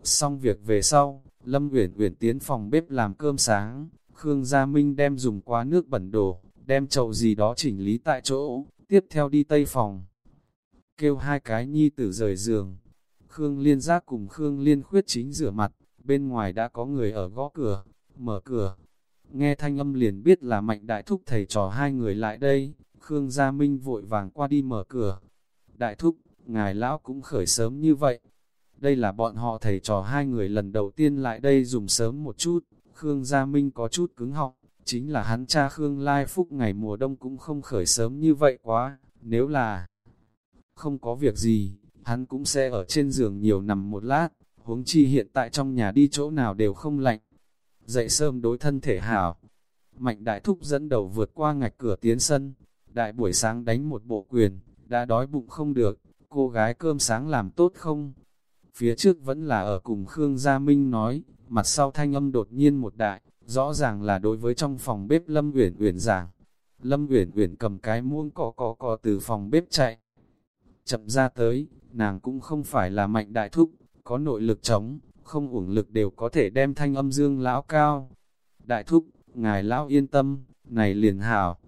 Xong việc về sau, Lâm Uyển Uyển tiến phòng bếp làm cơm sáng, Khương Gia Minh đem dùng quá nước bẩn đổ, đem chậu gì đó chỉnh lý tại chỗ, tiếp theo đi tây phòng. Kêu hai cái nhi tử rời giường. Khương Liên Giác cùng Khương Liên Khuyết chính rửa mặt, bên ngoài đã có người ở gõ cửa, mở cửa. Nghe thanh âm liền biết là mạnh đại thúc thầy trò hai người lại đây, Khương Gia Minh vội vàng qua đi mở cửa. Đại thúc, ngài lão cũng khởi sớm như vậy. Đây là bọn họ thầy trò hai người lần đầu tiên lại đây dùng sớm một chút, Khương Gia Minh có chút cứng họng, chính là hắn cha Khương Lai Phúc ngày mùa đông cũng không khởi sớm như vậy quá, nếu là không có việc gì, hắn cũng sẽ ở trên giường nhiều nằm một lát, huống chi hiện tại trong nhà đi chỗ nào đều không lạnh. Dậy sớm đối thân thể hảo, mạnh đại thúc dẫn đầu vượt qua ngạch cửa tiến sân, đại buổi sáng đánh một bộ quyền, đã đói bụng không được, cô gái cơm sáng làm tốt không? Phía trước vẫn là ở cùng Khương Gia Minh nói, mặt sau thanh âm đột nhiên một đại, rõ ràng là đối với trong phòng bếp Lâm Uyển Uyển giảng. Lâm Uyển Uyển cầm cái muỗng cọ cọ cọ từ phòng bếp chạy. Chậm ra tới, nàng cũng không phải là mạnh đại thúc, có nội lực chống, không uổng lực đều có thể đem thanh âm dương lão cao. Đại thúc, ngài lão yên tâm, này liền hảo.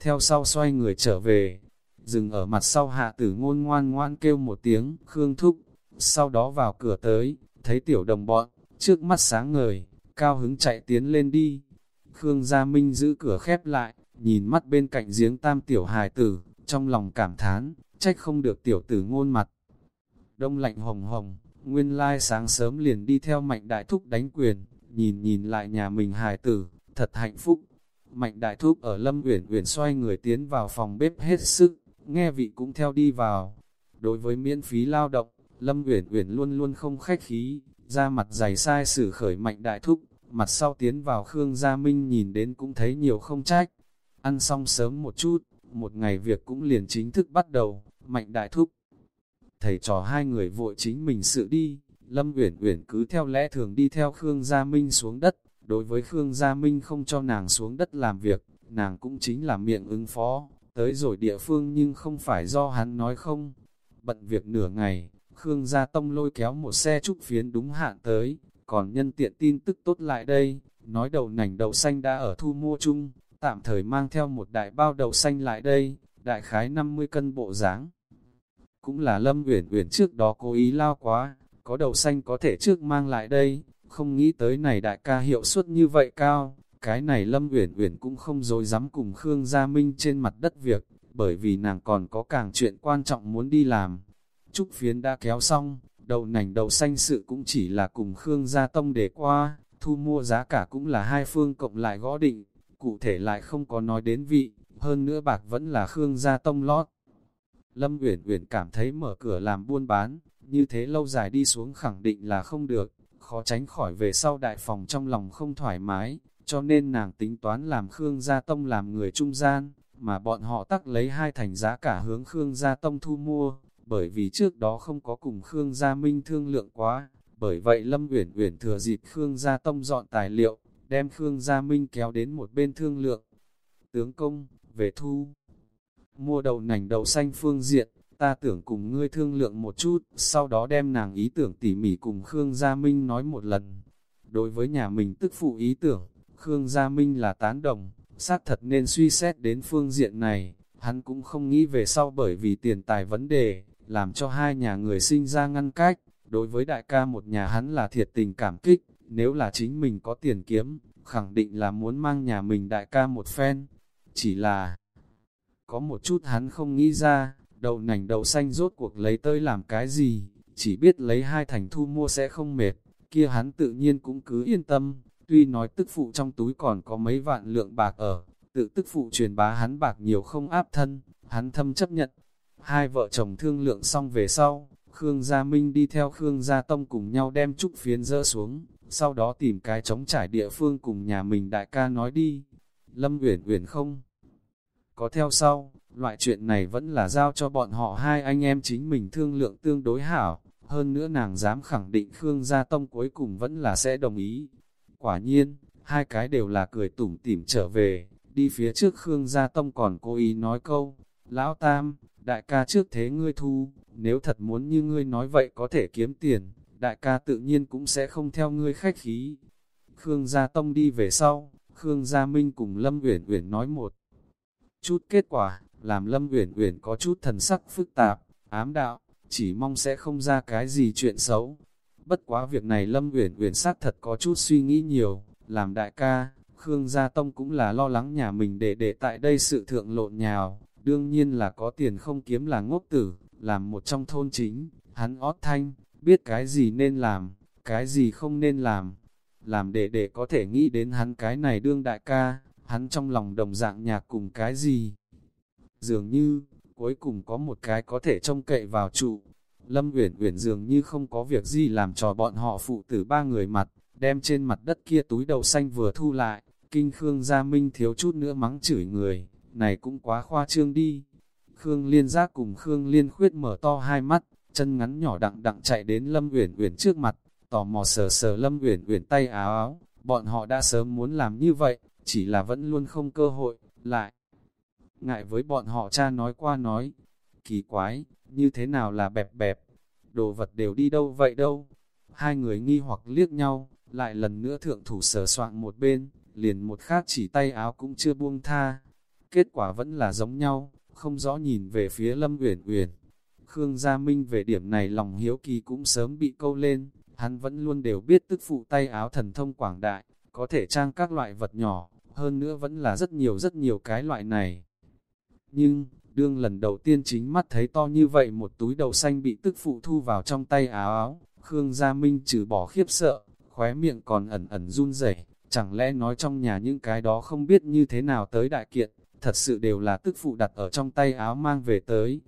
Theo sau xoay người trở về, dừng ở mặt sau hạ tử ngôn ngoan ngoan kêu một tiếng, khương thúc, sau đó vào cửa tới, thấy tiểu đồng bọn, trước mắt sáng ngời, cao hứng chạy tiến lên đi. Khương Gia Minh giữ cửa khép lại, nhìn mắt bên cạnh giếng tam tiểu hài tử, trong lòng cảm thán, trách không được tiểu tử ngôn mặt. Đông lạnh hồng hồng, nguyên lai sáng sớm liền đi theo mạnh đại thúc đánh quyền, nhìn nhìn lại nhà mình hài tử, thật hạnh phúc. Mạnh đại thúc ở lâm uyển uyển xoay người tiến vào phòng bếp hết sức, nghe vị cũng theo đi vào. Đối với miễn phí lao động, lâm uyển uyển luôn luôn không khách khí, ra mặt dày sai xử khởi mạnh đại thúc, mặt sau tiến vào Khương Gia Minh nhìn đến cũng thấy nhiều không trách. Ăn xong sớm một chút, một ngày việc cũng liền chính thức bắt đầu, mạnh đại thúc. Thầy trò hai người vội chính mình sự đi, Lâm Uyển Uyển cứ theo lẽ thường đi theo Khương Gia Minh xuống đất, đối với Khương Gia Minh không cho nàng xuống đất làm việc, nàng cũng chính là miệng ứng phó, tới rồi địa phương nhưng không phải do hắn nói không. Bận việc nửa ngày, Khương Gia Tông lôi kéo một xe trúc phiến đúng hạn tới, còn nhân tiện tin tức tốt lại đây, nói đầu nành đầu xanh đã ở thu mua chung, tạm thời mang theo một đại bao đầu xanh lại đây, đại khái 50 cân bộ dáng Cũng là Lâm Uyển Uyển trước đó cố ý lao quá, có đầu xanh có thể trước mang lại đây, không nghĩ tới này đại ca hiệu suất như vậy cao, cái này Lâm Uyển Uyển cũng không dối dám cùng Khương Gia Minh trên mặt đất việc, bởi vì nàng còn có càng chuyện quan trọng muốn đi làm. Trúc phiến đã kéo xong, đậu nành đậu xanh sự cũng chỉ là cùng Khương Gia Tông để qua, thu mua giá cả cũng là hai phương cộng lại gõ định, cụ thể lại không có nói đến vị, hơn nữa bạc vẫn là Khương Gia Tông lót. Lâm Uyển Uyển cảm thấy mở cửa làm buôn bán, như thế lâu dài đi xuống khẳng định là không được, khó tránh khỏi về sau đại phòng trong lòng không thoải mái, cho nên nàng tính toán làm Khương Gia Tông làm người trung gian, mà bọn họ tắc lấy hai thành giá cả hướng Khương Gia Tông thu mua, bởi vì trước đó không có cùng Khương Gia Minh thương lượng quá, bởi vậy Lâm Uyển Uyển thừa dịp Khương Gia Tông dọn tài liệu, đem Khương Gia Minh kéo đến một bên thương lượng. Tướng công, về thu, mua đầu nành đậu xanh phương diện, ta tưởng cùng ngươi thương lượng một chút, sau đó đem nàng ý tưởng tỉ mỉ cùng Khương Gia Minh nói một lần. Đối với nhà mình tức phụ ý tưởng, Khương Gia Minh là tán đồng, xác thật nên suy xét đến phương diện này, hắn cũng không nghĩ về sau bởi vì tiền tài vấn đề, làm cho hai nhà người sinh ra ngăn cách. Đối với đại ca một nhà hắn là thiệt tình cảm kích, nếu là chính mình có tiền kiếm, khẳng định là muốn mang nhà mình đại ca một phen. Chỉ là, có một chút hắn không nghĩ ra, đầu nành đầu xanh rốt cuộc lấy tới làm cái gì, chỉ biết lấy hai thành thu mua sẽ không mệt, kia hắn tự nhiên cũng cứ yên tâm, tuy nói tức phụ trong túi còn có mấy vạn lượng bạc ở, tự tức phụ truyền bá hắn bạc nhiều không áp thân, hắn thâm chấp nhận, Hai vợ chồng thương lượng xong về sau, Khương Gia Minh đi theo Khương Gia Tông cùng nhau đem trúc phiến dỡ xuống, sau đó tìm cái trống trải địa phương cùng nhà mình đại ca nói đi. Lâm Uyển Uyển không có theo sau, loại chuyện này vẫn là giao cho bọn họ hai anh em chính mình thương lượng tương đối hảo, hơn nữa nàng dám khẳng định Khương Gia Tông cuối cùng vẫn là sẽ đồng ý. Quả nhiên, hai cái đều là cười tủm tỉm trở về, đi phía trước Khương Gia Tông còn cố ý nói câu, Lão Tam, đại ca trước thế ngươi thu, nếu thật muốn như ngươi nói vậy có thể kiếm tiền, đại ca tự nhiên cũng sẽ không theo ngươi khách khí. Khương Gia Tông đi về sau, Khương Gia Minh cùng Lâm Uyển Uyển nói một chút kết quả, làm Lâm Uyển Uyển có chút thần sắc phức tạp, ám đạo, chỉ mong sẽ không ra cái gì chuyện xấu. Bất quá việc này Lâm Uyển Uyển xác thật có chút suy nghĩ nhiều, làm đại ca, Khương Gia Tông cũng là lo lắng nhà mình để để tại đây sự thượng lộn nhào, đương nhiên là có tiền không kiếm là ngốc tử, làm một trong thôn chính, hắn ót thanh, biết cái gì nên làm, cái gì không nên làm, làm để để có thể nghĩ đến hắn cái này đương đại ca, hắn trong lòng đồng dạng nhạc cùng cái gì. Dường như, cuối cùng có một cái có thể trông cậy vào trụ. Lâm Uyển Uyển dường như không có việc gì làm trò bọn họ phụ tử ba người mặt, đem trên mặt đất kia túi đầu xanh vừa thu lại, kinh Khương Gia Minh thiếu chút nữa mắng chửi người, này cũng quá khoa trương đi. Khương Liên Giác cùng Khương Liên Khuyết mở to hai mắt, chân ngắn nhỏ đặng đặng chạy đến Lâm Uyển Uyển trước mặt, tò mò sờ sờ Lâm Uyển Uyển tay áo áo, bọn họ đã sớm muốn làm như vậy, chỉ là vẫn luôn không cơ hội, lại. Ngại với bọn họ cha nói qua nói, kỳ quái, như thế nào là bẹp bẹp, đồ vật đều đi đâu vậy đâu. Hai người nghi hoặc liếc nhau, lại lần nữa thượng thủ sờ soạn một bên, liền một khác chỉ tay áo cũng chưa buông tha. Kết quả vẫn là giống nhau, không rõ nhìn về phía Lâm Uyển Uyển. Khương Gia Minh về điểm này lòng hiếu kỳ cũng sớm bị câu lên, hắn vẫn luôn đều biết tức phụ tay áo thần thông quảng đại, có thể trang các loại vật nhỏ, hơn nữa vẫn là rất nhiều rất nhiều cái loại này. Nhưng, đương lần đầu tiên chính mắt thấy to như vậy một túi đầu xanh bị tức phụ thu vào trong tay áo áo, Khương Gia Minh trừ bỏ khiếp sợ, khóe miệng còn ẩn ẩn run rẩy chẳng lẽ nói trong nhà những cái đó không biết như thế nào tới đại kiện, thật sự đều là tức phụ đặt ở trong tay áo mang về tới.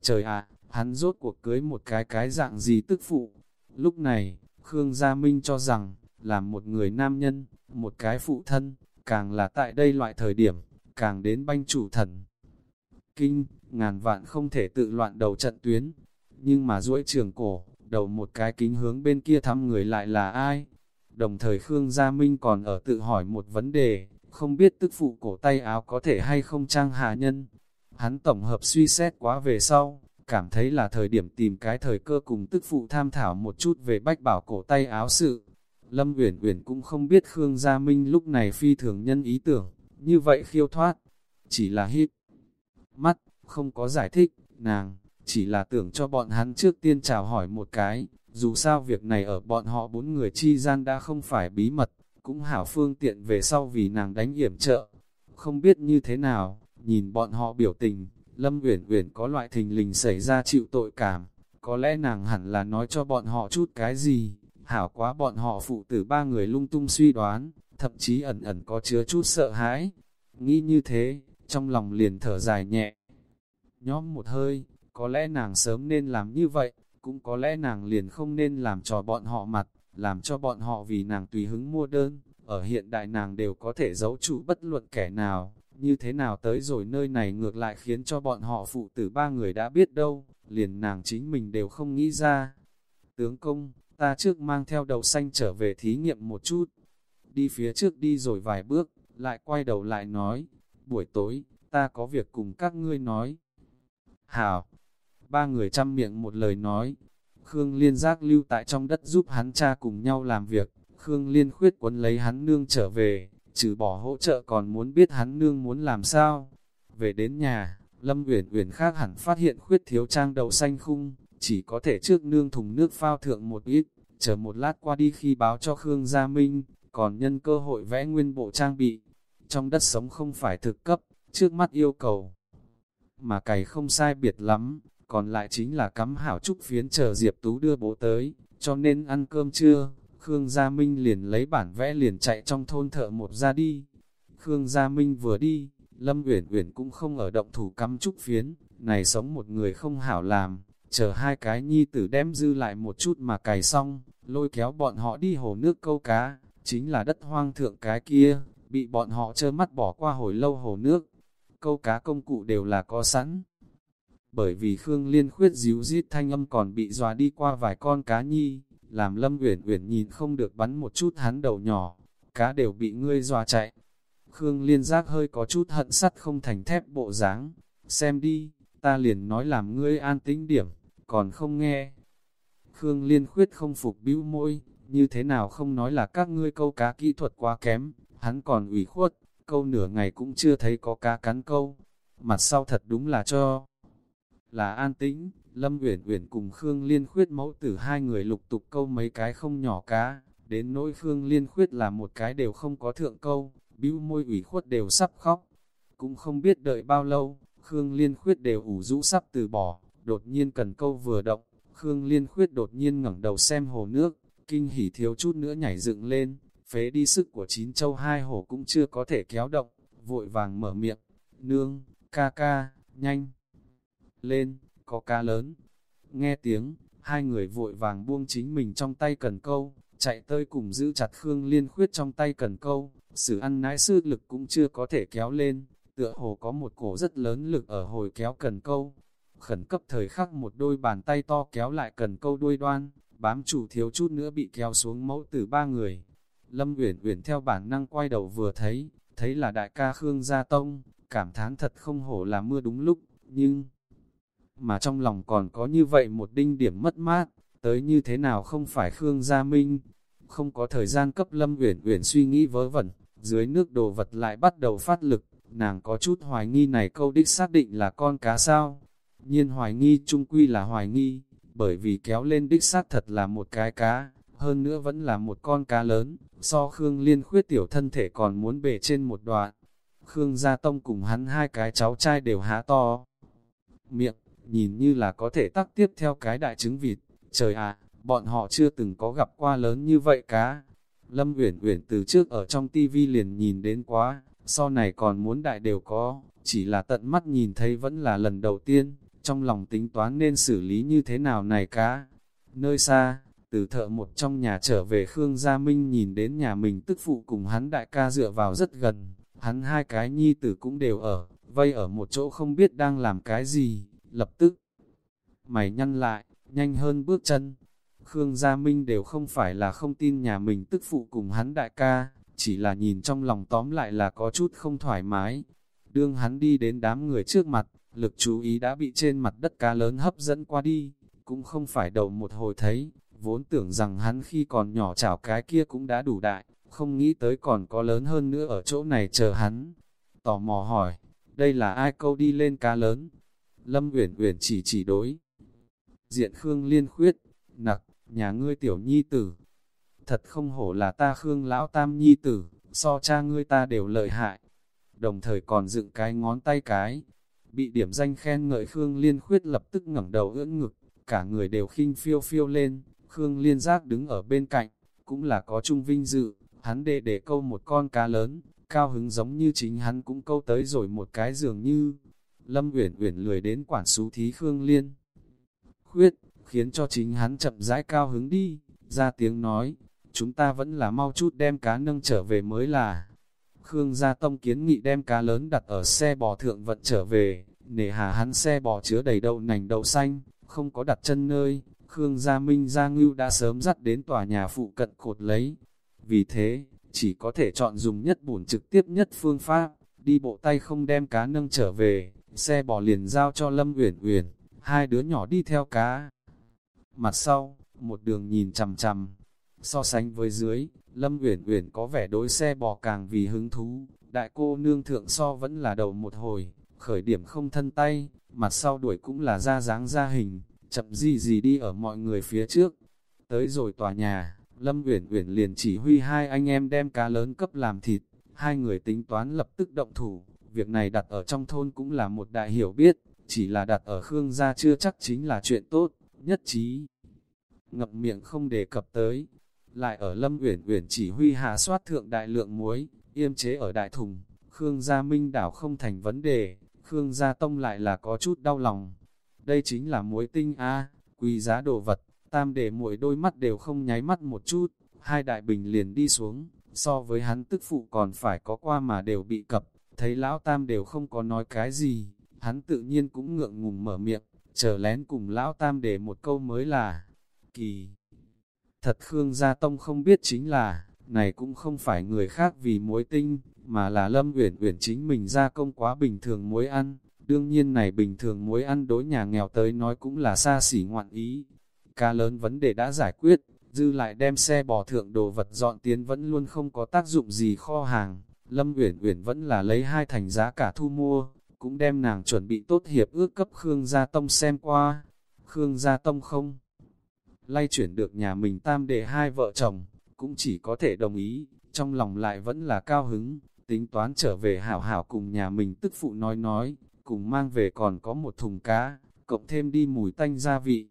Trời ạ, hắn rốt cuộc cưới một cái cái dạng gì tức phụ. Lúc này, Khương Gia Minh cho rằng, là một người nam nhân, một cái phụ thân, càng là tại đây loại thời điểm, càng đến banh chủ thần. Kinh, ngàn vạn không thể tự loạn đầu trận tuyến, nhưng mà duỗi trường cổ, đầu một cái kính hướng bên kia thăm người lại là ai? Đồng thời Khương Gia Minh còn ở tự hỏi một vấn đề, không biết tức phụ cổ tay áo có thể hay không trang hạ nhân. Hắn tổng hợp suy xét quá về sau, cảm thấy là thời điểm tìm cái thời cơ cùng tức phụ tham thảo một chút về bách bảo cổ tay áo sự. Lâm Uyển Uyển cũng không biết Khương Gia Minh lúc này phi thường nhân ý tưởng, như vậy khiêu thoát, chỉ là hít mắt, không có giải thích, nàng, chỉ là tưởng cho bọn hắn trước tiên chào hỏi một cái, dù sao việc này ở bọn họ bốn người chi gian đã không phải bí mật, cũng hảo phương tiện về sau vì nàng đánh hiểm trợ. Không biết như thế nào, nhìn bọn họ biểu tình, Lâm Uyển Uyển có loại thình lình xảy ra chịu tội cảm, có lẽ nàng hẳn là nói cho bọn họ chút cái gì, hảo quá bọn họ phụ tử ba người lung tung suy đoán, thậm chí ẩn ẩn có chứa chút sợ hãi. Nghĩ như thế, trong lòng liền thở dài nhẹ. Nhóm một hơi, có lẽ nàng sớm nên làm như vậy, cũng có lẽ nàng liền không nên làm trò bọn họ mặt, làm cho bọn họ vì nàng tùy hứng mua đơn, ở hiện đại nàng đều có thể giấu trụ bất luận kẻ nào, như thế nào tới rồi nơi này ngược lại khiến cho bọn họ phụ tử ba người đã biết đâu, liền nàng chính mình đều không nghĩ ra. Tướng công, ta trước mang theo đầu xanh trở về thí nghiệm một chút, đi phía trước đi rồi vài bước, lại quay đầu lại nói, buổi tối, ta có việc cùng các ngươi nói. Hảo, ba người chăm miệng một lời nói, Khương Liên giác lưu tại trong đất giúp hắn cha cùng nhau làm việc, Khương Liên khuyết quấn lấy hắn nương trở về, trừ bỏ hỗ trợ còn muốn biết hắn nương muốn làm sao. Về đến nhà, Lâm Uyển Uyển khác hẳn phát hiện khuyết thiếu trang đậu xanh khung, chỉ có thể trước nương thùng nước phao thượng một ít, chờ một lát qua đi khi báo cho Khương Gia Minh, còn nhân cơ hội vẽ nguyên bộ trang bị. Trong đất sống không phải thực cấp, trước mắt yêu cầu. Mà cày không sai biệt lắm, còn lại chính là cắm hảo trúc phiến chờ Diệp Tú đưa bố tới, cho nên ăn cơm trưa, Khương Gia Minh liền lấy bản vẽ liền chạy trong thôn thợ một ra đi. Khương Gia Minh vừa đi, Lâm Uyển Uyển cũng không ở động thủ cắm trúc phiến, này sống một người không hảo làm, chờ hai cái nhi tử đem dư lại một chút mà cày xong, lôi kéo bọn họ đi hồ nước câu cá, chính là đất hoang thượng cái kia, bị bọn họ trơ mắt bỏ qua hồi lâu hồ nước. Câu cá công cụ đều là có sẵn bởi vì Khương Liên khuyết díu rít thanh âm còn bị dòa đi qua vài con cá nhi, làm Lâm Uyển Uyển nhìn không được bắn một chút hắn đầu nhỏ, cá đều bị ngươi dòa chạy. Khương Liên giác hơi có chút hận sắt không thành thép bộ dáng, xem đi, ta liền nói làm ngươi an tĩnh điểm, còn không nghe. Khương Liên khuyết không phục bĩu môi, như thế nào không nói là các ngươi câu cá kỹ thuật quá kém, hắn còn ủy khuất, câu nửa ngày cũng chưa thấy có cá cắn câu. Mặt sau thật đúng là cho là an tĩnh, Lâm Uyển Uyển cùng Khương Liên Khuyết mẫu tử hai người lục tục câu mấy cái không nhỏ cá, đến nỗi Khương Liên Khuyết là một cái đều không có thượng câu, bĩu môi ủy khuất đều sắp khóc. Cũng không biết đợi bao lâu, Khương Liên Khuyết đều ủ rũ sắp từ bỏ, đột nhiên cần câu vừa động, Khương Liên Khuyết đột nhiên ngẩng đầu xem hồ nước, kinh hỉ thiếu chút nữa nhảy dựng lên, phế đi sức của chín châu hai hồ cũng chưa có thể kéo động, vội vàng mở miệng, nương, ca ca, nhanh, lên, có cá lớn. Nghe tiếng, hai người vội vàng buông chính mình trong tay cần câu, chạy tới cùng giữ chặt Khương Liên Khuyết trong tay cần câu, sự ăn nãi sư lực cũng chưa có thể kéo lên, tựa hồ có một cổ rất lớn lực ở hồi kéo cần câu. Khẩn cấp thời khắc một đôi bàn tay to kéo lại cần câu đuôi đoan, bám chủ thiếu chút nữa bị kéo xuống mẫu từ ba người. Lâm Uyển Uyển theo bản năng quay đầu vừa thấy, thấy là đại ca Khương Gia Tông, cảm thán thật không hổ là mưa đúng lúc, nhưng mà trong lòng còn có như vậy một đinh điểm mất mát, tới như thế nào không phải Khương Gia Minh, không có thời gian cấp Lâm Uyển Uyển suy nghĩ vớ vẩn, dưới nước đồ vật lại bắt đầu phát lực, nàng có chút hoài nghi này câu đích xác định là con cá sao, nhiên hoài nghi trung quy là hoài nghi, bởi vì kéo lên đích xác thật là một cái cá, hơn nữa vẫn là một con cá lớn, so Khương Liên khuyết tiểu thân thể còn muốn bể trên một đoạn. Khương Gia Tông cùng hắn hai cái cháu trai đều há to. Miệng, nhìn như là có thể tắc tiếp theo cái đại trứng vịt. Trời ạ, bọn họ chưa từng có gặp qua lớn như vậy cá. Lâm Uyển Uyển từ trước ở trong tivi liền nhìn đến quá, sau này còn muốn đại đều có, chỉ là tận mắt nhìn thấy vẫn là lần đầu tiên, trong lòng tính toán nên xử lý như thế nào này cá. Nơi xa, từ thợ một trong nhà trở về Khương Gia Minh nhìn đến nhà mình tức phụ cùng hắn đại ca dựa vào rất gần, hắn hai cái nhi tử cũng đều ở, vây ở một chỗ không biết đang làm cái gì lập tức. Mày nhăn lại, nhanh hơn bước chân. Khương Gia Minh đều không phải là không tin nhà mình tức phụ cùng hắn đại ca, chỉ là nhìn trong lòng tóm lại là có chút không thoải mái. Đương hắn đi đến đám người trước mặt, lực chú ý đã bị trên mặt đất cá lớn hấp dẫn qua đi, cũng không phải đầu một hồi thấy, vốn tưởng rằng hắn khi còn nhỏ chảo cái kia cũng đã đủ đại, không nghĩ tới còn có lớn hơn nữa ở chỗ này chờ hắn. Tò mò hỏi, đây là ai câu đi lên cá lớn, Lâm Uyển Uyển chỉ chỉ đối. Diện Khương Liên khuyết, nặc, nhà ngươi tiểu nhi tử. Thật không hổ là ta Khương lão tam nhi tử, so cha ngươi ta đều lợi hại. Đồng thời còn dựng cái ngón tay cái. Bị điểm danh khen ngợi Khương Liên khuyết lập tức ngẩng đầu ưỡn ngực, cả người đều khinh phiêu phiêu lên. Khương Liên giác đứng ở bên cạnh, cũng là có trung vinh dự, hắn đệ để câu một con cá lớn, cao hứng giống như chính hắn cũng câu tới rồi một cái dường như, Lâm Uyển Uyển lười đến quản sú thí Khương Liên. Khuyết, khiến cho chính hắn chậm rãi cao hứng đi, ra tiếng nói, chúng ta vẫn là mau chút đem cá nâng trở về mới là. Khương Gia Tông kiến nghị đem cá lớn đặt ở xe bò thượng vận trở về, nể hà hắn xe bò chứa đầy đậu nành đậu xanh, không có đặt chân nơi, Khương Gia Minh Gia Ngưu đã sớm dắt đến tòa nhà phụ cận cột lấy. Vì thế, chỉ có thể chọn dùng nhất bổn trực tiếp nhất phương pháp, đi bộ tay không đem cá nâng trở về, Xe bò liền giao cho Lâm Uyển Uyển, hai đứa nhỏ đi theo cá. Mặt sau, một đường nhìn chằm chằm. So sánh với dưới, Lâm Uyển Uyển có vẻ đối xe bò càng vì hứng thú. Đại cô nương thượng so vẫn là đầu một hồi, khởi điểm không thân tay, mặt sau đuổi cũng là ra dáng ra hình, chậm gì gì đi ở mọi người phía trước. Tới rồi tòa nhà, Lâm Uyển Uyển liền chỉ huy hai anh em đem cá lớn cấp làm thịt, hai người tính toán lập tức động thủ, việc này đặt ở trong thôn cũng là một đại hiểu biết, chỉ là đặt ở Khương gia chưa chắc chính là chuyện tốt, nhất trí. Ngập miệng không đề cập tới, lại ở Lâm Uyển Uyển chỉ huy hạ soát thượng đại lượng muối, yêm chế ở đại thùng, Khương gia minh đảo không thành vấn đề, Khương gia tông lại là có chút đau lòng. Đây chính là muối tinh A, quý giá đồ vật, tam để muội đôi mắt đều không nháy mắt một chút, hai đại bình liền đi xuống, so với hắn tức phụ còn phải có qua mà đều bị cập, thấy lão tam đều không có nói cái gì, hắn tự nhiên cũng ngượng ngùng mở miệng, chờ lén cùng lão tam để một câu mới là, kỳ. Thật Khương Gia Tông không biết chính là, này cũng không phải người khác vì muối tinh, mà là Lâm Uyển Uyển chính mình gia công quá bình thường muối ăn. Đương nhiên này bình thường muối ăn đối nhà nghèo tới nói cũng là xa xỉ ngoạn ý. Cá lớn vấn đề đã giải quyết, dư lại đem xe bò thượng đồ vật dọn tiến vẫn luôn không có tác dụng gì kho hàng. Lâm Uyển Uyển vẫn là lấy hai thành giá cả thu mua, cũng đem nàng chuẩn bị tốt hiệp ước cấp Khương Gia Tông xem qua. Khương Gia Tông không lay chuyển được nhà mình tam đệ hai vợ chồng, cũng chỉ có thể đồng ý, trong lòng lại vẫn là cao hứng, tính toán trở về hảo hảo cùng nhà mình tức phụ nói nói, cùng mang về còn có một thùng cá, cộng thêm đi mùi tanh gia vị,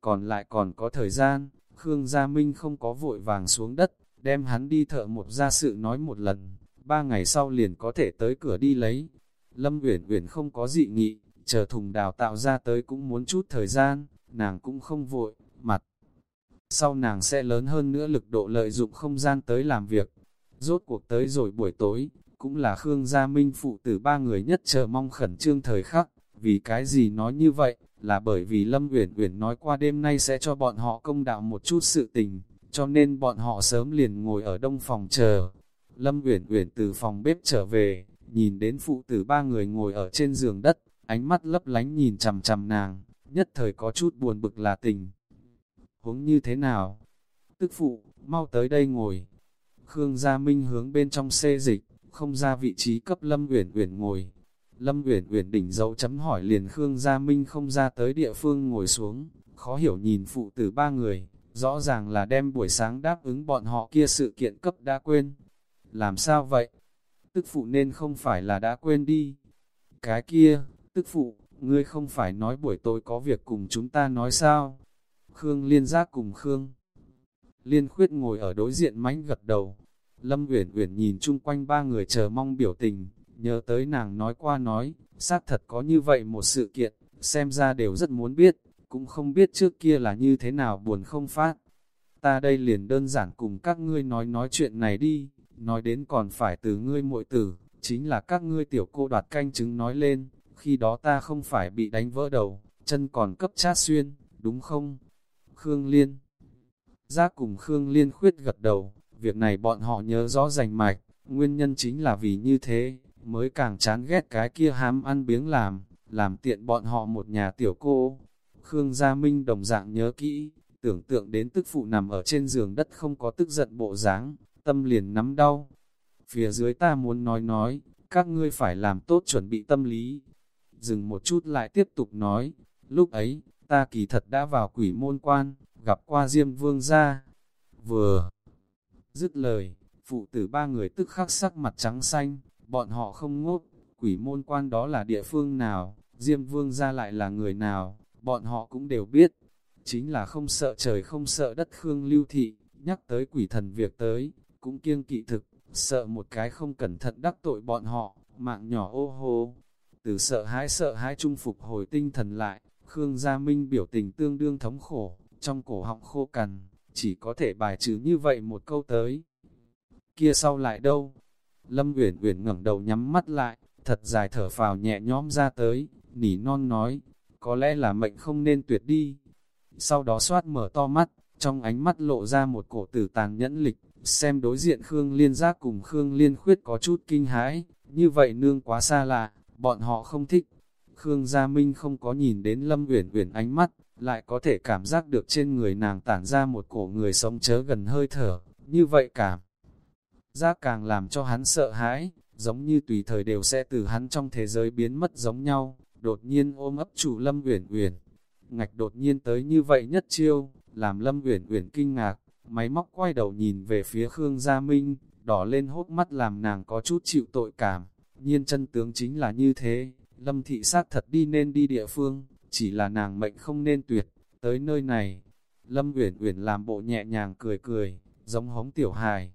còn lại còn có thời gian, Khương Gia Minh không có vội vàng xuống đất, đem hắn đi thợ một gia sự nói một lần, ba ngày sau liền có thể tới cửa đi lấy. Lâm Uyển Uyển không có dị nghị, chờ thùng đào tạo ra tới cũng muốn chút thời gian, nàng cũng không vội, mặt sau nàng sẽ lớn hơn nữa lực độ lợi dụng không gian tới làm việc. Rốt cuộc tới rồi buổi tối, cũng là Khương Gia Minh phụ tử ba người nhất chờ mong khẩn trương thời khắc. Vì cái gì nói như vậy, là bởi vì Lâm Uyển Uyển nói qua đêm nay sẽ cho bọn họ công đạo một chút sự tình, cho nên bọn họ sớm liền ngồi ở đông phòng chờ. Lâm Uyển Uyển từ phòng bếp trở về, nhìn đến phụ tử ba người ngồi ở trên giường đất, ánh mắt lấp lánh nhìn chằm chằm nàng, nhất thời có chút buồn bực là tình huống như thế nào? Tức phụ, mau tới đây ngồi. Khương Gia Minh hướng bên trong xê dịch, không ra vị trí cấp Lâm Uyển Uyển ngồi. Lâm Uyển Uyển đỉnh dấu chấm hỏi liền Khương Gia Minh không ra tới địa phương ngồi xuống, khó hiểu nhìn phụ tử ba người, rõ ràng là đem buổi sáng đáp ứng bọn họ kia sự kiện cấp đã quên. Làm sao vậy? Tức phụ nên không phải là đã quên đi. Cái kia, tức phụ, ngươi không phải nói buổi tối có việc cùng chúng ta nói sao? Khương Liên Giác cùng Khương. Liên Khuyết ngồi ở đối diện mánh gật đầu. Lâm Uyển Uyển nhìn chung quanh ba người chờ mong biểu tình, nhớ tới nàng nói qua nói, xác thật có như vậy một sự kiện, xem ra đều rất muốn biết, cũng không biết trước kia là như thế nào buồn không phát. Ta đây liền đơn giản cùng các ngươi nói nói chuyện này đi, nói đến còn phải từ ngươi muội tử, chính là các ngươi tiểu cô đoạt canh chứng nói lên, khi đó ta không phải bị đánh vỡ đầu, chân còn cấp chát xuyên, đúng không? Khương Liên. Giác cùng Khương Liên khuyết gật đầu, việc này bọn họ nhớ rõ rành mạch, nguyên nhân chính là vì như thế, mới càng chán ghét cái kia hám ăn biếng làm, làm tiện bọn họ một nhà tiểu cô. Khương Gia Minh đồng dạng nhớ kỹ, tưởng tượng đến tức phụ nằm ở trên giường đất không có tức giận bộ dáng, tâm liền nắm đau. Phía dưới ta muốn nói nói, các ngươi phải làm tốt chuẩn bị tâm lý. Dừng một chút lại tiếp tục nói, lúc ấy, ta kỳ thật đã vào quỷ môn quan, gặp qua Diêm Vương gia. Vừa dứt lời, phụ tử ba người tức khắc sắc mặt trắng xanh, bọn họ không ngốc, quỷ môn quan đó là địa phương nào, Diêm Vương gia lại là người nào, bọn họ cũng đều biết. Chính là không sợ trời không sợ đất Khương Lưu Thị, nhắc tới quỷ thần việc tới, cũng kiêng kỵ thực, sợ một cái không cẩn thận đắc tội bọn họ, mạng nhỏ ô hô. Từ sợ hãi sợ hãi trung phục hồi tinh thần lại, Khương Gia Minh biểu tình tương đương thống khổ, trong cổ họng khô cằn, chỉ có thể bài trừ như vậy một câu tới. Kia sau lại đâu? Lâm Uyển Uyển ngẩng đầu nhắm mắt lại, thật dài thở phào nhẹ nhõm ra tới, nỉ non nói, có lẽ là mệnh không nên tuyệt đi. Sau đó xoát mở to mắt, trong ánh mắt lộ ra một cổ tử tàn nhẫn lịch, xem đối diện Khương Liên Giác cùng Khương Liên Khuyết có chút kinh hãi, như vậy nương quá xa lạ, bọn họ không thích. Khương Gia Minh không có nhìn đến Lâm Uyển Uyển ánh mắt, lại có thể cảm giác được trên người nàng tản ra một cổ người sống chớ gần hơi thở, như vậy cảm. Giác càng làm cho hắn sợ hãi, giống như tùy thời đều sẽ từ hắn trong thế giới biến mất giống nhau, đột nhiên ôm ấp chủ Lâm Uyển Uyển. Ngạch đột nhiên tới như vậy nhất chiêu, làm Lâm Uyển Uyển kinh ngạc, máy móc quay đầu nhìn về phía Khương Gia Minh, đỏ lên hốt mắt làm nàng có chút chịu tội cảm, nhiên chân tướng chính là như thế, Lâm thị sát thật đi nên đi địa phương, chỉ là nàng mệnh không nên tuyệt, tới nơi này. Lâm Uyển Uyển làm bộ nhẹ nhàng cười cười, giống hống tiểu hài.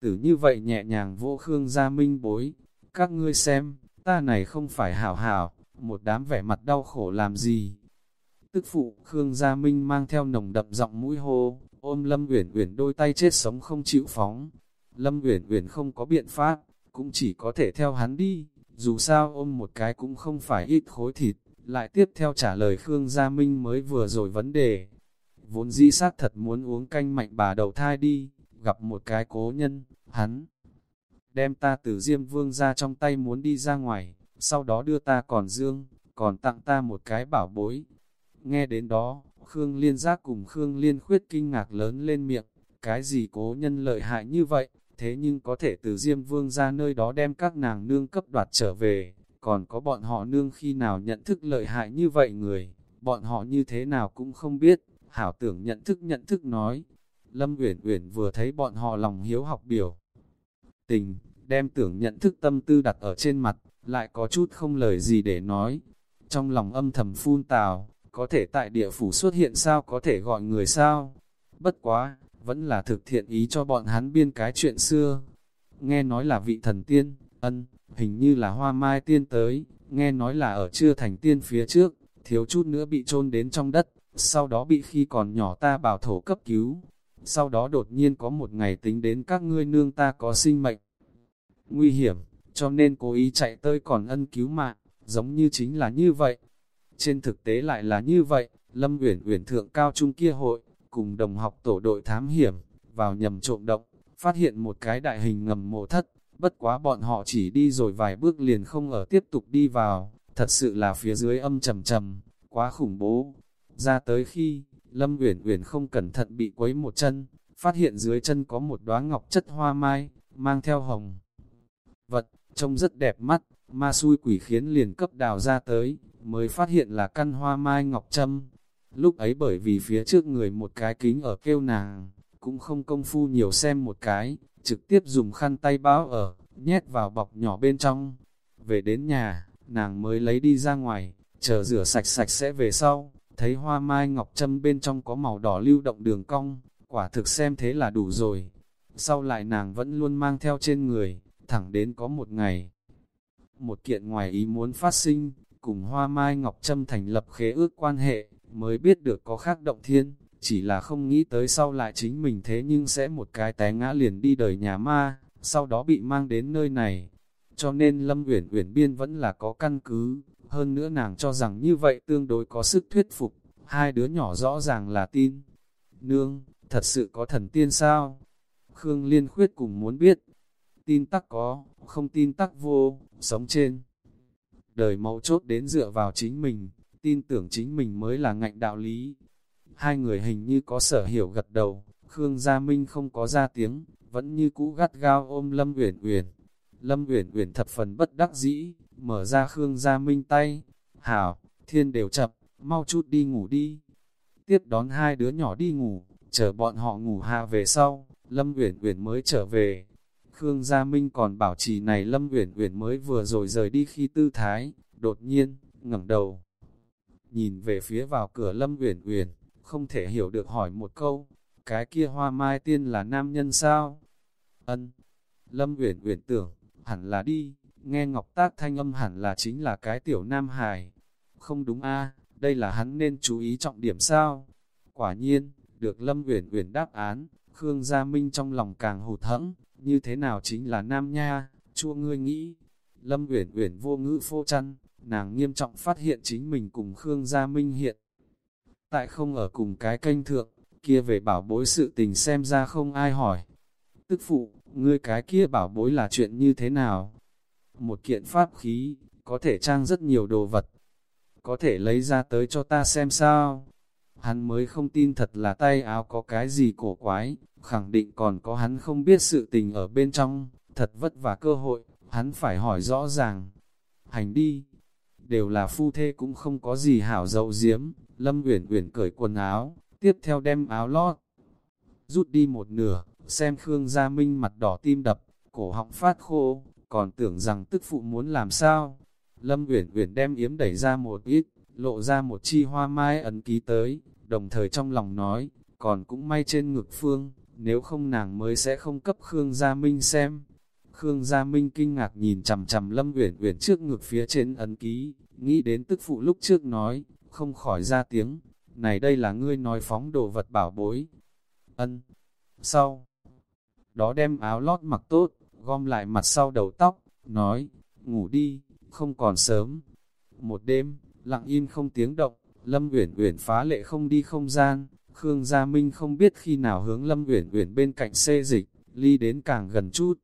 Tử như vậy nhẹ nhàng vô Khương Gia Minh bối, các ngươi xem, ta này không phải hảo hảo, một đám vẻ mặt đau khổ làm gì. Tức phụ, Khương Gia Minh mang theo nồng đậm giọng mũi hô, ôm Lâm Uyển Uyển đôi tay chết sống không chịu phóng. Lâm Uyển Uyển không có biện pháp, cũng chỉ có thể theo hắn đi, dù sao ôm một cái cũng không phải ít khối thịt, lại tiếp theo trả lời Khương Gia Minh mới vừa rồi vấn đề. Vốn dĩ sát thật muốn uống canh mạnh bà đầu thai đi, gặp một cái cố nhân, hắn đem ta từ Diêm Vương ra trong tay muốn đi ra ngoài, sau đó đưa ta còn dương, còn tặng ta một cái bảo bối. Nghe đến đó, Khương Liên Giác cùng Khương Liên Khuyết kinh ngạc lớn lên miệng, cái gì cố nhân lợi hại như vậy, thế nhưng có thể từ Diêm Vương ra nơi đó đem các nàng nương cấp đoạt trở về, còn có bọn họ nương khi nào nhận thức lợi hại như vậy người, bọn họ như thế nào cũng không biết, hảo tưởng nhận thức nhận thức nói. Lâm Uyển Uyển vừa thấy bọn họ lòng hiếu học biểu, tình, đem tưởng nhận thức tâm tư đặt ở trên mặt, lại có chút không lời gì để nói. Trong lòng âm thầm phun tào, có thể tại địa phủ xuất hiện sao có thể gọi người sao? Bất quá, vẫn là thực thiện ý cho bọn hắn biên cái chuyện xưa. Nghe nói là vị thần tiên, ân, hình như là hoa mai tiên tới, nghe nói là ở chưa thành tiên phía trước, thiếu chút nữa bị chôn đến trong đất, sau đó bị khi còn nhỏ ta bảo thổ cấp cứu. Sau đó đột nhiên có một ngày tính đến các ngươi nương ta có sinh mệnh. Nguy hiểm, cho nên cố ý chạy tới còn ân cứu mạng, giống như chính là như vậy. Trên thực tế lại là như vậy, Lâm Uyển Uyển thượng cao trung kia hội, cùng đồng học tổ đội thám hiểm, vào nhầm trộm động, phát hiện một cái đại hình ngầm mộ thất, bất quá bọn họ chỉ đi rồi vài bước liền không ở tiếp tục đi vào, thật sự là phía dưới âm trầm trầm, quá khủng bố. Ra tới khi, Lâm Uyển Uyển không cẩn thận bị quấy một chân, phát hiện dưới chân có một đóa ngọc chất hoa mai, mang theo hồng. Vật, trông rất đẹp mắt, ma xui quỷ khiến liền cấp đào ra tới, mới phát hiện là căn hoa mai ngọc trâm. Lúc ấy bởi vì phía trước người một cái kính ở kêu nàng, cũng không công phu nhiều xem một cái, trực tiếp dùng khăn tay báo ở, nhét vào bọc nhỏ bên trong. Về đến nhà, nàng mới lấy đi ra ngoài, chờ rửa sạch sạch sẽ về sau, thấy hoa mai ngọc trâm bên trong có màu đỏ lưu động đường cong, quả thực xem thế là đủ rồi. Sau lại nàng vẫn luôn mang theo trên người, thẳng đến có một ngày. Một kiện ngoài ý muốn phát sinh, cùng hoa mai ngọc trâm thành lập khế ước quan hệ, mới biết được có khác động thiên, chỉ là không nghĩ tới sau lại chính mình thế nhưng sẽ một cái té ngã liền đi đời nhà ma, sau đó bị mang đến nơi này. Cho nên Lâm Uyển Uyển Biên vẫn là có căn cứ, hơn nữa nàng cho rằng như vậy tương đối có sức thuyết phục, hai đứa nhỏ rõ ràng là tin. Nương, thật sự có thần tiên sao? Khương Liên Khuyết cùng muốn biết. Tin tắc có, không tin tắc vô, sống trên. Đời mẫu chốt đến dựa vào chính mình, tin tưởng chính mình mới là ngạnh đạo lý. Hai người hình như có sở hiểu gật đầu, Khương Gia Minh không có ra tiếng, vẫn như cũ gắt gao ôm Lâm Uyển Uyển. Lâm Uyển Uyển thập phần bất đắc dĩ, mở ra Khương Gia Minh tay. "Hảo, thiên đều chập, mau chút đi ngủ đi." Tiếp đón hai đứa nhỏ đi ngủ, chờ bọn họ ngủ hạ về sau, Lâm Uyển Uyển mới trở về. Khương Gia Minh còn bảo trì này Lâm Uyển Uyển mới vừa rồi rời đi khi tư thái, đột nhiên ngẩng đầu, nhìn về phía vào cửa Lâm Uyển Uyển, không thể hiểu được hỏi một câu, cái kia hoa mai tiên là nam nhân sao? Ân. Lâm Uyển Uyển tưởng, hẳn là đi, nghe Ngọc Tác thanh âm hẳn là chính là cái tiểu nam hài. Không đúng a, đây là hắn nên chú ý trọng điểm sao? Quả nhiên, được Lâm Uyển Uyển đáp án, Khương Gia Minh trong lòng càng hụt hẫng, như thế nào chính là nam nha, chua ngươi nghĩ. Lâm Uyển Uyển vô ngữ phô chăn, nàng nghiêm trọng phát hiện chính mình cùng Khương Gia Minh hiện. Tại không ở cùng cái kênh thượng, kia về bảo bối sự tình xem ra không ai hỏi. Tức phụ, ngươi cái kia bảo bối là chuyện như thế nào? Một kiện pháp khí, có thể trang rất nhiều đồ vật. Có thể lấy ra tới cho ta xem sao? Hắn mới không tin thật là tay áo có cái gì cổ quái, khẳng định còn có hắn không biết sự tình ở bên trong, thật vất vả cơ hội, hắn phải hỏi rõ ràng. Hành đi, đều là phu thê cũng không có gì hảo dậu diếm, Lâm Uyển Uyển cởi quần áo, tiếp theo đem áo lót, rút đi một nửa, xem Khương Gia Minh mặt đỏ tim đập, cổ họng phát khô, còn tưởng rằng tức phụ muốn làm sao. Lâm Uyển Uyển đem yếm đẩy ra một ít, lộ ra một chi hoa mai ấn ký tới, đồng thời trong lòng nói, còn cũng may trên ngực phương, nếu không nàng mới sẽ không cấp Khương Gia Minh xem. Khương Gia Minh kinh ngạc nhìn chằm chằm Lâm Uyển Uyển trước ngực phía trên ấn ký, nghĩ đến tức phụ lúc trước nói, không khỏi ra tiếng, này đây là ngươi nói phóng đồ vật bảo bối. Ân. Sau đó đem áo lót mặc tốt, gom lại mặt sau đầu tóc, nói, ngủ đi, không còn sớm. Một đêm, lặng im không tiếng động, Lâm Uyển Uyển phá lệ không đi không gian, Khương Gia Minh không biết khi nào hướng Lâm Uyển Uyển bên cạnh xê dịch, ly đến càng gần chút.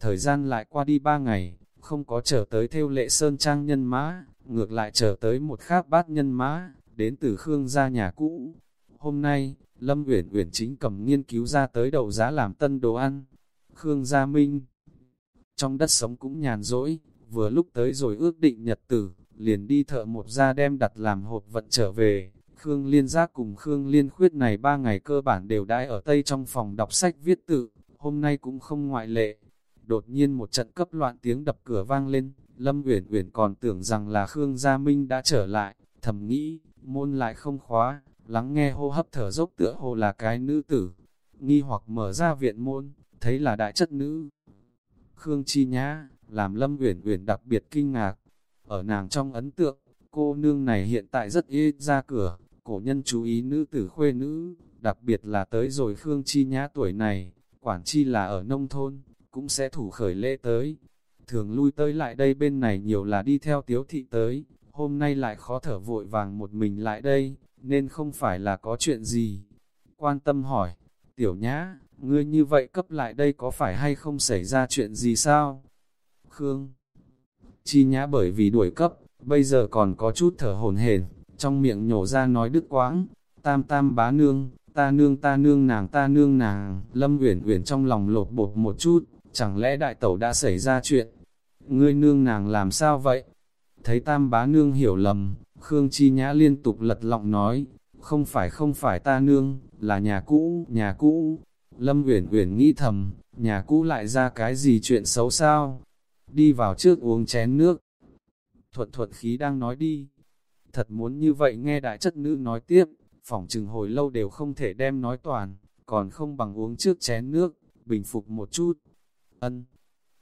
Thời gian lại qua đi ba ngày, không có chờ tới theo lệ sơn trang nhân mã, ngược lại chờ tới một khác bát nhân mã, đến từ Khương gia nhà cũ. Hôm nay, Lâm Uyển Uyển chính cầm nghiên cứu ra tới đầu giá làm tân đồ ăn. Khương Gia Minh trong đất sống cũng nhàn rỗi, vừa lúc tới rồi ước định nhật tử, liền đi thợ một ra đem đặt làm hộp vận trở về. Khương Liên Giác cùng Khương Liên Khuyết này ba ngày cơ bản đều đãi ở Tây trong phòng đọc sách viết tự, hôm nay cũng không ngoại lệ. Đột nhiên một trận cấp loạn tiếng đập cửa vang lên, Lâm Uyển Uyển còn tưởng rằng là Khương Gia Minh đã trở lại, thầm nghĩ, môn lại không khóa, lắng nghe hô hấp thở dốc tựa hồ là cái nữ tử. Nghi hoặc mở ra viện môn, thấy là đại chất nữ. Khương Chi Nhã, làm Lâm Uyển Uyển đặc biệt kinh ngạc. Ở nàng trong ấn tượng, cô nương này hiện tại rất ít ra cửa, cổ nhân chú ý nữ tử khuê nữ, đặc biệt là tới rồi Khương Chi Nhã tuổi này, quản chi là ở nông thôn, cũng sẽ thủ khởi lễ tới. Thường lui tới lại đây bên này nhiều là đi theo tiếu thị tới, hôm nay lại khó thở vội vàng một mình lại đây, nên không phải là có chuyện gì. Quan tâm hỏi, tiểu nhã, ngươi như vậy cấp lại đây có phải hay không xảy ra chuyện gì sao? Khương Chi nhã bởi vì đuổi cấp, bây giờ còn có chút thở hồn hển, trong miệng nhổ ra nói đứt quãng, tam tam bá nương, ta nương ta nương nàng ta nương nàng, lâm uyển uyển trong lòng lột bột một chút, chẳng lẽ đại tẩu đã xảy ra chuyện? Ngươi nương nàng làm sao vậy? Thấy tam bá nương hiểu lầm, Khương Chi Nhã liên tục lật lọng nói, không phải không phải ta nương, là nhà cũ, nhà cũ. Lâm Uyển Uyển nghĩ thầm, nhà cũ lại ra cái gì chuyện xấu sao? Đi vào trước uống chén nước. Thuật thuận khí đang nói đi. Thật muốn như vậy nghe đại chất nữ nói tiếp, phỏng chừng hồi lâu đều không thể đem nói toàn, còn không bằng uống trước chén nước, bình phục một chút. Ân,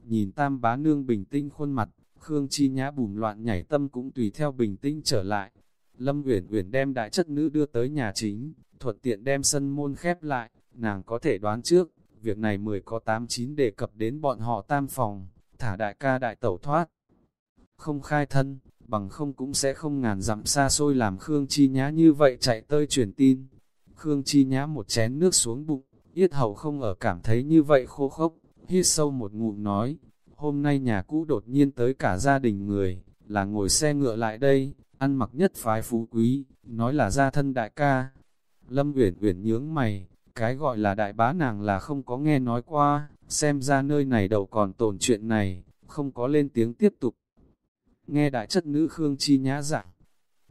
nhìn tam bá nương bình tĩnh khuôn mặt, Khương Chi Nhã bùm loạn nhảy tâm cũng tùy theo bình tĩnh trở lại. Lâm Uyển Uyển đem đại chất nữ đưa tới nhà chính, thuận tiện đem sân môn khép lại, nàng có thể đoán trước, việc này mười có tám chín đề cập đến bọn họ tam phòng, thả đại ca đại tẩu thoát. Không khai thân, bằng không cũng sẽ không ngàn dặm xa xôi làm Khương Chi Nhã như vậy chạy tơi truyền tin. Khương Chi Nhã một chén nước xuống bụng, yết hầu không ở cảm thấy như vậy khô khốc, hít sâu một ngụm nói, hôm nay nhà cũ đột nhiên tới cả gia đình người, là ngồi xe ngựa lại đây, ăn mặc nhất phái phú quý, nói là gia thân đại ca. Lâm Uyển Uyển nhướng mày, cái gọi là đại bá nàng là không có nghe nói qua, xem ra nơi này đầu còn tồn chuyện này, không có lên tiếng tiếp tục. Nghe đại chất nữ Khương Chi nhã giảng,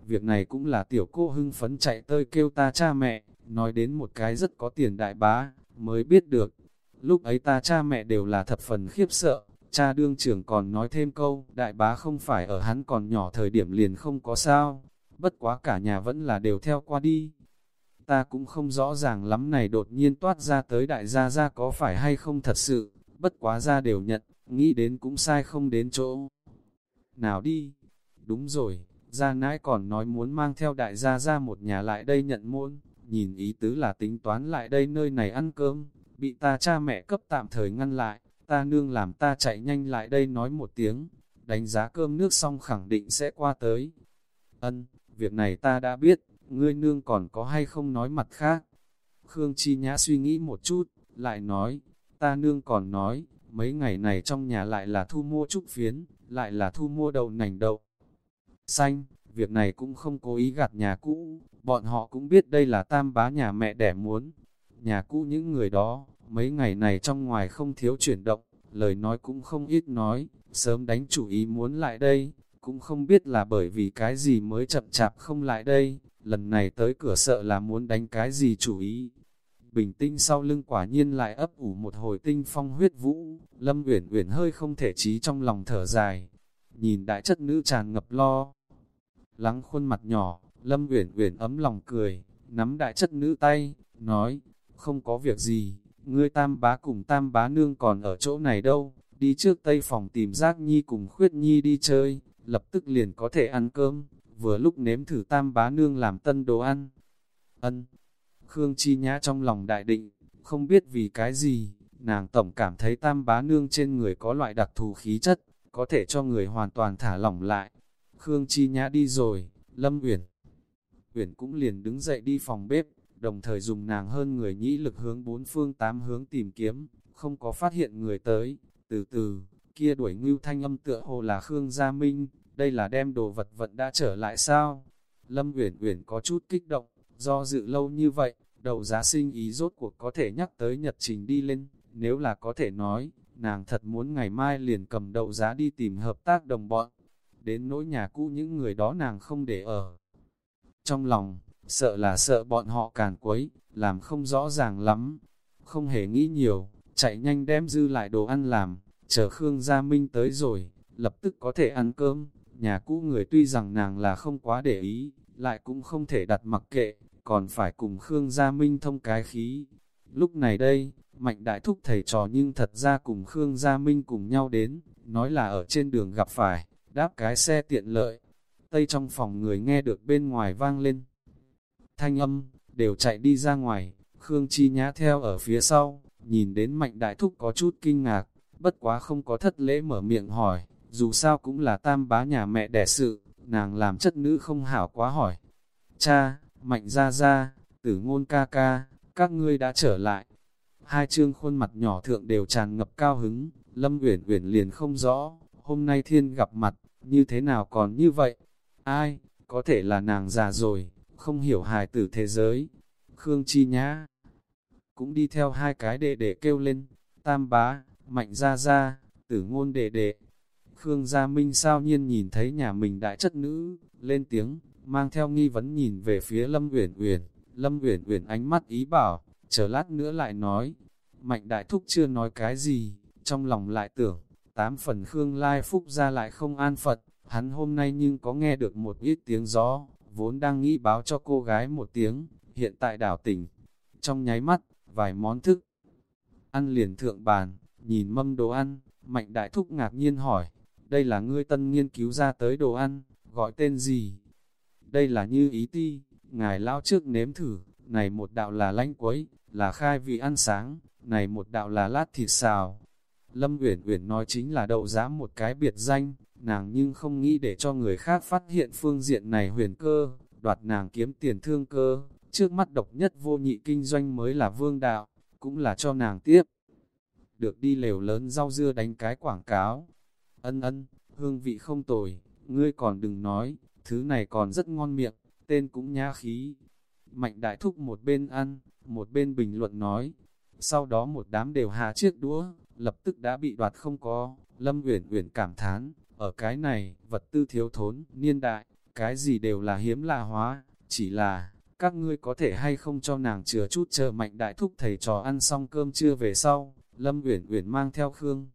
việc này cũng là tiểu cô hưng phấn chạy tơi kêu ta cha mẹ, nói đến một cái rất có tiền đại bá, mới biết được. Lúc ấy ta cha mẹ đều là thập phần khiếp sợ, Cha đương trưởng còn nói thêm câu, đại bá không phải ở hắn còn nhỏ thời điểm liền không có sao, bất quá cả nhà vẫn là đều theo qua đi. Ta cũng không rõ ràng lắm này đột nhiên toát ra tới đại gia gia có phải hay không thật sự, bất quá ra đều nhận, nghĩ đến cũng sai không đến chỗ. Nào đi, đúng rồi, gia nãi còn nói muốn mang theo đại gia ra một nhà lại đây nhận môn, nhìn ý tứ là tính toán lại đây nơi này ăn cơm, bị ta cha mẹ cấp tạm thời ngăn lại ta nương làm ta chạy nhanh lại đây nói một tiếng, đánh giá cơm nước xong khẳng định sẽ qua tới. Ân, việc này ta đã biết, ngươi nương còn có hay không nói mặt khác. Khương Chi Nhã suy nghĩ một chút, lại nói, ta nương còn nói, mấy ngày này trong nhà lại là thu mua trúc phiến, lại là thu mua đậu nành đậu. Xanh, việc này cũng không cố ý gạt nhà cũ, bọn họ cũng biết đây là tam bá nhà mẹ đẻ muốn. Nhà cũ những người đó, Mấy ngày này trong ngoài không thiếu chuyển động, lời nói cũng không ít nói, sớm đánh chủ ý muốn lại đây, cũng không biết là bởi vì cái gì mới chậm chạp không lại đây, lần này tới cửa sợ là muốn đánh cái gì chủ ý. Bình tinh sau lưng quả nhiên lại ấp ủ một hồi tinh phong huyết vũ, Lâm Uyển Uyển hơi không thể trí trong lòng thở dài. Nhìn đại chất nữ tràn ngập lo, lắng khuôn mặt nhỏ, Lâm Uyển Uyển ấm lòng cười, nắm đại chất nữ tay, nói, không có việc gì, ngươi tam bá cùng tam bá nương còn ở chỗ này đâu, đi trước tây phòng tìm giác nhi cùng khuyết nhi đi chơi, lập tức liền có thể ăn cơm, vừa lúc nếm thử tam bá nương làm tân đồ ăn. Ân, Khương Chi Nhã trong lòng đại định, không biết vì cái gì, nàng tổng cảm thấy tam bá nương trên người có loại đặc thù khí chất, có thể cho người hoàn toàn thả lỏng lại. Khương Chi Nhã đi rồi, Lâm Uyển Uyển cũng liền đứng dậy đi phòng bếp, đồng thời dùng nàng hơn người nhĩ lực hướng bốn phương tám hướng tìm kiếm, không có phát hiện người tới. Từ từ, kia đuổi ngưu thanh âm tựa hồ là Khương Gia Minh, đây là đem đồ vật vận đã trở lại sao? Lâm Uyển Uyển có chút kích động, do dự lâu như vậy, đầu giá sinh ý rốt cuộc có thể nhắc tới nhật trình đi lên, nếu là có thể nói, nàng thật muốn ngày mai liền cầm đầu giá đi tìm hợp tác đồng bọn. Đến nỗi nhà cũ những người đó nàng không để ở. Trong lòng, sợ là sợ bọn họ càn quấy, làm không rõ ràng lắm. Không hề nghĩ nhiều, chạy nhanh đem dư lại đồ ăn làm, chờ Khương Gia Minh tới rồi, lập tức có thể ăn cơm. Nhà cũ người tuy rằng nàng là không quá để ý, lại cũng không thể đặt mặc kệ, còn phải cùng Khương Gia Minh thông cái khí. Lúc này đây, Mạnh Đại Thúc thầy trò nhưng thật ra cùng Khương Gia Minh cùng nhau đến, nói là ở trên đường gặp phải, đáp cái xe tiện lợi. Tây trong phòng người nghe được bên ngoài vang lên. Thanh âm, đều chạy đi ra ngoài, Khương Chi Nhã theo ở phía sau, nhìn đến Mạnh Đại Thúc có chút kinh ngạc, bất quá không có thất lễ mở miệng hỏi, dù sao cũng là tam bá nhà mẹ đẻ sự, nàng làm chất nữ không hảo quá hỏi. Cha, Mạnh ra ra, tử ngôn ca ca, các ngươi đã trở lại. Hai chương khuôn mặt nhỏ thượng đều tràn ngập cao hứng, Lâm Uyển Uyển liền không rõ, hôm nay thiên gặp mặt, như thế nào còn như vậy? Ai, có thể là nàng già rồi, không hiểu hài tử thế giới. Khương Chi Nhã cũng đi theo hai cái đệ đệ kêu lên, tam bá, mạnh ra ra, tử ngôn đệ đệ. Khương Gia Minh sao nhiên nhìn thấy nhà mình đại chất nữ, lên tiếng, mang theo nghi vấn nhìn về phía Lâm Uyển Uyển. Lâm Uyển Uyển ánh mắt ý bảo, chờ lát nữa lại nói. Mạnh đại thúc chưa nói cái gì, trong lòng lại tưởng, tám phần Khương Lai Phúc ra lại không an phận, hắn hôm nay nhưng có nghe được một ít tiếng gió, vốn đang nghĩ báo cho cô gái một tiếng, hiện tại đảo tỉnh. Trong nháy mắt, vài món thức, ăn liền thượng bàn, nhìn mâm đồ ăn, mạnh đại thúc ngạc nhiên hỏi, đây là ngươi tân nghiên cứu ra tới đồ ăn, gọi tên gì? Đây là như ý ti, ngài lao trước nếm thử, này một đạo là lanh quấy, là khai vị ăn sáng, này một đạo là lát thịt xào. Lâm Uyển Uyển nói chính là đậu giá một cái biệt danh, nàng nhưng không nghĩ để cho người khác phát hiện phương diện này huyền cơ, đoạt nàng kiếm tiền thương cơ, trước mắt độc nhất vô nhị kinh doanh mới là vương đạo, cũng là cho nàng tiếp. Được đi lều lớn rau dưa đánh cái quảng cáo. Ân ân, hương vị không tồi, ngươi còn đừng nói, thứ này còn rất ngon miệng, tên cũng nhã khí. Mạnh đại thúc một bên ăn, một bên bình luận nói. Sau đó một đám đều hạ chiếc đũa, lập tức đã bị đoạt không có. Lâm Uyển Uyển cảm thán, ở cái này, vật tư thiếu thốn, niên đại, cái gì đều là hiếm lạ hóa, chỉ là, các ngươi có thể hay không cho nàng chừa chút chờ mạnh đại thúc thầy trò ăn xong cơm trưa về sau, Lâm Uyển Uyển mang theo Khương.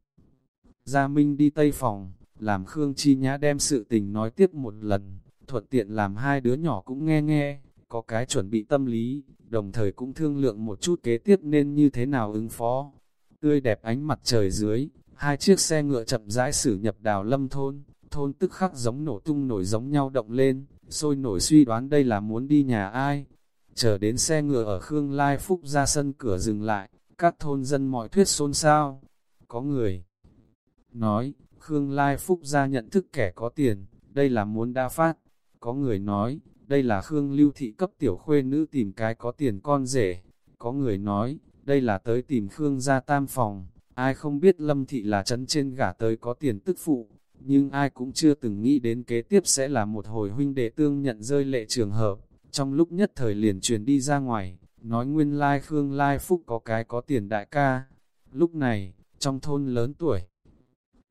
Gia Minh đi Tây Phòng, làm Khương Chi Nhã đem sự tình nói tiếp một lần, thuận tiện làm hai đứa nhỏ cũng nghe nghe, có cái chuẩn bị tâm lý, đồng thời cũng thương lượng một chút kế tiếp nên như thế nào ứng phó. Tươi đẹp ánh mặt trời dưới, hai chiếc xe ngựa chậm rãi xử nhập đào lâm thôn, thôn tức khắc giống nổ tung nổi giống nhau động lên, sôi nổi suy đoán đây là muốn đi nhà ai. Chờ đến xe ngựa ở Khương Lai Phúc ra sân cửa dừng lại, các thôn dân mọi thuyết xôn xao. Có người nói, Khương Lai Phúc gia nhận thức kẻ có tiền, đây là muốn đa phát. Có người nói, đây là Khương Lưu Thị cấp tiểu khuê nữ tìm cái có tiền con rể. Có người nói, đây là tới tìm Khương gia tam phòng. Ai không biết Lâm Thị là chấn trên gả tới có tiền tức phụ, nhưng ai cũng chưa từng nghĩ đến kế tiếp sẽ là một hồi huynh đệ tương nhận rơi lệ trường hợp. Trong lúc nhất thời liền truyền đi ra ngoài, nói nguyên lai Khương Lai Phúc có cái có tiền đại ca. Lúc này, trong thôn lớn tuổi,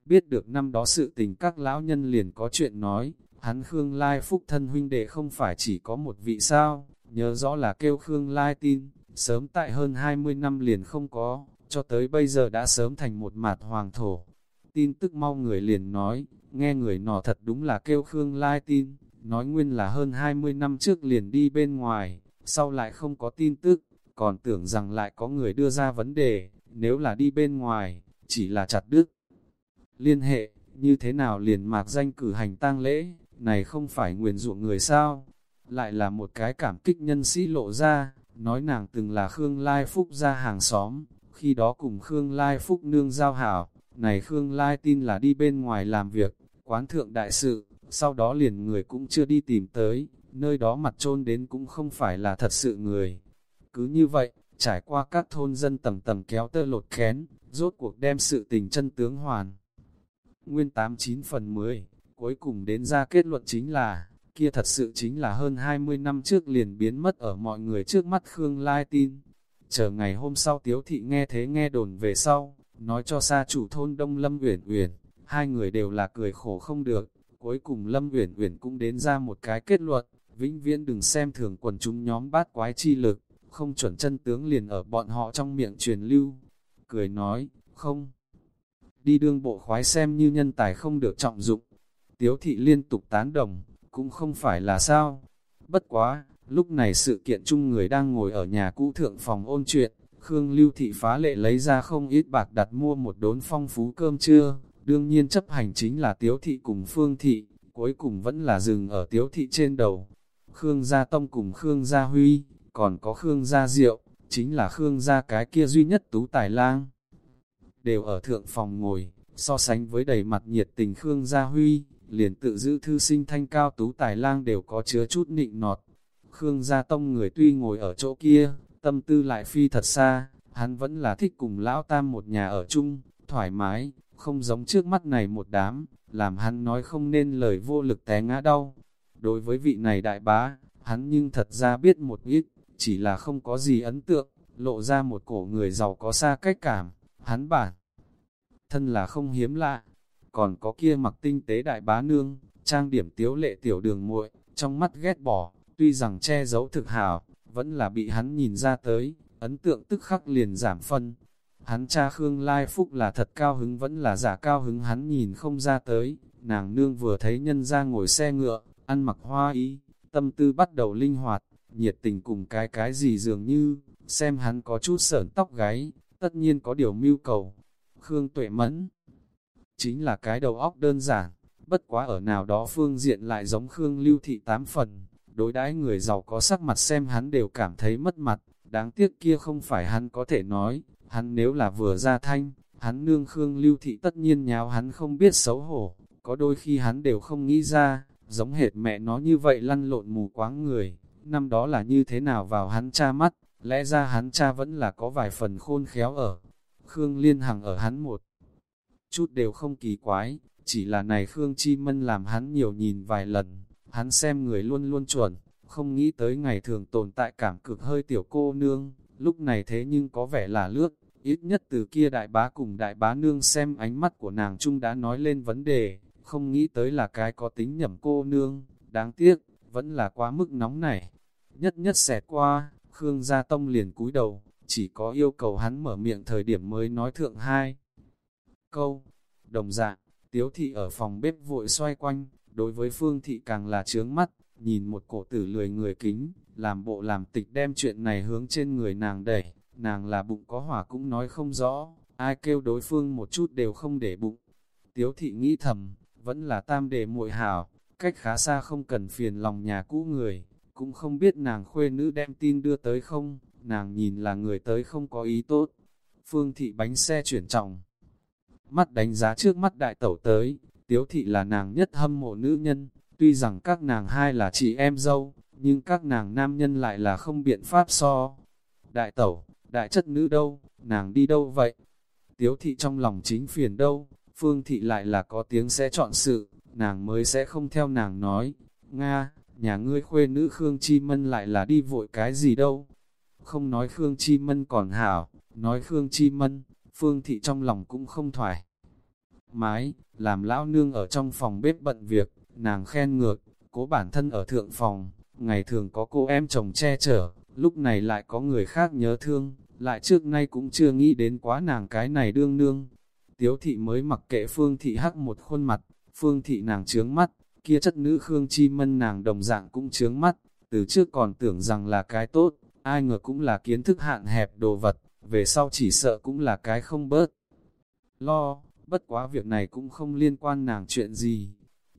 biết được năm đó sự tình các lão nhân liền có chuyện nói, hắn Khương Lai Phúc thân huynh đệ không phải chỉ có một vị sao, nhớ rõ là kêu Khương Lai tin, sớm tại hơn 20 năm liền không có, cho tới bây giờ đã sớm thành một mạt hoàng thổ. Tin tức mau người liền nói, nghe người nọ thật đúng là kêu Khương Lai tin, nói nguyên là hơn 20 năm trước liền đi bên ngoài, sau lại không có tin tức, còn tưởng rằng lại có người đưa ra vấn đề, nếu là đi bên ngoài, chỉ là chặt đứt. Liên hệ, như thế nào liền mạc danh cử hành tang lễ, này không phải nguyền rủa người sao? Lại là một cái cảm kích nhân sĩ lộ ra, nói nàng từng là Khương Lai Phúc ra hàng xóm, khi đó cùng Khương Lai Phúc nương giao hảo, Này Khương Lai tin là đi bên ngoài làm việc, quán thượng đại sự, sau đó liền người cũng chưa đi tìm tới, nơi đó mặt trôn đến cũng không phải là thật sự người. Cứ như vậy, trải qua các thôn dân tầng tầng kéo tơ lột khén, rốt cuộc đem sự tình chân tướng hoàn. Nguyên 89 phần 10, cuối cùng đến ra kết luận chính là, kia thật sự chính là hơn 20 năm trước liền biến mất ở mọi người trước mắt Khương Lai tin. Chờ ngày hôm sau Tiếu Thị nghe thế nghe đồn về sau, nói cho xa chủ thôn Đông Lâm Uyển Uyển, hai người đều là cười khổ không được, cuối cùng Lâm Uyển Uyển cũng đến ra một cái kết luận, vĩnh viễn đừng xem thường quần chúng nhóm bát quái chi lực, không chuẩn chân tướng liền ở bọn họ trong miệng truyền lưu. Cười nói, không, đi đương bộ khoái xem như nhân tài không được trọng dụng. Tiếu thị liên tục tán đồng, cũng không phải là sao. Bất quá, lúc này sự kiện chung người đang ngồi ở nhà cũ thượng phòng ôn chuyện, Khương Lưu Thị phá lệ lấy ra không ít bạc đặt mua một đốn phong phú cơm trưa, đương nhiên chấp hành chính là Tiếu Thị cùng Phương Thị, cuối cùng vẫn là dừng ở Tiếu Thị trên đầu. Khương Gia Tông cùng Khương Gia Huy, còn có Khương Gia Diệu, chính là Khương Gia cái kia duy nhất tú tài lang. Đều ở thượng phòng ngồi, so sánh với đầy mặt nhiệt tình Khương Gia Huy, liền tự giữ thư sinh thanh cao tú tài lang đều có chứa chút nịnh nọt. Khương Gia Tông người tuy ngồi ở chỗ kia, tâm tư lại phi thật xa, hắn vẫn là thích cùng lão tam một nhà ở chung, thoải mái, không giống trước mắt này một đám, làm hắn nói không nên lời vô lực té ngã đau. Đối với vị này đại bá, hắn nhưng thật ra biết một ít, chỉ là không có gì ấn tượng, lộ ra một cổ người giàu có xa cách cảm, hắn bản. Thân là không hiếm lạ, còn có kia mặc tinh tế đại bá nương, trang điểm tiếu lệ tiểu đường muội trong mắt ghét bỏ, tuy rằng che giấu thực hào, vẫn là bị hắn nhìn ra tới, ấn tượng tức khắc liền giảm phân. Hắn cha Khương Lai Phúc là thật cao hứng vẫn là giả cao hứng hắn nhìn không ra tới, nàng nương vừa thấy nhân ra ngồi xe ngựa, ăn mặc hoa ý, tâm tư bắt đầu linh hoạt, nhiệt tình cùng cái cái gì dường như, xem hắn có chút sởn tóc gáy, tất nhiên có điều mưu cầu. Khương Tuệ Mẫn chính là cái đầu óc đơn giản, bất quá ở nào đó phương diện lại giống Khương Lưu Thị tám phần, đối đãi người giàu có sắc mặt xem hắn đều cảm thấy mất mặt, đáng tiếc kia không phải hắn có thể nói, hắn nếu là vừa ra thanh, hắn nương Khương Lưu Thị tất nhiên nháo hắn không biết xấu hổ, có đôi khi hắn đều không nghĩ ra, giống hệt mẹ nó như vậy lăn lộn mù quáng người, năm đó là như thế nào vào hắn cha mắt, lẽ ra hắn cha vẫn là có vài phần khôn khéo ở. Khương Liên Hằng ở hắn một chút đều không kỳ quái, chỉ là này Khương Chi Mân làm hắn nhiều nhìn vài lần, hắn xem người luôn luôn chuẩn, không nghĩ tới ngày thường tồn tại cảm cực hơi tiểu cô nương, lúc này thế nhưng có vẻ là lướt, ít nhất từ kia đại bá cùng đại bá nương xem ánh mắt của nàng trung đã nói lên vấn đề, không nghĩ tới là cái có tính nhầm cô nương, đáng tiếc, vẫn là quá mức nóng này. Nhất nhất xẹt qua, Khương Gia Tông liền cúi đầu, chỉ có yêu cầu hắn mở miệng thời điểm mới nói thượng hai. Câu, đồng dạng, tiếu thị ở phòng bếp vội xoay quanh, đối với phương thị càng là trướng mắt, nhìn một cổ tử lười người kính, làm bộ làm tịch đem chuyện này hướng trên người nàng đẩy, nàng là bụng có hỏa cũng nói không rõ, ai kêu đối phương một chút đều không để bụng. Tiếu thị nghĩ thầm, vẫn là tam đề muội hảo, cách khá xa không cần phiền lòng nhà cũ người, cũng không biết nàng khuê nữ đem tin đưa tới không, nàng nhìn là người tới không có ý tốt. Phương thị bánh xe chuyển trọng, mắt đánh giá trước mắt đại tẩu tới, tiếu thị là nàng nhất hâm mộ nữ nhân, tuy rằng các nàng hai là chị em dâu, nhưng các nàng nam nhân lại là không biện pháp so. Đại tẩu, đại chất nữ đâu, nàng đi đâu vậy? Tiếu thị trong lòng chính phiền đâu, phương thị lại là có tiếng sẽ chọn sự, nàng mới sẽ không theo nàng nói. Nga, nhà ngươi khuê nữ Khương Chi Mân lại là đi vội cái gì đâu? Không nói Khương Chi Mân còn hảo, nói Khương Chi Mân, phương thị trong lòng cũng không thoải. Mái, làm lão nương ở trong phòng bếp bận việc, nàng khen ngược, cố bản thân ở thượng phòng, ngày thường có cô em chồng che chở, lúc này lại có người khác nhớ thương, lại trước nay cũng chưa nghĩ đến quá nàng cái này đương nương. Tiếu thị mới mặc kệ phương thị hắc một khuôn mặt, phương thị nàng trướng mắt, kia chất nữ Khương Chi Mân nàng đồng dạng cũng chướng mắt, từ trước còn tưởng rằng là cái tốt, ai ngờ cũng là kiến thức hạn hẹp đồ vật, về sau chỉ sợ cũng là cái không bớt. Lo, bất quá việc này cũng không liên quan nàng chuyện gì.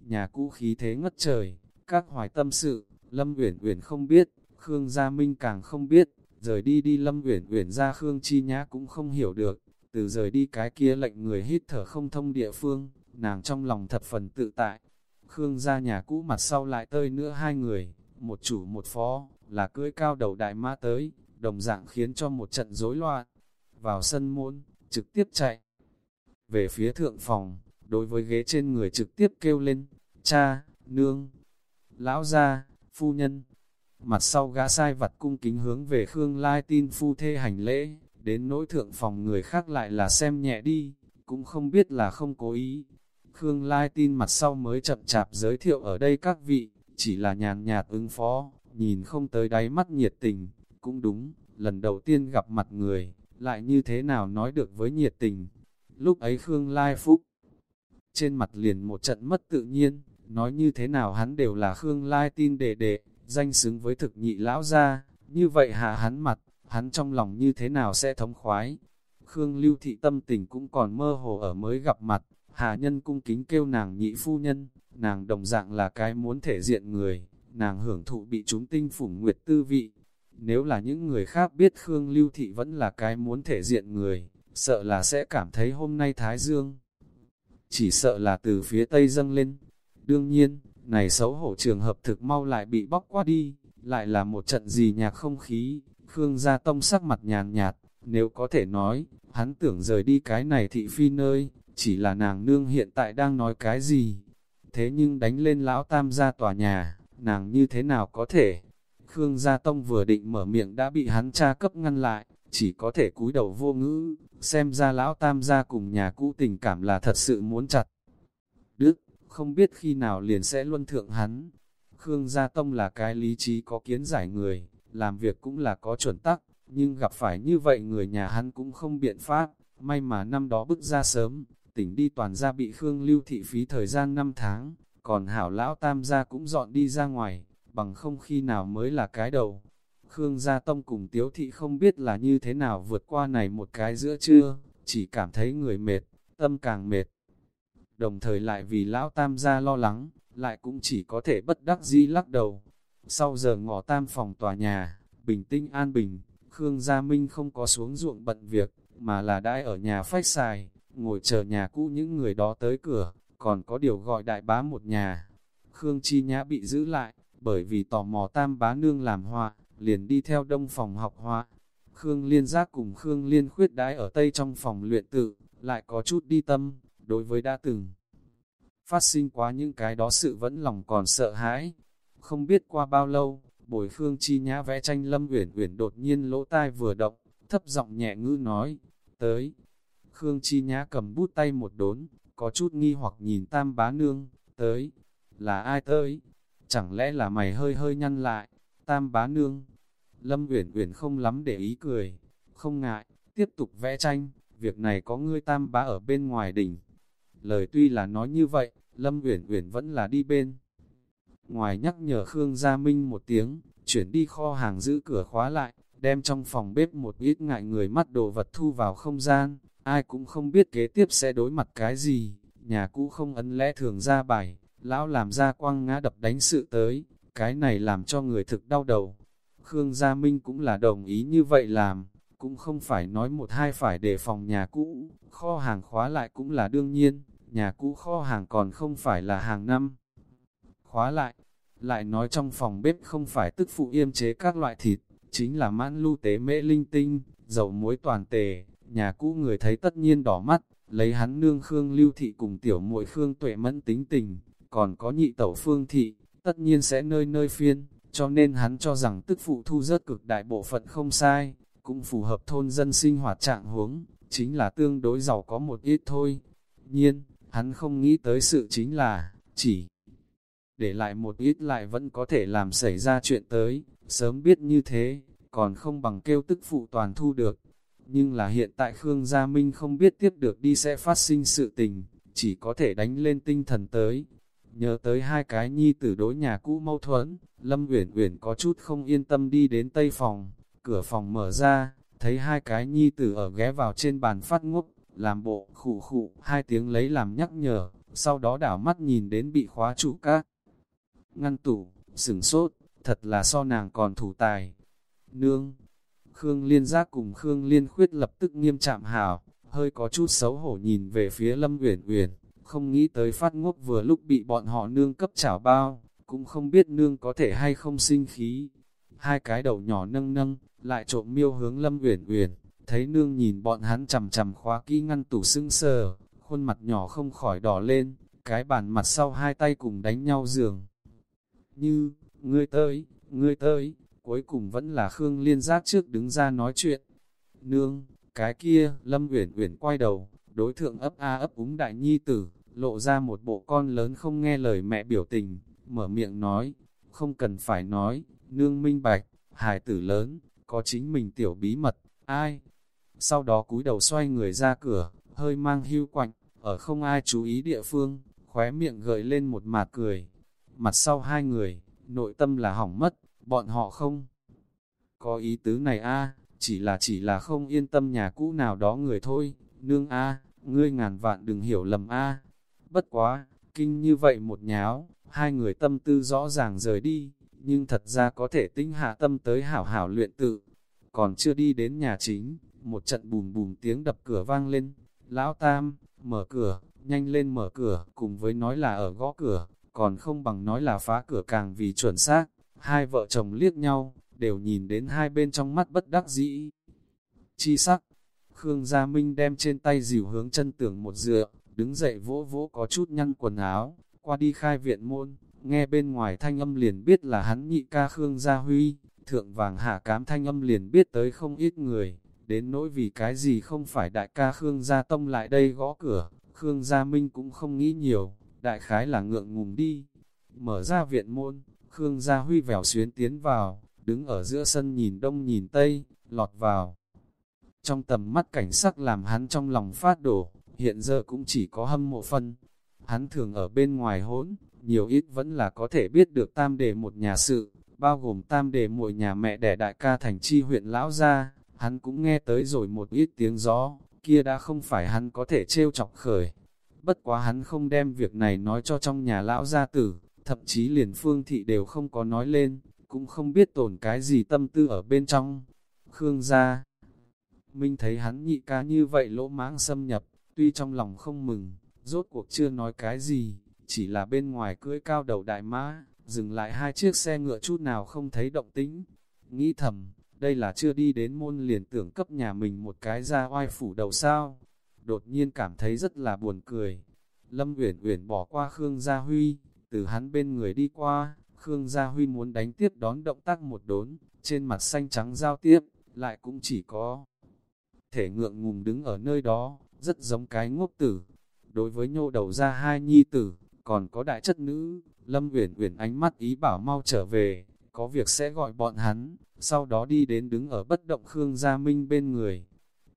Nhà cũ khí thế ngất trời, các hoài tâm sự, Lâm Uyển Uyển không biết, Khương Gia Minh càng không biết, rời đi đi Lâm Uyển Uyển ra Khương Chi Nhã cũng không hiểu được, Từ rời đi cái kia lệnh người hít thở không thông địa phương, nàng trong lòng thập phần tự tại. Khương ra nhà cũ mặt sau lại tơi nữa hai người, một chủ một phó, là cưỡi cao đầu đại mã tới, đồng dạng khiến cho một trận rối loạn. Vào sân môn, trực tiếp chạy. Về phía thượng phòng, đối với ghế trên người trực tiếp kêu lên, cha, nương, lão gia, phu nhân. Mặt sau gã sai vặt cung kính hướng về Khương Lai tin phu thê hành lễ, đến nỗi thượng phòng người khác lại là xem nhẹ đi, cũng không biết là không cố ý. Khương Lai tin mặt sau mới chậm chạp giới thiệu ở đây các vị, chỉ là nhàn nhạt ứng phó, nhìn không tới đáy mắt nhiệt tình, cũng đúng, lần đầu tiên gặp mặt người, lại như thế nào nói được với nhiệt tình. Lúc ấy Khương Lai Phúc, trên mặt liền một trận mất tự nhiên, nói như thế nào hắn đều là Khương Lai tin đệ đệ, danh xứng với thực nhị lão gia, như vậy hạ hắn mặt, hắn trong lòng như thế nào sẽ thống khoái. Khương Lưu Thị tâm tình cũng còn mơ hồ ở mới gặp mặt, hà nhân cung kính kêu nàng nhị phu nhân, nàng đồng dạng là cái muốn thể diện người, nàng hưởng thụ bị chúng tinh phủng nguyệt tư vị. Nếu là những người khác biết Khương Lưu Thị vẫn là cái muốn thể diện người, sợ là sẽ cảm thấy hôm nay Thái Dương. Chỉ sợ là từ phía Tây dâng lên. Đương nhiên, này xấu hổ trường hợp thực mau lại bị bóc qua đi, lại là một trận gì nhạc không khí, Khương Gia Tông sắc mặt nhàn nhạt, nếu có thể nói, hắn tưởng rời đi cái này thị phi nơi, chỉ là nàng nương hiện tại đang nói cái gì. Thế nhưng đánh lên lão tam gia tòa nhà, nàng như thế nào có thể? Khương Gia Tông vừa định mở miệng đã bị hắn cha cấp ngăn lại, chỉ có thể cúi đầu vô ngữ, xem ra lão tam gia cùng nhà cũ tình cảm là thật sự muốn chặt. Đức, không biết khi nào liền sẽ luân thượng hắn. Khương Gia Tông là cái lý trí có kiến giải người, làm việc cũng là có chuẩn tắc, nhưng gặp phải như vậy người nhà hắn cũng không biện pháp, may mà năm đó bức ra sớm, tỉnh đi toàn gia bị Khương lưu thị phí thời gian 5 tháng, còn hảo lão tam gia cũng dọn đi ra ngoài, bằng không khi nào mới là cái đầu. Khương Gia Tông cùng Tiếu Thị không biết là như thế nào vượt qua này một cái giữa trưa, chỉ cảm thấy người mệt, tâm càng mệt. Đồng thời lại vì lão tam gia lo lắng, lại cũng chỉ có thể bất đắc dĩ lắc đầu. Sau giờ ngỏ tam phòng tòa nhà, bình tĩnh an bình, Khương Gia Minh không có xuống ruộng bận việc, mà là đãi ở nhà phách xài, ngồi chờ nhà cũ những người đó tới cửa, còn có điều gọi đại bá một nhà. Khương Chi Nhã bị giữ lại, bởi vì tò mò tam bá nương làm họa, liền đi theo đông phòng học họa. Khương Liên Giác cùng Khương Liên Khuyết đãi ở tây trong phòng luyện tự, lại có chút đi tâm, đối với đã từng. Phát sinh quá những cái đó sự vẫn lòng còn sợ hãi. Không biết qua bao lâu, bồi Khương Chi Nhã vẽ tranh Lâm Uyển Uyển đột nhiên lỗ tai vừa động, thấp giọng nhẹ ngữ nói, tới. Khương Chi Nhã cầm bút tay một đốn, có chút nghi hoặc nhìn tam bá nương, tới, là ai tới? Chẳng lẽ là mày hơi hơi nhăn lại, tam bá nương? Lâm Uyển Uyển không lắm để ý cười, không ngại, tiếp tục vẽ tranh, việc này có ngươi tam bá ở bên ngoài đỉnh. Lời tuy là nói như vậy, Lâm Uyển Uyển vẫn là đi bên. Ngoài nhắc nhở Khương Gia Minh một tiếng, chuyển đi kho hàng giữ cửa khóa lại, đem trong phòng bếp một ít ngại người mắt đồ vật thu vào không gian, ai cũng không biết kế tiếp sẽ đối mặt cái gì, nhà cũ không ấn lẽ thường ra bài, lão làm ra quăng ngã đập đánh sự tới, cái này làm cho người thực đau đầu. Khương Gia Minh cũng là đồng ý như vậy làm, cũng không phải nói một hai phải đề phòng nhà cũ, kho hàng khóa lại cũng là đương nhiên, nhà cũ kho hàng còn không phải là hàng năm. Khóa lại, lại nói trong phòng bếp không phải tức phụ yêm chế các loại thịt, chính là mãn lưu tế mễ linh tinh, dầu muối toàn tề, nhà cũ người thấy tất nhiên đỏ mắt, lấy hắn nương Khương lưu thị cùng tiểu muội Khương tuệ mẫn tính tình, còn có nhị tẩu phương thị, tất nhiên sẽ nơi nơi phiên, cho nên hắn cho rằng tức phụ thu rất cực đại bộ phận không sai, cũng phù hợp thôn dân sinh hoạt trạng huống, chính là tương đối giàu có một ít thôi. Nhiên, hắn không nghĩ tới sự chính là, chỉ để lại một ít lại vẫn có thể làm xảy ra chuyện tới, sớm biết như thế, còn không bằng kêu tức phụ toàn thu được. Nhưng là hiện tại Khương Gia Minh không biết tiếp được đi sẽ phát sinh sự tình, chỉ có thể đánh lên tinh thần tới. Nhớ tới hai cái nhi tử đối nhà cũ mâu thuẫn, Lâm Uyển Uyển có chút không yên tâm đi đến tây phòng, cửa phòng mở ra, thấy hai cái nhi tử ở ghé vào trên bàn phát ngốc, làm bộ khụ khụ, hai tiếng lấy làm nhắc nhở, sau đó đảo mắt nhìn đến bị khóa trụ các ngăn tủ, sửng sốt, thật là so nàng còn thủ tài. Nương, Khương Liên Giác cùng Khương Liên Khuyết lập tức nghiêm chạm hào, hơi có chút xấu hổ nhìn về phía Lâm Uyển Uyển, không nghĩ tới phát ngốc vừa lúc bị bọn họ nương cấp chảo bao, cũng không biết nương có thể hay không sinh khí. Hai cái đầu nhỏ nâng nâng, lại trộm miêu hướng Lâm Uyển Uyển, thấy nương nhìn bọn hắn chằm chằm khóa kỹ ngăn tủ sưng sờ, khuôn mặt nhỏ không khỏi đỏ lên, cái bàn mặt sau hai tay cùng đánh nhau giường. Như, ngươi tới, ngươi tới, cuối cùng vẫn là Khương Liên giác trước đứng ra nói chuyện. Nương, cái kia, Lâm Uyển Uyển quay đầu, đối thượng ấp a ấp úng đại nhi tử, lộ ra một bộ con lớn không nghe lời mẹ biểu tình, mở miệng nói, không cần phải nói, nương minh bạch, hài tử lớn, có chính mình tiểu bí mật, ai? Sau đó cúi đầu xoay người ra cửa, hơi mang hưu quạnh, ở không ai chú ý địa phương, khóe miệng gợi lên một mạt cười. Mặt sau hai người, nội tâm là hỏng mất, bọn họ không có ý tứ này a chỉ là chỉ là không yên tâm nhà cũ nào đó người thôi, nương a ngươi ngàn vạn đừng hiểu lầm a Bất quá, kinh như vậy một nháo, hai người tâm tư rõ ràng rời đi, nhưng thật ra có thể tinh hạ tâm tới hảo hảo luyện tự. Còn chưa đi đến nhà chính, một trận bùm bùm tiếng đập cửa vang lên. Lão Tam, mở cửa, nhanh lên mở cửa, cùng với nói là ở gõ cửa, còn không bằng nói là phá cửa càng vì chuẩn xác. Hai vợ chồng liếc nhau, đều nhìn đến hai bên trong mắt bất đắc dĩ. Chi sắc, Khương Gia Minh đem trên tay dìu hướng chân tường một dựa, đứng dậy vỗ vỗ có chút nhăn quần áo, qua đi khai viện môn, nghe bên ngoài thanh âm liền biết là hắn nhị ca Khương Gia Huy, thượng vàng hạ cám thanh âm liền biết tới không ít người, đến nỗi vì cái gì không phải đại ca Khương Gia Tông lại đây gõ cửa, Khương Gia Minh cũng không nghĩ nhiều, đại khái là ngượng ngùng đi. Mở ra viện môn, Khương Gia Huy vèo xuyến tiến vào, đứng ở giữa sân nhìn đông nhìn tây, lọt vào. Trong tầm mắt cảnh sắc làm hắn trong lòng phát đổ, hiện giờ cũng chỉ có hâm mộ phân. Hắn thường ở bên ngoài hỗn, nhiều ít vẫn là có thể biết được tam đề một nhà sự, bao gồm tam đề mỗi nhà mẹ đẻ đại ca thành chi huyện lão gia, hắn cũng nghe tới rồi một ít tiếng gió, kia đã không phải hắn có thể trêu chọc khởi. Bất quá hắn không đem việc này nói cho trong nhà lão gia tử, thậm chí liền phương thị đều không có nói lên, cũng không biết tổn cái gì tâm tư ở bên trong. Khương gia Minh thấy hắn nhị ca như vậy lỗ mãng xâm nhập, tuy trong lòng không mừng, rốt cuộc chưa nói cái gì, chỉ là bên ngoài cưỡi cao đầu đại mã, dừng lại hai chiếc xe ngựa chút nào không thấy động tĩnh. Nghĩ thầm, đây là chưa đi đến môn liền tưởng cấp nhà mình một cái ra oai phủ đầu sao. Đột nhiên cảm thấy rất là buồn cười. Lâm Uyển Uyển bỏ qua Khương Gia Huy, từ hắn bên người đi qua, Khương Gia Huy muốn đánh tiếp đón động tác một đốn, trên mặt xanh trắng giao tiếp, lại cũng chỉ có thể ngượng ngùng đứng ở nơi đó, rất giống cái ngốc tử. Đối với nhô đầu ra hai nhi tử, còn có đại chất nữ, Lâm Uyển Uyển ánh mắt ý bảo mau trở về, có việc sẽ gọi bọn hắn, sau đó đi đến đứng ở bất động Khương Gia Minh bên người.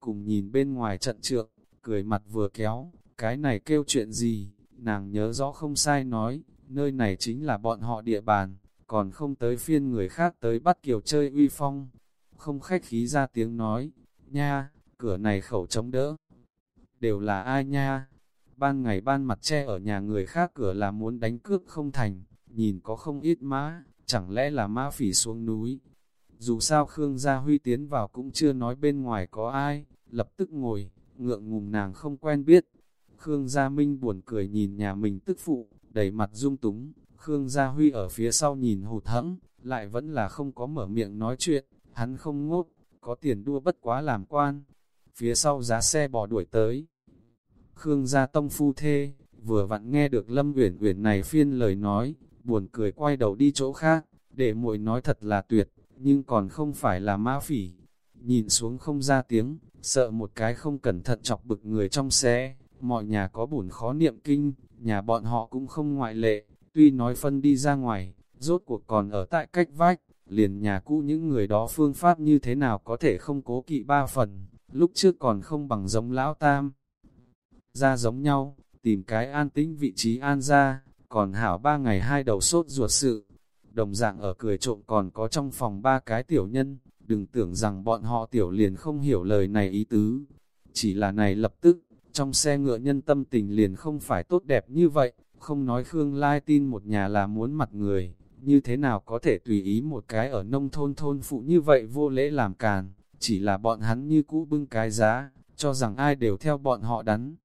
Cùng nhìn bên ngoài trận trượng, cười mặt vừa kéo, cái này kêu chuyện gì, nàng nhớ rõ không sai nói, nơi này chính là bọn họ địa bàn, còn không tới phiên người khác tới bắt kiều chơi uy phong. Không khách khí ra tiếng nói, nha, cửa này khẩu chống đỡ. Đều là ai nha? Ban ngày ban mặt che ở nhà người khác cửa là muốn đánh cướp không thành, nhìn có không ít mã, chẳng lẽ là mã phỉ xuống núi. Dù sao Khương Gia Huy tiến vào cũng chưa nói bên ngoài có ai, lập tức ngồi, ngượng ngùng nàng không quen biết. Khương Gia Minh buồn cười nhìn nhà mình tức phụ, đầy mặt dung túng, Khương Gia Huy ở phía sau nhìn hụt hẫng, lại vẫn là không có mở miệng nói chuyện, hắn không ngốc, có tiền đua bất quá làm quan, phía sau giá xe bỏ đuổi tới. Khương gia tông phu thê, vừa vặn nghe được Lâm Uyển Uyển này phiên lời nói, buồn cười quay đầu đi chỗ khác, để muội nói thật là tuyệt, nhưng còn không phải là ma phỉ. Nhìn xuống không ra tiếng, sợ một cái không cẩn thận chọc bực người trong xe, mọi nhà có bổn khó niệm kinh, nhà bọn họ cũng không ngoại lệ, tuy nói phân đi ra ngoài, rốt cuộc còn ở tại cách vách, liền nhà cũ những người đó phương pháp như thế nào có thể không cố kỵ ba phần lúc trước còn không bằng giống lão tam. Ra giống nhau, tìm cái an tĩnh vị trí an ra, còn hảo ba ngày hai đầu sốt ruột sự. Đồng dạng ở cười trộm còn có trong phòng ba cái tiểu nhân, đừng tưởng rằng bọn họ tiểu liền không hiểu lời này ý tứ. Chỉ là này lập tức, trong xe ngựa nhân tâm tình liền không phải tốt đẹp như vậy, không nói Khương Lai tin một nhà là muốn mặt người, như thế nào có thể tùy ý một cái ở nông thôn thôn phụ như vậy vô lễ làm càn chỉ là bọn hắn như cũ bưng cái giá, cho rằng ai đều theo bọn họ đắn.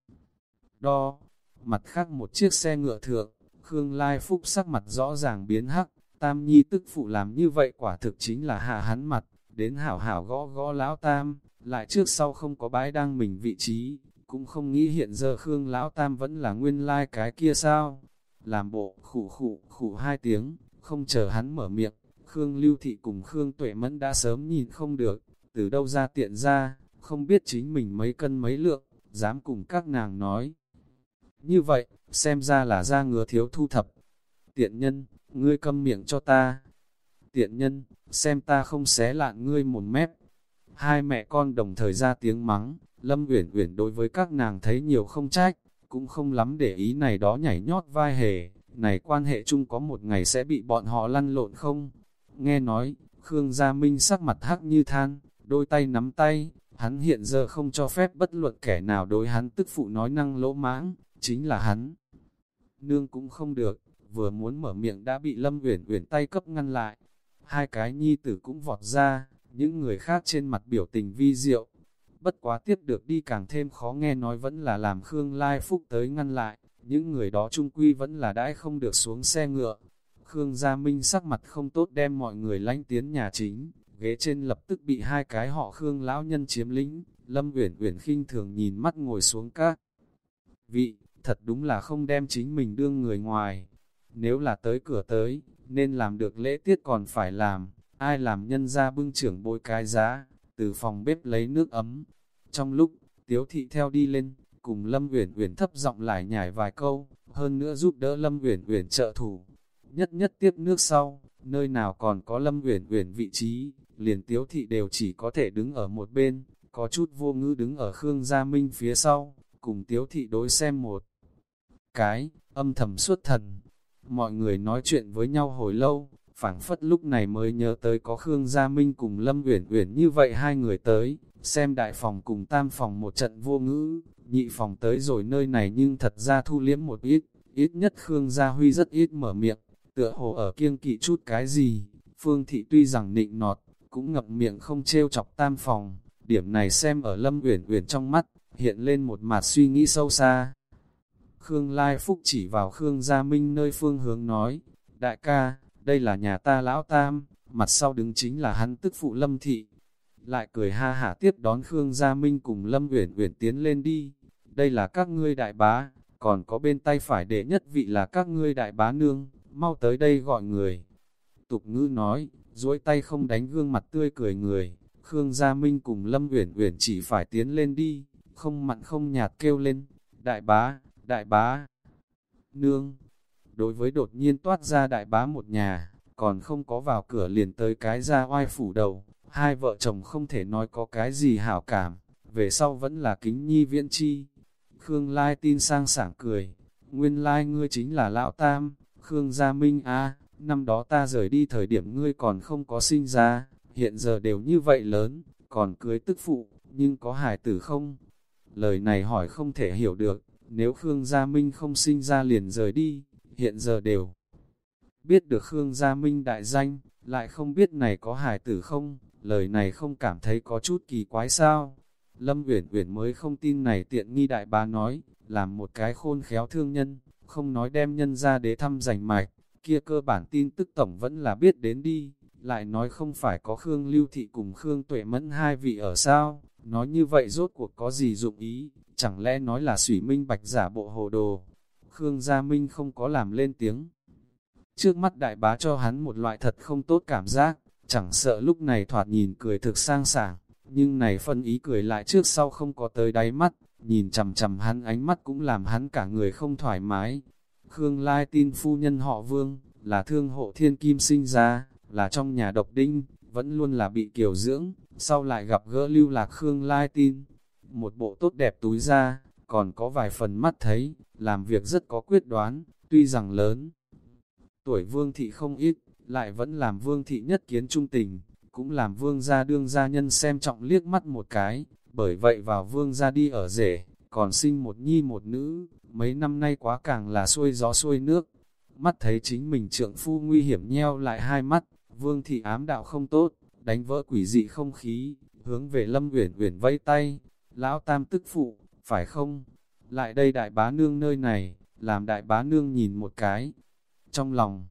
Đo, mặt khác một chiếc xe ngựa thượng, Khương Lai Phúc sắc mặt rõ ràng biến hắc, Tam Nhi tức phụ làm như vậy quả thực chính là hạ hắn mặt, đến hảo hảo gõ gõ lão Tam, lại trước sau không có bái đang mình vị trí, cũng không nghĩ hiện giờ Khương lão Tam vẫn là nguyên lai cái kia sao. Làm bộ khủ khủ khủ hai tiếng, không chờ hắn mở miệng, Khương Lưu Thị cùng Khương Tuệ Mẫn đã sớm nhìn không được, từ đâu ra tiện ra, không biết chính mình mấy cân mấy lượng, dám cùng các nàng nói. Như vậy, xem ra là ra ngứa thiếu thu thập. Tiện nhân, ngươi câm miệng cho ta. Tiện nhân, xem ta không xé lạn ngươi một mép. Hai mẹ con đồng thời ra tiếng mắng, Lâm Uyển Uyển đối với các nàng thấy nhiều không trách, cũng không lắm để ý này đó nhảy nhót vai hề, này quan hệ chung có một ngày sẽ bị bọn họ lăn lộn không? Nghe nói, Khương Gia Minh sắc mặt hắc như than, đôi tay nắm tay, hắn hiện giờ không cho phép bất luận kẻ nào đối hắn tức phụ nói năng lỗ mãng, chính là hắn. Nương cũng không được, vừa muốn mở miệng đã bị Lâm Uyển Uyển tay cấp ngăn lại. Hai cái nhi tử cũng vọt ra, những người khác trên mặt biểu tình vi diệu. Bất quá tiếp được đi càng thêm khó nghe nói vẫn là làm Khương Lai Phúc tới ngăn lại, những người đó trung quy vẫn là đãi không được xuống xe ngựa. Khương Gia Minh sắc mặt không tốt đem mọi người lánh tiến nhà chính, ghế trên lập tức bị hai cái họ Khương lão nhân chiếm lĩnh, Lâm Uyển Uyển khinh thường nhìn mắt ngồi xuống các vị, thật đúng là không đem chính mình đương người ngoài. Nếu là tới cửa tới, nên làm được lễ tiết còn phải làm, ai làm nhân ra bưng trưởng bôi cái giá, từ phòng bếp lấy nước ấm. Trong lúc, Tiếu Thị theo đi lên, cùng Lâm Uyển Uyển thấp giọng lại nhảy vài câu, hơn nữa giúp đỡ Lâm Uyển Uyển trợ thủ. Nhất nhất tiếp nước sau, nơi nào còn có Lâm Uyển Uyển vị trí, liền Tiếu Thị đều chỉ có thể đứng ở một bên, có chút vô ngữ đứng ở Khương Gia Minh phía sau, cùng Tiếu Thị đối xem một cái, âm thầm suốt thần. Mọi người nói chuyện với nhau hồi lâu, phảng phất lúc này mới nhớ tới có Khương Gia Minh cùng Lâm Uyển Uyển như vậy hai người tới, xem đại phòng cùng tam phòng một trận vô ngữ, nhị phòng tới rồi nơi này nhưng thật ra thu liếm một ít, ít nhất Khương Gia Huy rất ít mở miệng, tựa hồ ở kiêng kỵ chút cái gì, Phương Thị tuy rằng nịnh nọt, cũng ngập miệng không trêu chọc tam phòng, điểm này xem ở Lâm Uyển Uyển trong mắt, hiện lên một mặt suy nghĩ sâu xa. Khương Lai Phúc chỉ vào Khương Gia Minh nơi phương hướng nói, đại ca, đây là nhà ta lão tam, mặt sau đứng chính là hắn tức phụ Lâm Thị. Lại cười ha hả tiếp đón Khương Gia Minh cùng Lâm Uyển Uyển tiến lên đi, đây là các ngươi đại bá, còn có bên tay phải đệ nhất vị là các ngươi đại bá nương, mau tới đây gọi người. Tục ngữ nói, duỗi tay không đánh gương mặt tươi cười người, Khương Gia Minh cùng Lâm Uyển Uyển chỉ phải tiến lên đi, không mặn không nhạt kêu lên, đại bá, đại bá, nương. Đối với đột nhiên toát ra đại bá một nhà, còn không có vào cửa liền tới cái ra oai phủ đầu, hai vợ chồng không thể nói có cái gì hảo cảm, về sau vẫn là kính nhi viễn chi. Khương Lai tin sang sảng cười, nguyên lai ngươi chính là lão tam, Khương Gia Minh a năm đó ta rời đi thời điểm ngươi còn không có sinh ra, hiện giờ đều như vậy lớn, còn cưới tức phụ, nhưng có hài tử không? Lời này hỏi không thể hiểu được, nếu Khương Gia Minh không sinh ra liền rời đi, hiện giờ đều biết được Khương Gia Minh đại danh, lại không biết này có hài tử không, lời này không cảm thấy có chút kỳ quái sao. Lâm Uyển Uyển mới không tin này tiện nghi đại bá nói, làm một cái khôn khéo thương nhân, không nói đem nhân ra đế thăm giành mạch, kia cơ bản tin tức tổng vẫn là biết đến đi, lại nói không phải có Khương Lưu Thị cùng Khương Tuệ Mẫn hai vị ở sao, nói như vậy rốt cuộc có gì dụng ý, chẳng lẽ nói là sủy minh bạch giả bộ hồ đồ. Khương Gia Minh không có làm lên tiếng. Trước mắt đại bá cho hắn một loại thật không tốt cảm giác, chẳng sợ lúc này thoạt nhìn cười thực sang sảng, nhưng này phân ý cười lại trước sau không có tới đáy mắt, nhìn chầm chầm hắn ánh mắt cũng làm hắn cả người không thoải mái. Khương Lai tin phu nhân họ Vương, là thương hộ thiên kim sinh ra, là trong nhà độc đinh, vẫn luôn là bị kiều dưỡng, sau lại gặp gỡ lưu lạc Khương Lai tin. Một bộ tốt đẹp túi ra, còn có vài phần mắt thấy, làm việc rất có quyết đoán, tuy rằng lớn. Tuổi vương thị không ít, lại vẫn làm vương thị nhất kiến trung tình, cũng làm vương gia đương gia nhân xem trọng liếc mắt một cái, bởi vậy vào vương gia đi ở rể, còn sinh một nhi một nữ, mấy năm nay quá càng là xuôi gió xuôi nước. Mắt thấy chính mình trượng phu nguy hiểm nheo lại hai mắt, vương thị ám đạo không tốt, đánh vỡ quỷ dị không khí, hướng về Lâm Uyển Uyển vây tay. lão tam tức phụ, phải không? Lại đây đại bá nương nơi này, làm đại bá nương nhìn một cái. Trong lòng,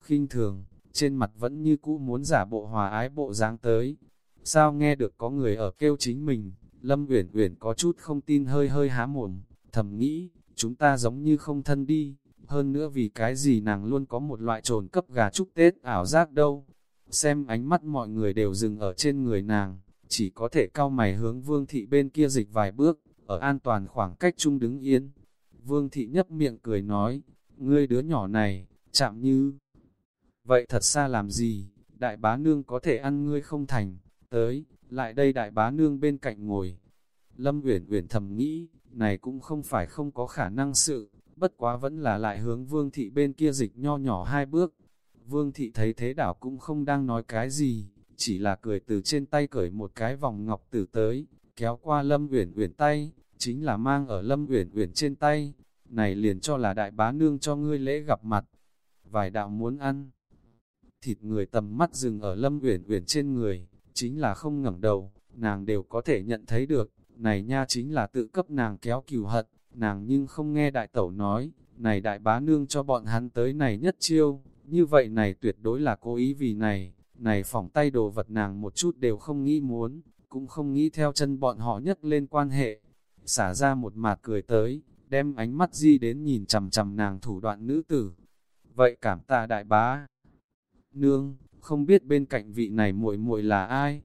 khinh thường, trên mặt vẫn như cũ muốn giả bộ hòa ái bộ dáng tới. Sao nghe được có người ở kêu chính mình, Lâm Uyển Uyển có chút không tin hơi hơi há mồm, thầm nghĩ, chúng ta giống như không thân đi, hơn nữa vì cái gì nàng luôn có một loại trồn cấp gà chúc Tết ảo giác đâu. Xem ánh mắt mọi người đều dừng ở trên người nàng, chỉ có thể cao mày hướng vương thị bên kia dịch vài bước, ở an toàn khoảng cách chung đứng yên. Vương thị nhấp miệng cười nói, ngươi đứa nhỏ này, chạm như... Vậy thật xa làm gì, đại bá nương có thể ăn ngươi không thành, tới, lại đây đại bá nương bên cạnh ngồi. Lâm Uyển Uyển thầm nghĩ, này cũng không phải không có khả năng sự, bất quá vẫn là lại hướng vương thị bên kia dịch nho nhỏ hai bước. Vương thị thấy thế đảo cũng không đang nói cái gì, chỉ là cười từ trên tay cởi một cái vòng ngọc tử tới, kéo qua Lâm Uyển Uyển tay, chính là mang ở Lâm Uyển Uyển trên tay, này liền cho là đại bá nương cho ngươi lễ gặp mặt. Vài đạo muốn ăn. Thịt người tầm mắt dừng ở Lâm Uyển Uyển trên người, chính là không ngẩng đầu, nàng đều có thể nhận thấy được, này nha chính là tự cấp nàng kéo cừu hận, nàng nhưng không nghe đại tẩu nói, này đại bá nương cho bọn hắn tới này nhất chiêu, như vậy này tuyệt đối là cố ý vì này, này phỏng tay đồ vật nàng một chút đều không nghĩ muốn, cũng không nghĩ theo chân bọn họ nhất lên quan hệ, xả ra một mạt cười tới, đem ánh mắt di đến nhìn chầm chầm nàng thủ đoạn nữ tử. Vậy cảm tạ đại bá. Nương, không biết bên cạnh vị này muội muội là ai?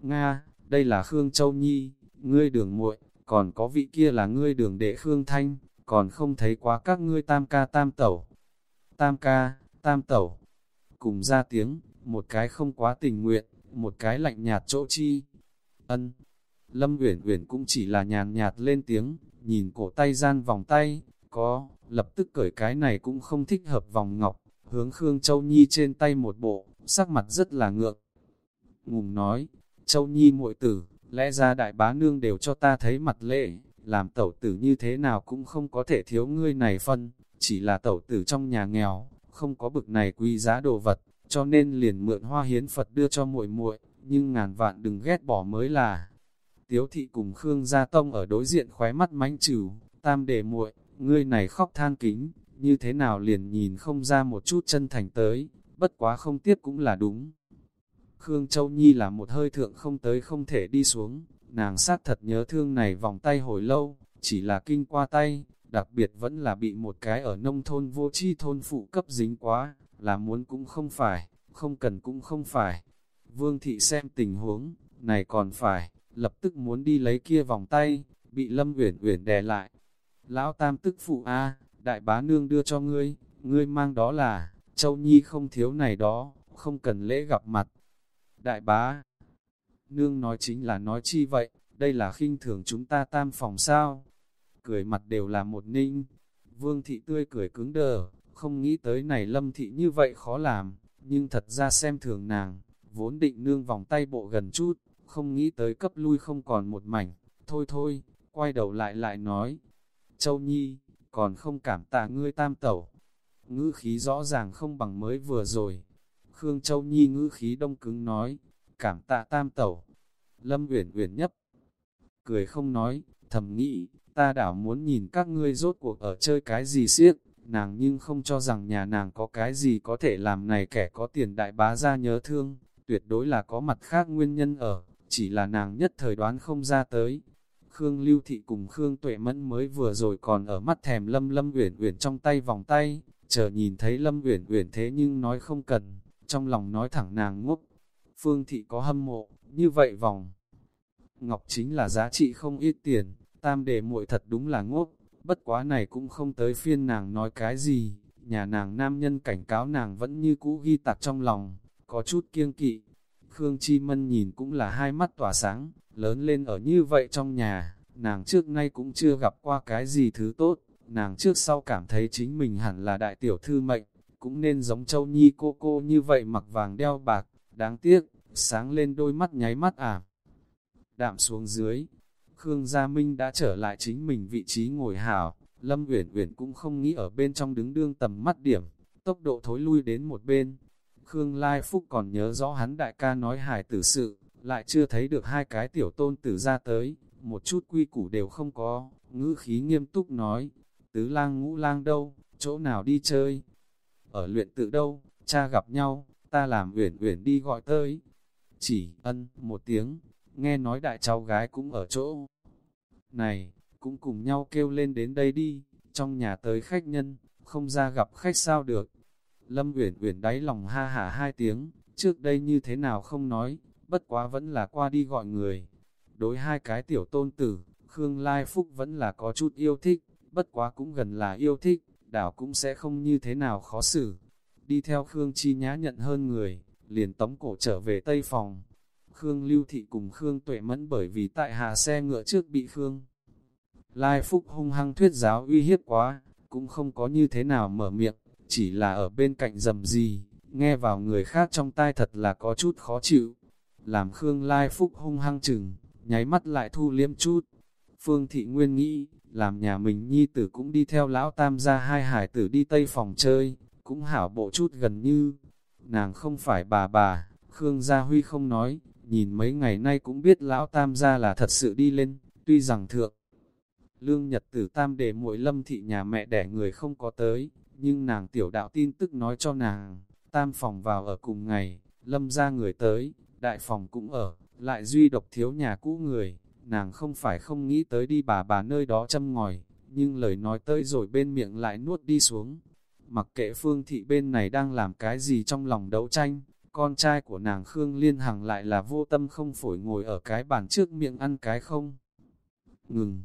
Nga, đây là Khương Châu Nhi, ngươi đường muội, còn có vị kia là ngươi đường đệ Khương Thanh, còn không thấy quá các ngươi tam ca tam tẩu. Tam ca, tam tẩu, cùng ra tiếng, một cái không quá tình nguyện, một cái lạnh nhạt chỗ chi. Ân, Lâm Uyển Uyển cũng chỉ là nhàn nhạt lên tiếng, nhìn cổ tay gian vòng tay, có, lập tức cởi cái này cũng không thích hợp vòng ngọc, hướng Khương Châu Nhi trên tay một bộ, sắc mặt rất là ngượng. Ngùng nói, Châu Nhi muội tử, lẽ ra đại bá nương đều cho ta thấy mặt lệ, làm tẩu tử như thế nào cũng không có thể thiếu ngươi này phân, chỉ là tẩu tử trong nhà nghèo, không có bực này quý giá đồ vật, cho nên liền mượn hoa hiến Phật đưa cho muội muội, nhưng ngàn vạn đừng ghét bỏ mới là. Tiếu thị cùng Khương Gia Tông ở đối diện khóe mắt mánh trừ, tam đề muội, ngươi này khóc than kính, như thế nào liền nhìn không ra một chút chân thành tới, bất quá không tiếp cũng là đúng. Khương Châu Nhi là một hơi thượng không tới không thể đi xuống, nàng sát thật nhớ thương này vòng tay hồi lâu, chỉ là kinh qua tay, đặc biệt vẫn là bị một cái ở nông thôn vô chi thôn phụ cấp dính quá, là muốn cũng không phải, không cần cũng không phải. Vương thị xem tình huống, này còn phải, lập tức muốn đi lấy kia vòng tay, bị Lâm Uyển Uyển đè lại. Lão Tam tức phụ a, đại bá nương đưa cho ngươi, ngươi mang đó là, Châu Nhi không thiếu này đó, không cần lễ gặp mặt. Đại bá, nương nói chính là nói chi vậy, đây là khinh thường chúng ta tam phòng sao. Cười mặt đều là một ninh, vương thị tươi cười cứng đờ, không nghĩ tới này lâm thị như vậy khó làm, nhưng thật ra xem thường nàng, vốn định nương vòng tay bộ gần chút, không nghĩ tới cấp lui không còn một mảnh, thôi thôi, quay đầu lại lại nói, Châu Nhi, còn không cảm tạ ngươi tam tẩu. Ngữ khí rõ ràng không bằng mới vừa rồi. Khương Châu Nhi ngữ khí đông cứng nói, cảm tạ tam tẩu. Lâm Uyển Uyển nhấp, cười không nói, thầm nghĩ, ta đảo muốn nhìn các ngươi rốt cuộc ở chơi cái gì siếc, nàng nhưng không cho rằng nhà nàng có cái gì có thể làm này kẻ có tiền đại bá ra nhớ thương, tuyệt đối là có mặt khác nguyên nhân ở, chỉ là nàng nhất thời đoán không ra tới, Khương Lưu Thị cùng Khương Tuệ Mẫn mới vừa rồi còn ở mắt thèm Lâm Lâm Uyển Uyển trong tay vòng tay, chờ nhìn thấy Lâm Uyển Uyển thế nhưng nói không cần, trong lòng nói thẳng nàng ngốc. Phương Thị có hâm mộ, như vậy vòng. Ngọc chính là giá trị không ít tiền, tam đề muội thật đúng là ngốc, bất quá này cũng không tới phiên nàng nói cái gì, nhà nàng nam nhân cảnh cáo nàng vẫn như cũ ghi tạc trong lòng, có chút kiêng kỵ. Khương Chi Mân nhìn cũng là hai mắt tỏa sáng, Lớn lên ở như vậy trong nhà, nàng trước nay cũng chưa gặp qua cái gì thứ tốt, nàng trước sau cảm thấy chính mình hẳn là đại tiểu thư mệnh, cũng nên giống châu nhi cô cô như vậy mặc vàng đeo bạc, đáng tiếc, sáng lên đôi mắt nháy mắt ảm. Đạm xuống dưới, Khương Gia Minh đã trở lại chính mình vị trí ngồi hảo, Lâm Uyển Uyển cũng không nghĩ ở bên trong đứng đương tầm mắt điểm, tốc độ thối lui đến một bên. Khương Lai Phúc còn nhớ rõ hắn đại ca nói hài tử sự, lại chưa thấy được hai cái tiểu tôn tử ra tới, một chút quy củ đều không có, ngữ khí nghiêm túc nói, tứ lang ngũ lang đâu, chỗ nào đi chơi? Ở luyện tự đâu, cha gặp nhau, ta làm uyển uyển đi gọi tới. Chỉ ân một tiếng, nghe nói đại cháu gái cũng ở chỗ. Này, cũng cùng nhau kêu lên đến đây đi, trong nhà tới khách nhân, không ra gặp khách sao được. Lâm Uyển Uyển đáy lòng ha hả hai tiếng, trước đây như thế nào không nói, bất quá vẫn là qua đi gọi người. Đối hai cái tiểu tôn tử, Khương Lai Phúc vẫn là có chút yêu thích, bất quá cũng gần là yêu thích, đảo cũng sẽ không như thế nào khó xử. Đi theo Khương Chi nhã nhận hơn người, liền tống cổ trở về Tây Phòng. Khương Lưu Thị cùng Khương Tuệ Mẫn bởi vì tại hạ xe ngựa trước bị Khương. Lai Phúc hung hăng thuyết giáo uy hiếp quá, cũng không có như thế nào mở miệng, chỉ là ở bên cạnh dầm gì, nghe vào người khác trong tai thật là có chút khó chịu. Làm Khương Lai Phúc hung hăng chừng, nháy mắt lại thu liếm chút. Phương Thị Nguyên nghĩ, làm nhà mình nhi tử cũng đi theo lão tam gia hai hải tử đi tây phòng chơi, cũng hảo bộ chút gần như. Nàng không phải bà bà, Khương Gia Huy không nói, nhìn mấy ngày nay cũng biết lão tam gia là thật sự đi lên, tuy rằng thượng. Lương Nhật Tử Tam để muội lâm thị nhà mẹ đẻ người không có tới, nhưng nàng tiểu đạo tin tức nói cho nàng, tam phòng vào ở cùng ngày, lâm ra người tới, đại phòng cũng ở, lại duy độc thiếu nhà cũ người, nàng không phải không nghĩ tới đi bà bà nơi đó châm ngòi, nhưng lời nói tới rồi bên miệng lại nuốt đi xuống. Mặc kệ phương thị bên này đang làm cái gì trong lòng đấu tranh, con trai của nàng Khương Liên Hằng lại là vô tâm không phổi ngồi ở cái bàn trước miệng ăn cái không. Ngừng,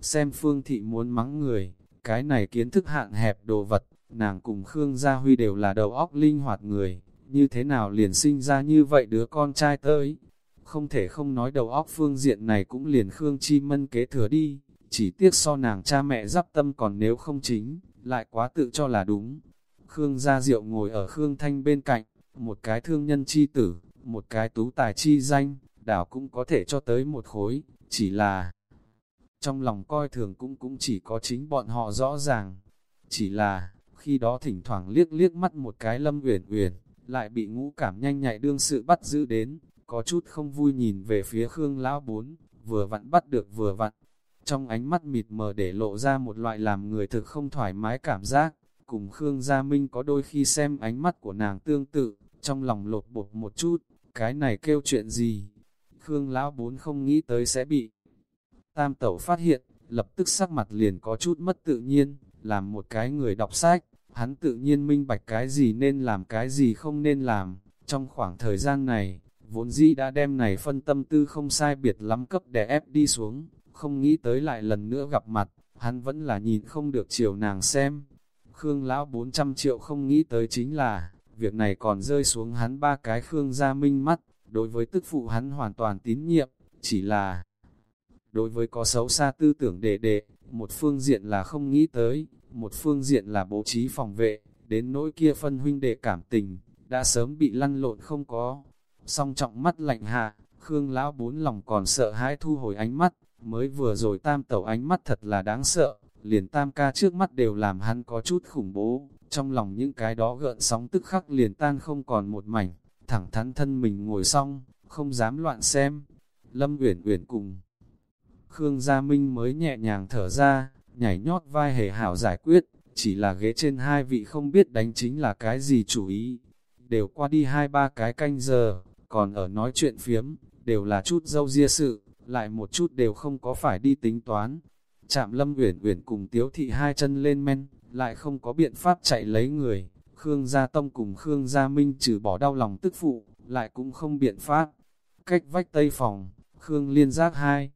xem phương thị muốn mắng người, cái này kiến thức hạn hẹp đồ vật, nàng cùng Khương Gia Huy đều là đầu óc linh hoạt người, như thế nào liền sinh ra như vậy đứa con trai tới. Không thể không nói đầu óc phương diện này cũng liền Khương Chi Mân kế thừa đi, chỉ tiếc so nàng cha mẹ giáp tâm còn nếu không chính, lại quá tự cho là đúng. Khương Gia Diệu ngồi ở Khương Thanh bên cạnh, một cái thương nhân chi tử, một cái tú tài chi danh, đảo cũng có thể cho tới một khối, chỉ là trong lòng coi thường cũng cũng chỉ có chính bọn họ rõ ràng. Chỉ là, khi đó thỉnh thoảng liếc liếc mắt một cái lâm uyển uyển lại bị ngũ cảm nhanh nhạy đương sự bắt giữ đến, có chút không vui nhìn về phía Khương Lão Bốn, vừa vặn bắt được vừa vặn. Trong ánh mắt mịt mờ để lộ ra một loại làm người thực không thoải mái cảm giác, cùng Khương Gia Minh có đôi khi xem ánh mắt của nàng tương tự, trong lòng lột bột một chút, cái này kêu chuyện gì? Khương Lão Bốn không nghĩ tới sẽ bị Tam tẩu phát hiện, lập tức sắc mặt liền có chút mất tự nhiên, làm một cái người đọc sách, hắn tự nhiên minh bạch cái gì nên làm cái gì không nên làm. Trong khoảng thời gian này, vốn dĩ đã đem này phân tâm tư không sai biệt lắm cấp để ép đi xuống, không nghĩ tới lại lần nữa gặp mặt, hắn vẫn là nhìn không được chiều nàng xem. Khương lão 400 triệu không nghĩ tới chính là, việc này còn rơi xuống hắn ba cái Khương gia minh mắt, đối với tức phụ hắn hoàn toàn tín nhiệm, chỉ là đối với có xấu xa tư tưởng đệ đệ, một phương diện là không nghĩ tới, một phương diện là bố trí phòng vệ, đến nỗi kia phân huynh đệ cảm tình, đã sớm bị lăn lộn không có. Song trọng mắt lạnh hạ, Khương lão bốn lòng còn sợ hãi thu hồi ánh mắt, mới vừa rồi tam tẩu ánh mắt thật là đáng sợ, liền tam ca trước mắt đều làm hắn có chút khủng bố, trong lòng những cái đó gợn sóng tức khắc liền tan không còn một mảnh, thẳng thắn thân mình ngồi xong, không dám loạn xem. Lâm Uyển Uyển cùng Khương Gia Minh mới nhẹ nhàng thở ra, nhảy nhót vai hề hảo giải quyết, chỉ là ghế trên hai vị không biết đánh chính là cái gì chủ ý. Đều qua đi hai ba cái canh giờ, còn ở nói chuyện phiếm, đều là chút dâu ria sự, lại một chút đều không có phải đi tính toán. Chạm lâm uyển uyển cùng tiếu thị hai chân lên men, lại không có biện pháp chạy lấy người. Khương Gia Tông cùng Khương Gia Minh trừ bỏ đau lòng tức phụ, lại cũng không biện pháp. Cách vách tây phòng, Khương Liên giác hai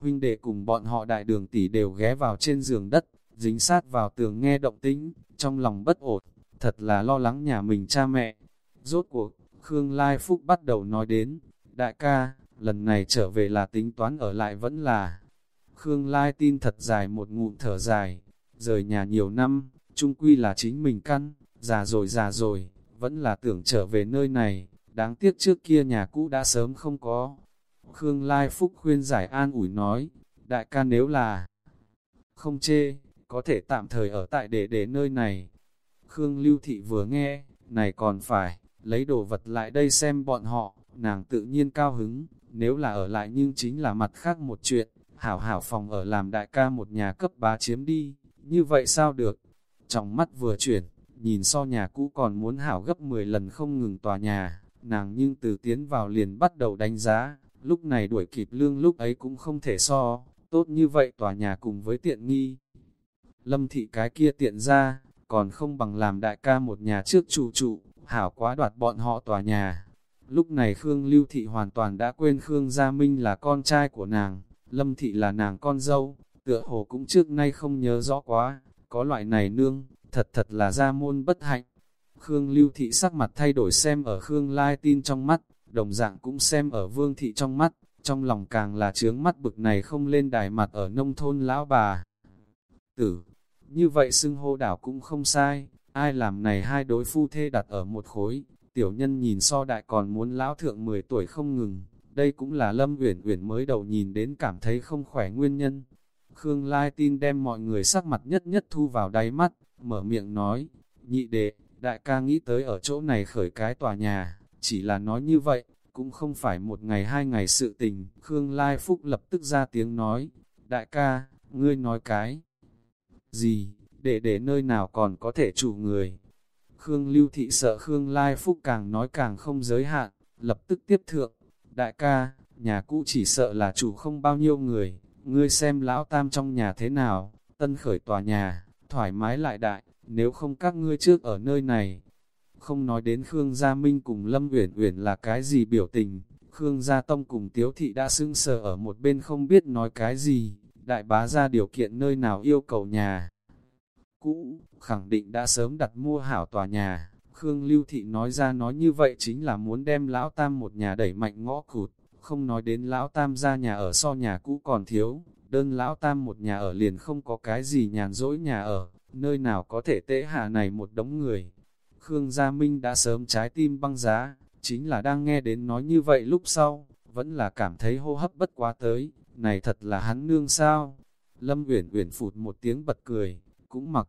huynh đệ cùng bọn họ đại đường tỷ đều ghé vào trên giường đất, dính sát vào tường nghe động tĩnh, trong lòng bất ổn, thật là lo lắng nhà mình cha mẹ. Rốt cuộc, Khương Lai Phúc bắt đầu nói đến, đại ca, lần này trở về là tính toán ở lại vẫn là. Khương Lai tin thật dài một ngụm thở dài, rời nhà nhiều năm, trung quy là chính mình căn, già rồi già rồi, vẫn là tưởng trở về nơi này, đáng tiếc trước kia nhà cũ đã sớm không có, Khương Lai Phúc khuyên giải an ủi nói, đại ca nếu là không chê, có thể tạm thời ở tại để để nơi này. Khương Lưu Thị vừa nghe, này còn phải, lấy đồ vật lại đây xem bọn họ, nàng tự nhiên cao hứng, nếu là ở lại nhưng chính là mặt khác một chuyện, hảo hảo phòng ở làm đại ca một nhà cấp bá chiếm đi, như vậy sao được? Trong mắt vừa chuyển, nhìn so nhà cũ còn muốn hảo gấp 10 lần không ngừng tòa nhà, nàng nhưng từ tiến vào liền bắt đầu đánh giá, lúc này đuổi kịp lương lúc ấy cũng không thể so, tốt như vậy tòa nhà cùng với tiện nghi. Lâm thị cái kia tiện ra, còn không bằng làm đại ca một nhà trước trụ trụ, hảo quá đoạt bọn họ tòa nhà. Lúc này Khương Lưu Thị hoàn toàn đã quên Khương Gia Minh là con trai của nàng, Lâm Thị là nàng con dâu, tựa hồ cũng trước nay không nhớ rõ quá, có loại này nương, thật thật là gia môn bất hạnh. Khương Lưu Thị sắc mặt thay đổi xem ở Khương Lai tin trong mắt, đồng dạng cũng xem ở Vương Thị trong mắt, trong lòng càng là chướng mắt bực này không lên đài mặt ở nông thôn lão bà. Tử, như vậy xưng hô đảo cũng không sai, ai làm này hai đối phu thê đặt ở một khối, tiểu nhân nhìn so đại còn muốn lão thượng 10 tuổi không ngừng, đây cũng là Lâm Uyển Uyển mới đầu nhìn đến cảm thấy không khỏe nguyên nhân. Khương Lai tin đem mọi người sắc mặt nhất nhất thu vào đáy mắt, mở miệng nói, nhị đệ, đại ca nghĩ tới ở chỗ này khởi cái tòa nhà, chỉ là nói như vậy, cũng không phải một ngày hai ngày sự tình. Khương Lai Phúc lập tức ra tiếng nói, đại ca, ngươi nói cái gì, để để nơi nào còn có thể chủ người. Khương Lưu Thị sợ Khương Lai Phúc càng nói càng không giới hạn, lập tức tiếp thượng, đại ca, nhà cũ chỉ sợ là chủ không bao nhiêu người, ngươi xem lão tam trong nhà thế nào, tân khởi tòa nhà, thoải mái lại đại, nếu không các ngươi trước ở nơi này. Không nói đến Khương Gia Minh cùng Lâm Uyển Uyển là cái gì biểu tình, Khương Gia Tông cùng Tiếu Thị đã sưng sờ ở một bên không biết nói cái gì, đại bá ra điều kiện nơi nào yêu cầu nhà. Cũ, khẳng định đã sớm đặt mua hảo tòa nhà, Khương Lưu Thị nói ra nói như vậy chính là muốn đem Lão Tam một nhà đẩy mạnh ngõ cụt, không nói đến Lão Tam ra nhà ở so nhà cũ còn thiếu, đơn Lão Tam một nhà ở liền không có cái gì nhàn rỗi nhà ở, nơi nào có thể tễ hạ này một đống người. Khương Gia Minh đã sớm trái tim băng giá, chính là đang nghe đến nói như vậy lúc sau, vẫn là cảm thấy hô hấp bất quá tới, này thật là hắn nương sao. Lâm Uyển Uyển phụt một tiếng bật cười, cũng mặc.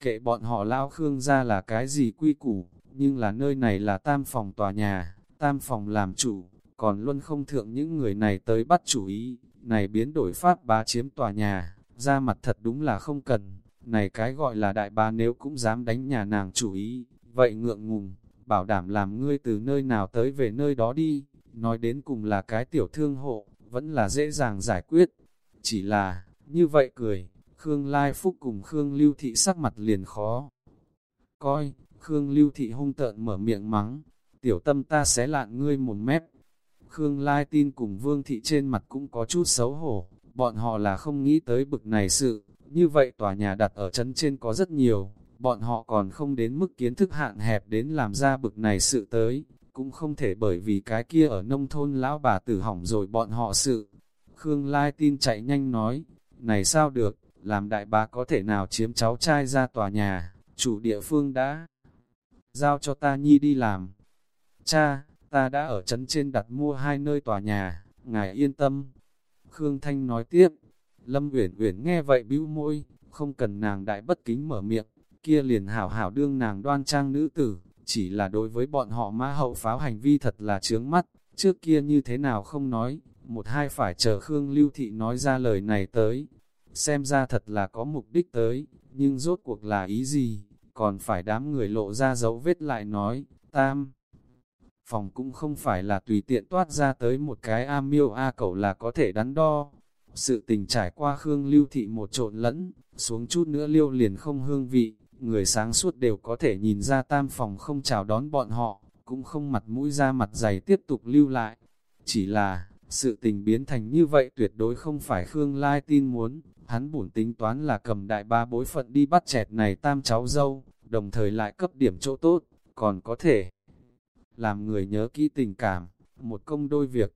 Kệ bọn họ lao Khương Gia là cái gì quy củ, nhưng là nơi này là tam phòng tòa nhà, tam phòng làm chủ, còn luôn không thượng những người này tới bắt chủ ý, này biến đổi pháp bá chiếm tòa nhà, ra mặt thật đúng là không cần, này cái gọi là đại ba nếu cũng dám đánh nhà nàng chủ ý, vậy ngượng ngùng, bảo đảm làm ngươi từ nơi nào tới về nơi đó đi, nói đến cùng là cái tiểu thương hộ, vẫn là dễ dàng giải quyết, chỉ là, như vậy cười, Khương Lai Phúc cùng Khương Lưu Thị sắc mặt liền khó. Coi, Khương Lưu Thị hung tợn mở miệng mắng, tiểu tâm ta xé lạn ngươi một mép. Khương Lai tin cùng Vương Thị trên mặt cũng có chút xấu hổ, bọn họ là không nghĩ tới bực này sự, như vậy tòa nhà đặt ở chân trên có rất nhiều, bọn họ còn không đến mức kiến thức hạn hẹp đến làm ra bực này sự tới, cũng không thể bởi vì cái kia ở nông thôn lão bà tử hỏng rồi bọn họ sự. Khương Lai tin chạy nhanh nói, này sao được, làm đại bá có thể nào chiếm cháu trai ra tòa nhà, chủ địa phương đã giao cho ta nhi đi làm. Cha, ta đã ở trấn trên đặt mua hai nơi tòa nhà, ngài yên tâm. Khương Thanh nói tiếp, Lâm Uyển Uyển nghe vậy bĩu môi, không cần nàng đại bất kính mở miệng, kia liền hảo hảo đương nàng đoan trang nữ tử, chỉ là đối với bọn họ ma hậu pháo hành vi thật là chướng mắt, trước kia như thế nào không nói, một hai phải chờ Khương Lưu Thị nói ra lời này tới, xem ra thật là có mục đích tới, nhưng rốt cuộc là ý gì, còn phải đám người lộ ra dấu vết lại nói, tam. Phòng cũng không phải là tùy tiện toát ra tới một cái A miêu A cẩu là có thể đắn đo. Sự tình trải qua Khương Lưu Thị một trộn lẫn, xuống chút nữa liêu liền không hương vị, người sáng suốt đều có thể nhìn ra tam phòng không chào đón bọn họ, cũng không mặt mũi ra mặt dày tiếp tục lưu lại. Chỉ là, sự tình biến thành như vậy tuyệt đối không phải Khương Lai tin muốn, Hắn bổn tính toán là cầm đại ba bối phận đi bắt chẹt này tam cháu dâu, đồng thời lại cấp điểm chỗ tốt, còn có thể làm người nhớ kỹ tình cảm, một công đôi việc.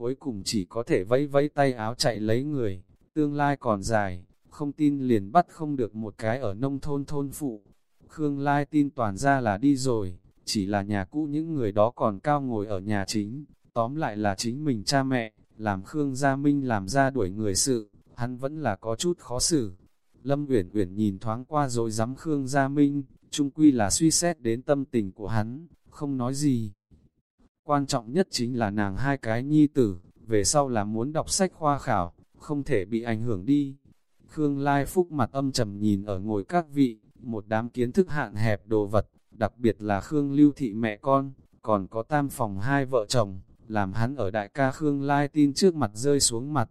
Cuối cùng chỉ có thể vẫy vẫy tay áo chạy lấy người, tương lai còn dài, không tin liền bắt không được một cái ở nông thôn thôn phụ. Khương Lai tin toàn ra là đi rồi, chỉ là nhà cũ những người đó còn cao ngồi ở nhà chính, tóm lại là chính mình cha mẹ, làm Khương Gia Minh làm ra đuổi người sự, hắn vẫn là có chút khó xử. Lâm Uyển Uyển nhìn thoáng qua rồi dám Khương Gia Minh, trung quy là suy xét đến tâm tình của hắn, không nói gì quan trọng nhất chính là nàng hai cái nhi tử, về sau là muốn đọc sách khoa khảo, không thể bị ảnh hưởng đi. Khương Lai Phúc mặt âm trầm nhìn ở ngồi các vị, một đám kiến thức hạn hẹp đồ vật, đặc biệt là Khương Lưu Thị mẹ con, còn có tam phòng hai vợ chồng, làm hắn ở đại ca Khương Lai tin trước mặt rơi xuống mặt.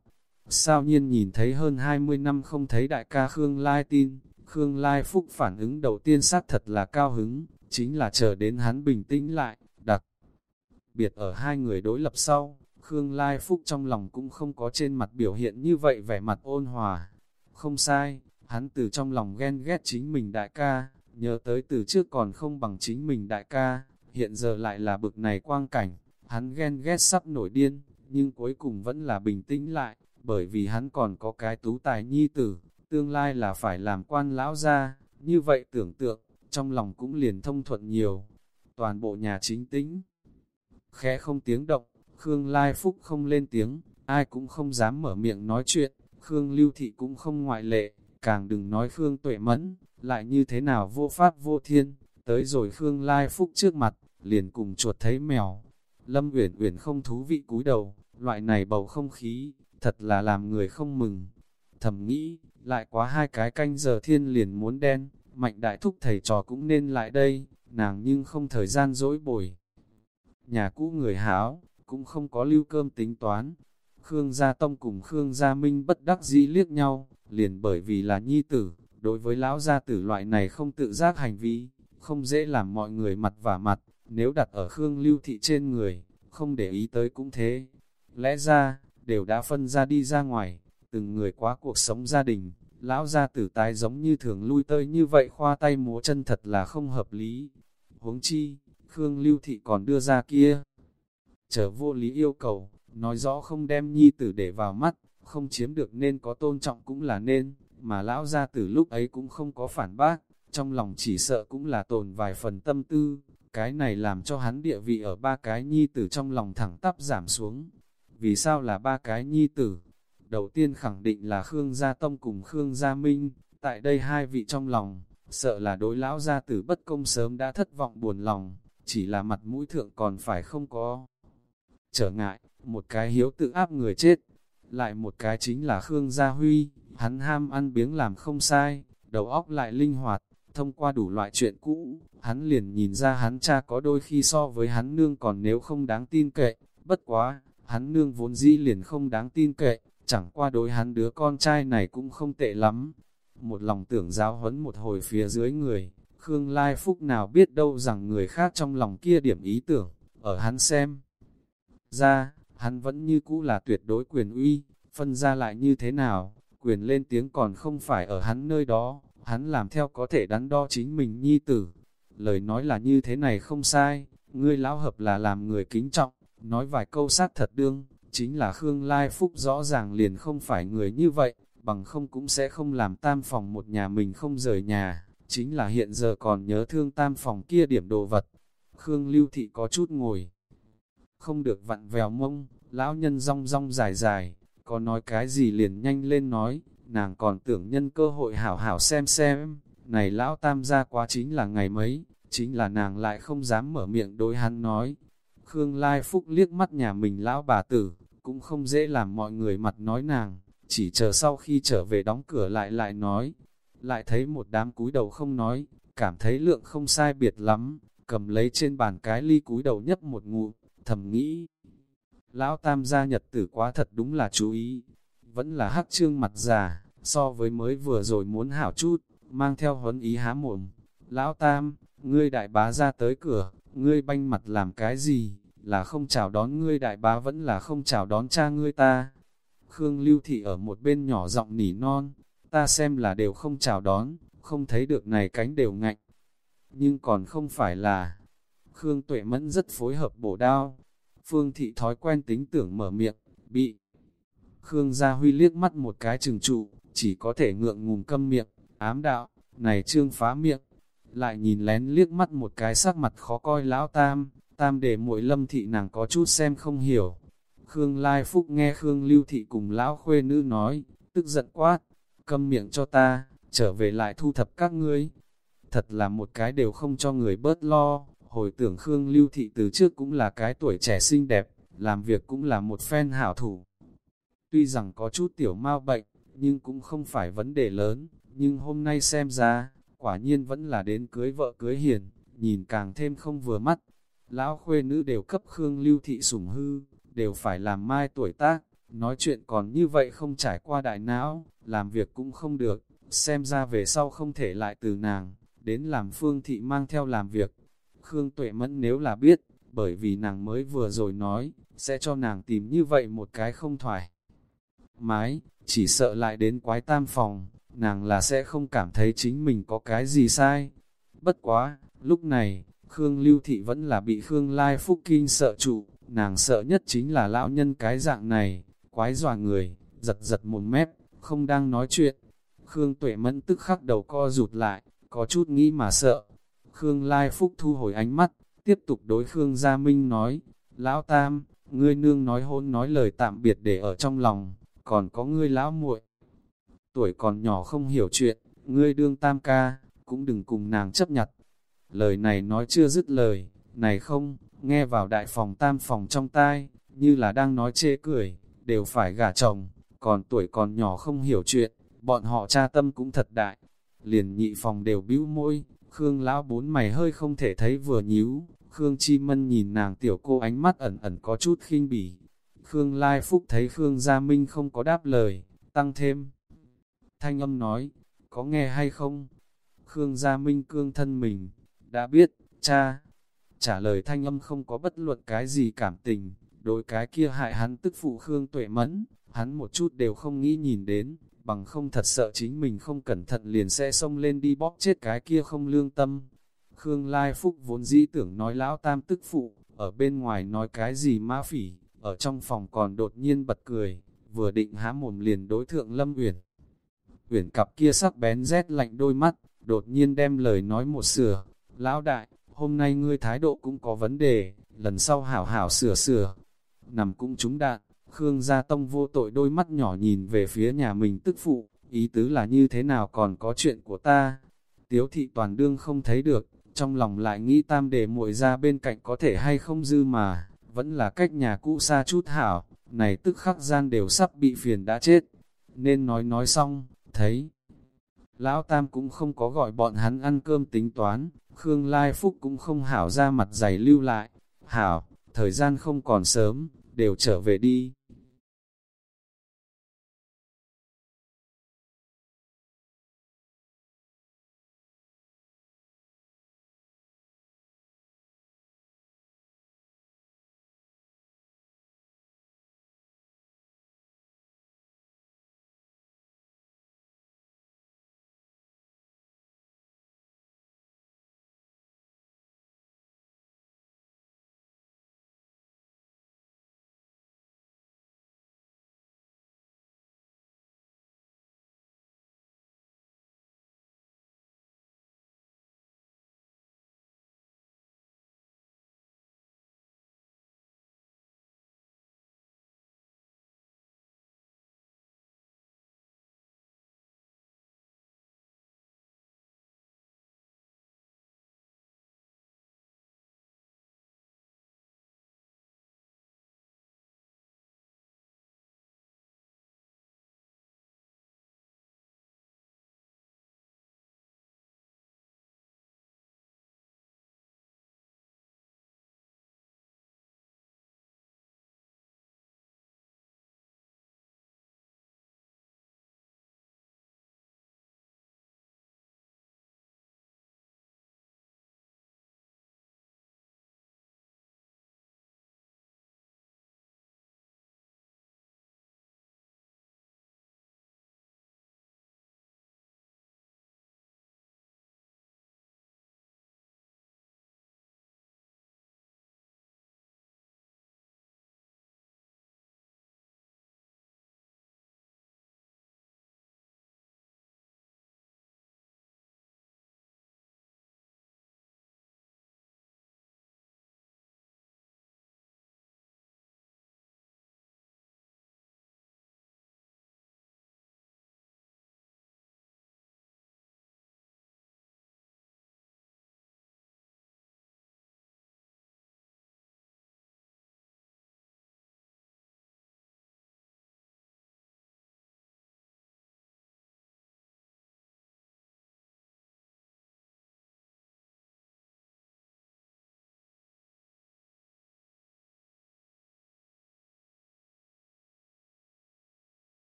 Sao nhiên nhìn thấy hơn 20 năm không thấy đại ca Khương Lai tin, Khương Lai Phúc phản ứng đầu tiên xác thật là cao hứng, chính là chờ đến hắn bình tĩnh lại, biệt ở hai người đối lập sau, Khương Lai Phúc trong lòng cũng không có trên mặt biểu hiện như vậy vẻ mặt ôn hòa. Không sai, hắn từ trong lòng ghen ghét chính mình đại ca, nhớ tới từ trước còn không bằng chính mình đại ca, hiện giờ lại là bực này quang cảnh, hắn ghen ghét sắp nổi điên, nhưng cuối cùng vẫn là bình tĩnh lại, bởi vì hắn còn có cái tú tài nhi tử, tương lai là phải làm quan lão ra, như vậy tưởng tượng, trong lòng cũng liền thông thuận nhiều. Toàn bộ nhà chính tĩnh, khẽ không tiếng động, Khương Lai Phúc không lên tiếng, ai cũng không dám mở miệng nói chuyện, Khương Lưu Thị cũng không ngoại lệ, càng đừng nói Khương Tuệ Mẫn, lại như thế nào vô pháp vô thiên, tới rồi Khương Lai Phúc trước mặt, liền cùng chuột thấy mèo. Lâm Uyển Uyển không thú vị cúi đầu, loại này bầu không khí, thật là làm người không mừng. Thầm nghĩ, lại quá hai cái canh giờ thiên liền muốn đen, mạnh đại thúc thầy trò cũng nên lại đây, nàng nhưng không thời gian dỗi bồi. Nhà cũ người háo, cũng không có lưu cơm tính toán. Khương Gia Tông cùng Khương Gia Minh bất đắc dĩ liếc nhau, liền bởi vì là nhi tử, đối với lão gia tử loại này không tự giác hành vi, không dễ làm mọi người mặt và mặt, nếu đặt ở Khương Lưu Thị trên người, không để ý tới cũng thế. Lẽ ra, đều đã phân ra đi ra ngoài, từng người quá cuộc sống gia đình, lão gia tử tái giống như thường lui tới như vậy khoa tay múa chân thật là không hợp lý. Huống chi, Khương Lưu Thị còn đưa ra kia. chờ vô lý yêu cầu, nói rõ không đem nhi tử để vào mắt, không chiếm được nên có tôn trọng cũng là nên, mà lão gia tử lúc ấy cũng không có phản bác, trong lòng chỉ sợ cũng là tồn vài phần tâm tư, cái này làm cho hắn địa vị ở ba cái nhi tử trong lòng thẳng tắp giảm xuống. Vì sao là ba cái nhi tử? Đầu tiên khẳng định là Khương Gia Tông cùng Khương Gia Minh, tại đây hai vị trong lòng, sợ là đối lão gia tử bất công sớm đã thất vọng buồn lòng, chỉ là mặt mũi thượng còn phải không có. Trở ngại, một cái hiếu tự áp người chết, lại một cái chính là Khương Gia Huy, hắn ham ăn biếng làm không sai, đầu óc lại linh hoạt, thông qua đủ loại chuyện cũ, hắn liền nhìn ra hắn cha có đôi khi so với hắn nương còn nếu không đáng tin cậy, bất quá, hắn nương vốn dĩ liền không đáng tin cậy, chẳng qua đối hắn đứa con trai này cũng không tệ lắm. Một lòng tưởng giáo huấn một hồi phía dưới người, Khương Lai Phúc nào biết đâu rằng người khác trong lòng kia điểm ý tưởng, ở hắn xem. Ra, hắn vẫn như cũ là tuyệt đối quyền uy, phân ra lại như thế nào, quyền lên tiếng còn không phải ở hắn nơi đó, hắn làm theo có thể đắn đo chính mình nhi tử. Lời nói là như thế này không sai, ngươi lão hợp là làm người kính trọng, nói vài câu sát thật đương, chính là Khương Lai Phúc rõ ràng liền không phải người như vậy, bằng không cũng sẽ không làm tam phòng một nhà mình không rời nhà, chính là hiện giờ còn nhớ thương tam phòng kia điểm đồ vật. Khương Lưu Thị có chút ngồi, không được vặn vèo mông, lão nhân rong rong dài dài, có nói cái gì liền nhanh lên nói, nàng còn tưởng nhân cơ hội hảo hảo xem xem, này lão tam gia quá chính là ngày mấy, chính là nàng lại không dám mở miệng đối hắn nói. Khương Lai Phúc liếc mắt nhà mình lão bà tử, cũng không dễ làm mọi người mặt nói nàng, chỉ chờ sau khi trở về đóng cửa lại lại nói, lại thấy một đám cúi đầu không nói, cảm thấy lượng không sai biệt lắm, cầm lấy trên bàn cái ly cúi đầu nhấp một ngụ, thầm nghĩ. Lão tam gia nhật tử quá thật đúng là chú ý, vẫn là hắc trương mặt già, so với mới vừa rồi muốn hảo chút, mang theo huấn ý há mồm. Lão tam, ngươi đại bá ra tới cửa, ngươi banh mặt làm cái gì, là không chào đón ngươi đại bá vẫn là không chào đón cha ngươi ta. Khương Lưu Thị ở một bên nhỏ giọng nỉ non, ta xem là đều không chào đón, không thấy được này cánh đều ngạnh. Nhưng còn không phải là, Khương Tuệ Mẫn rất phối hợp bổ đao. Phương Thị thói quen tính tưởng mở miệng, bị Khương Gia Huy liếc mắt một cái trừng trụ, chỉ có thể ngượng ngùng câm miệng, ám đạo, này trương phá miệng. Lại nhìn lén liếc mắt một cái sắc mặt khó coi lão tam, tam để muội lâm thị nàng có chút xem không hiểu. Khương Lai Phúc nghe Khương Lưu Thị cùng lão khuê nữ nói, tức giận quát, câm miệng cho ta, trở về lại thu thập các ngươi. Thật là một cái đều không cho người bớt lo, Hồi tưởng Khương Lưu Thị từ trước cũng là cái tuổi trẻ xinh đẹp, làm việc cũng là một phen hảo thủ. Tuy rằng có chút tiểu mau bệnh, nhưng cũng không phải vấn đề lớn, nhưng hôm nay xem ra, quả nhiên vẫn là đến cưới vợ cưới hiền, nhìn càng thêm không vừa mắt. Lão khuê nữ đều cấp Khương Lưu Thị sủng hư, đều phải làm mai tuổi tác, nói chuyện còn như vậy không trải qua đại não, làm việc cũng không được, xem ra về sau không thể lại từ nàng, đến làm Phương Thị mang theo làm việc. Khương Tuệ Mẫn nếu là biết, bởi vì nàng mới vừa rồi nói, sẽ cho nàng tìm như vậy một cái không thoải. Mái, chỉ sợ lại đến quái tam phòng, nàng là sẽ không cảm thấy chính mình có cái gì sai. Bất quá, lúc này, Khương Lưu Thị vẫn là bị Khương Lai Phúc Kinh sợ trụ, nàng sợ nhất chính là lão nhân cái dạng này, quái dòa người, giật giật một mép, không đang nói chuyện. Khương Tuệ Mẫn tức khắc đầu co rụt lại, có chút nghĩ mà sợ. Khương Lai Phúc thu hồi ánh mắt, tiếp tục đối Khương Gia Minh nói, Lão Tam, ngươi nương nói hôn nói lời tạm biệt để ở trong lòng, còn có ngươi lão muội Tuổi còn nhỏ không hiểu chuyện, ngươi đương tam ca, cũng đừng cùng nàng chấp nhặt. Lời này nói chưa dứt lời, này không, nghe vào đại phòng tam phòng trong tai, như là đang nói chê cười, đều phải gả chồng, còn tuổi còn nhỏ không hiểu chuyện, bọn họ cha tâm cũng thật đại. Liền nhị phòng đều bĩu môi, Khương lão bốn mày hơi không thể thấy vừa nhíu, Khương Chi Mân nhìn nàng tiểu cô ánh mắt ẩn ẩn có chút khinh bỉ. Khương Lai Phúc thấy Khương Gia Minh không có đáp lời, tăng thêm. Thanh âm nói, có nghe hay không? Khương Gia Minh cương thân mình, đã biết, cha. Trả lời thanh âm không có bất luận cái gì cảm tình, đối cái kia hại hắn tức phụ Khương Tuệ Mẫn, hắn một chút đều không nghĩ nhìn đến, bằng không thật sợ chính mình không cẩn thận liền sẽ xông lên đi bóp chết cái kia không lương tâm. Khương Lai Phúc vốn dĩ tưởng nói lão tam tức phụ, ở bên ngoài nói cái gì ma phỉ, ở trong phòng còn đột nhiên bật cười, vừa định há mồm liền đối thượng Lâm Uyển. Uyển cặp kia sắc bén rét lạnh đôi mắt, đột nhiên đem lời nói một sửa, lão đại, hôm nay ngươi thái độ cũng có vấn đề, lần sau hảo hảo sửa sửa. Nằm cũng trúng đạn, Khương Gia Tông vô tội đôi mắt nhỏ nhìn về phía nhà mình tức phụ, ý tứ là như thế nào còn có chuyện của ta. Tiếu thị toàn đương không thấy được, trong lòng lại nghĩ tam để muội ra bên cạnh có thể hay không dư mà, vẫn là cách nhà cũ xa chút hảo, này tức khắc gian đều sắp bị phiền đã chết. Nên nói nói xong, thấy. Lão Tam cũng không có gọi bọn hắn ăn cơm tính toán, Khương Lai Phúc cũng không hảo ra mặt dày lưu lại. Hảo, thời gian không còn sớm, đều trở về đi.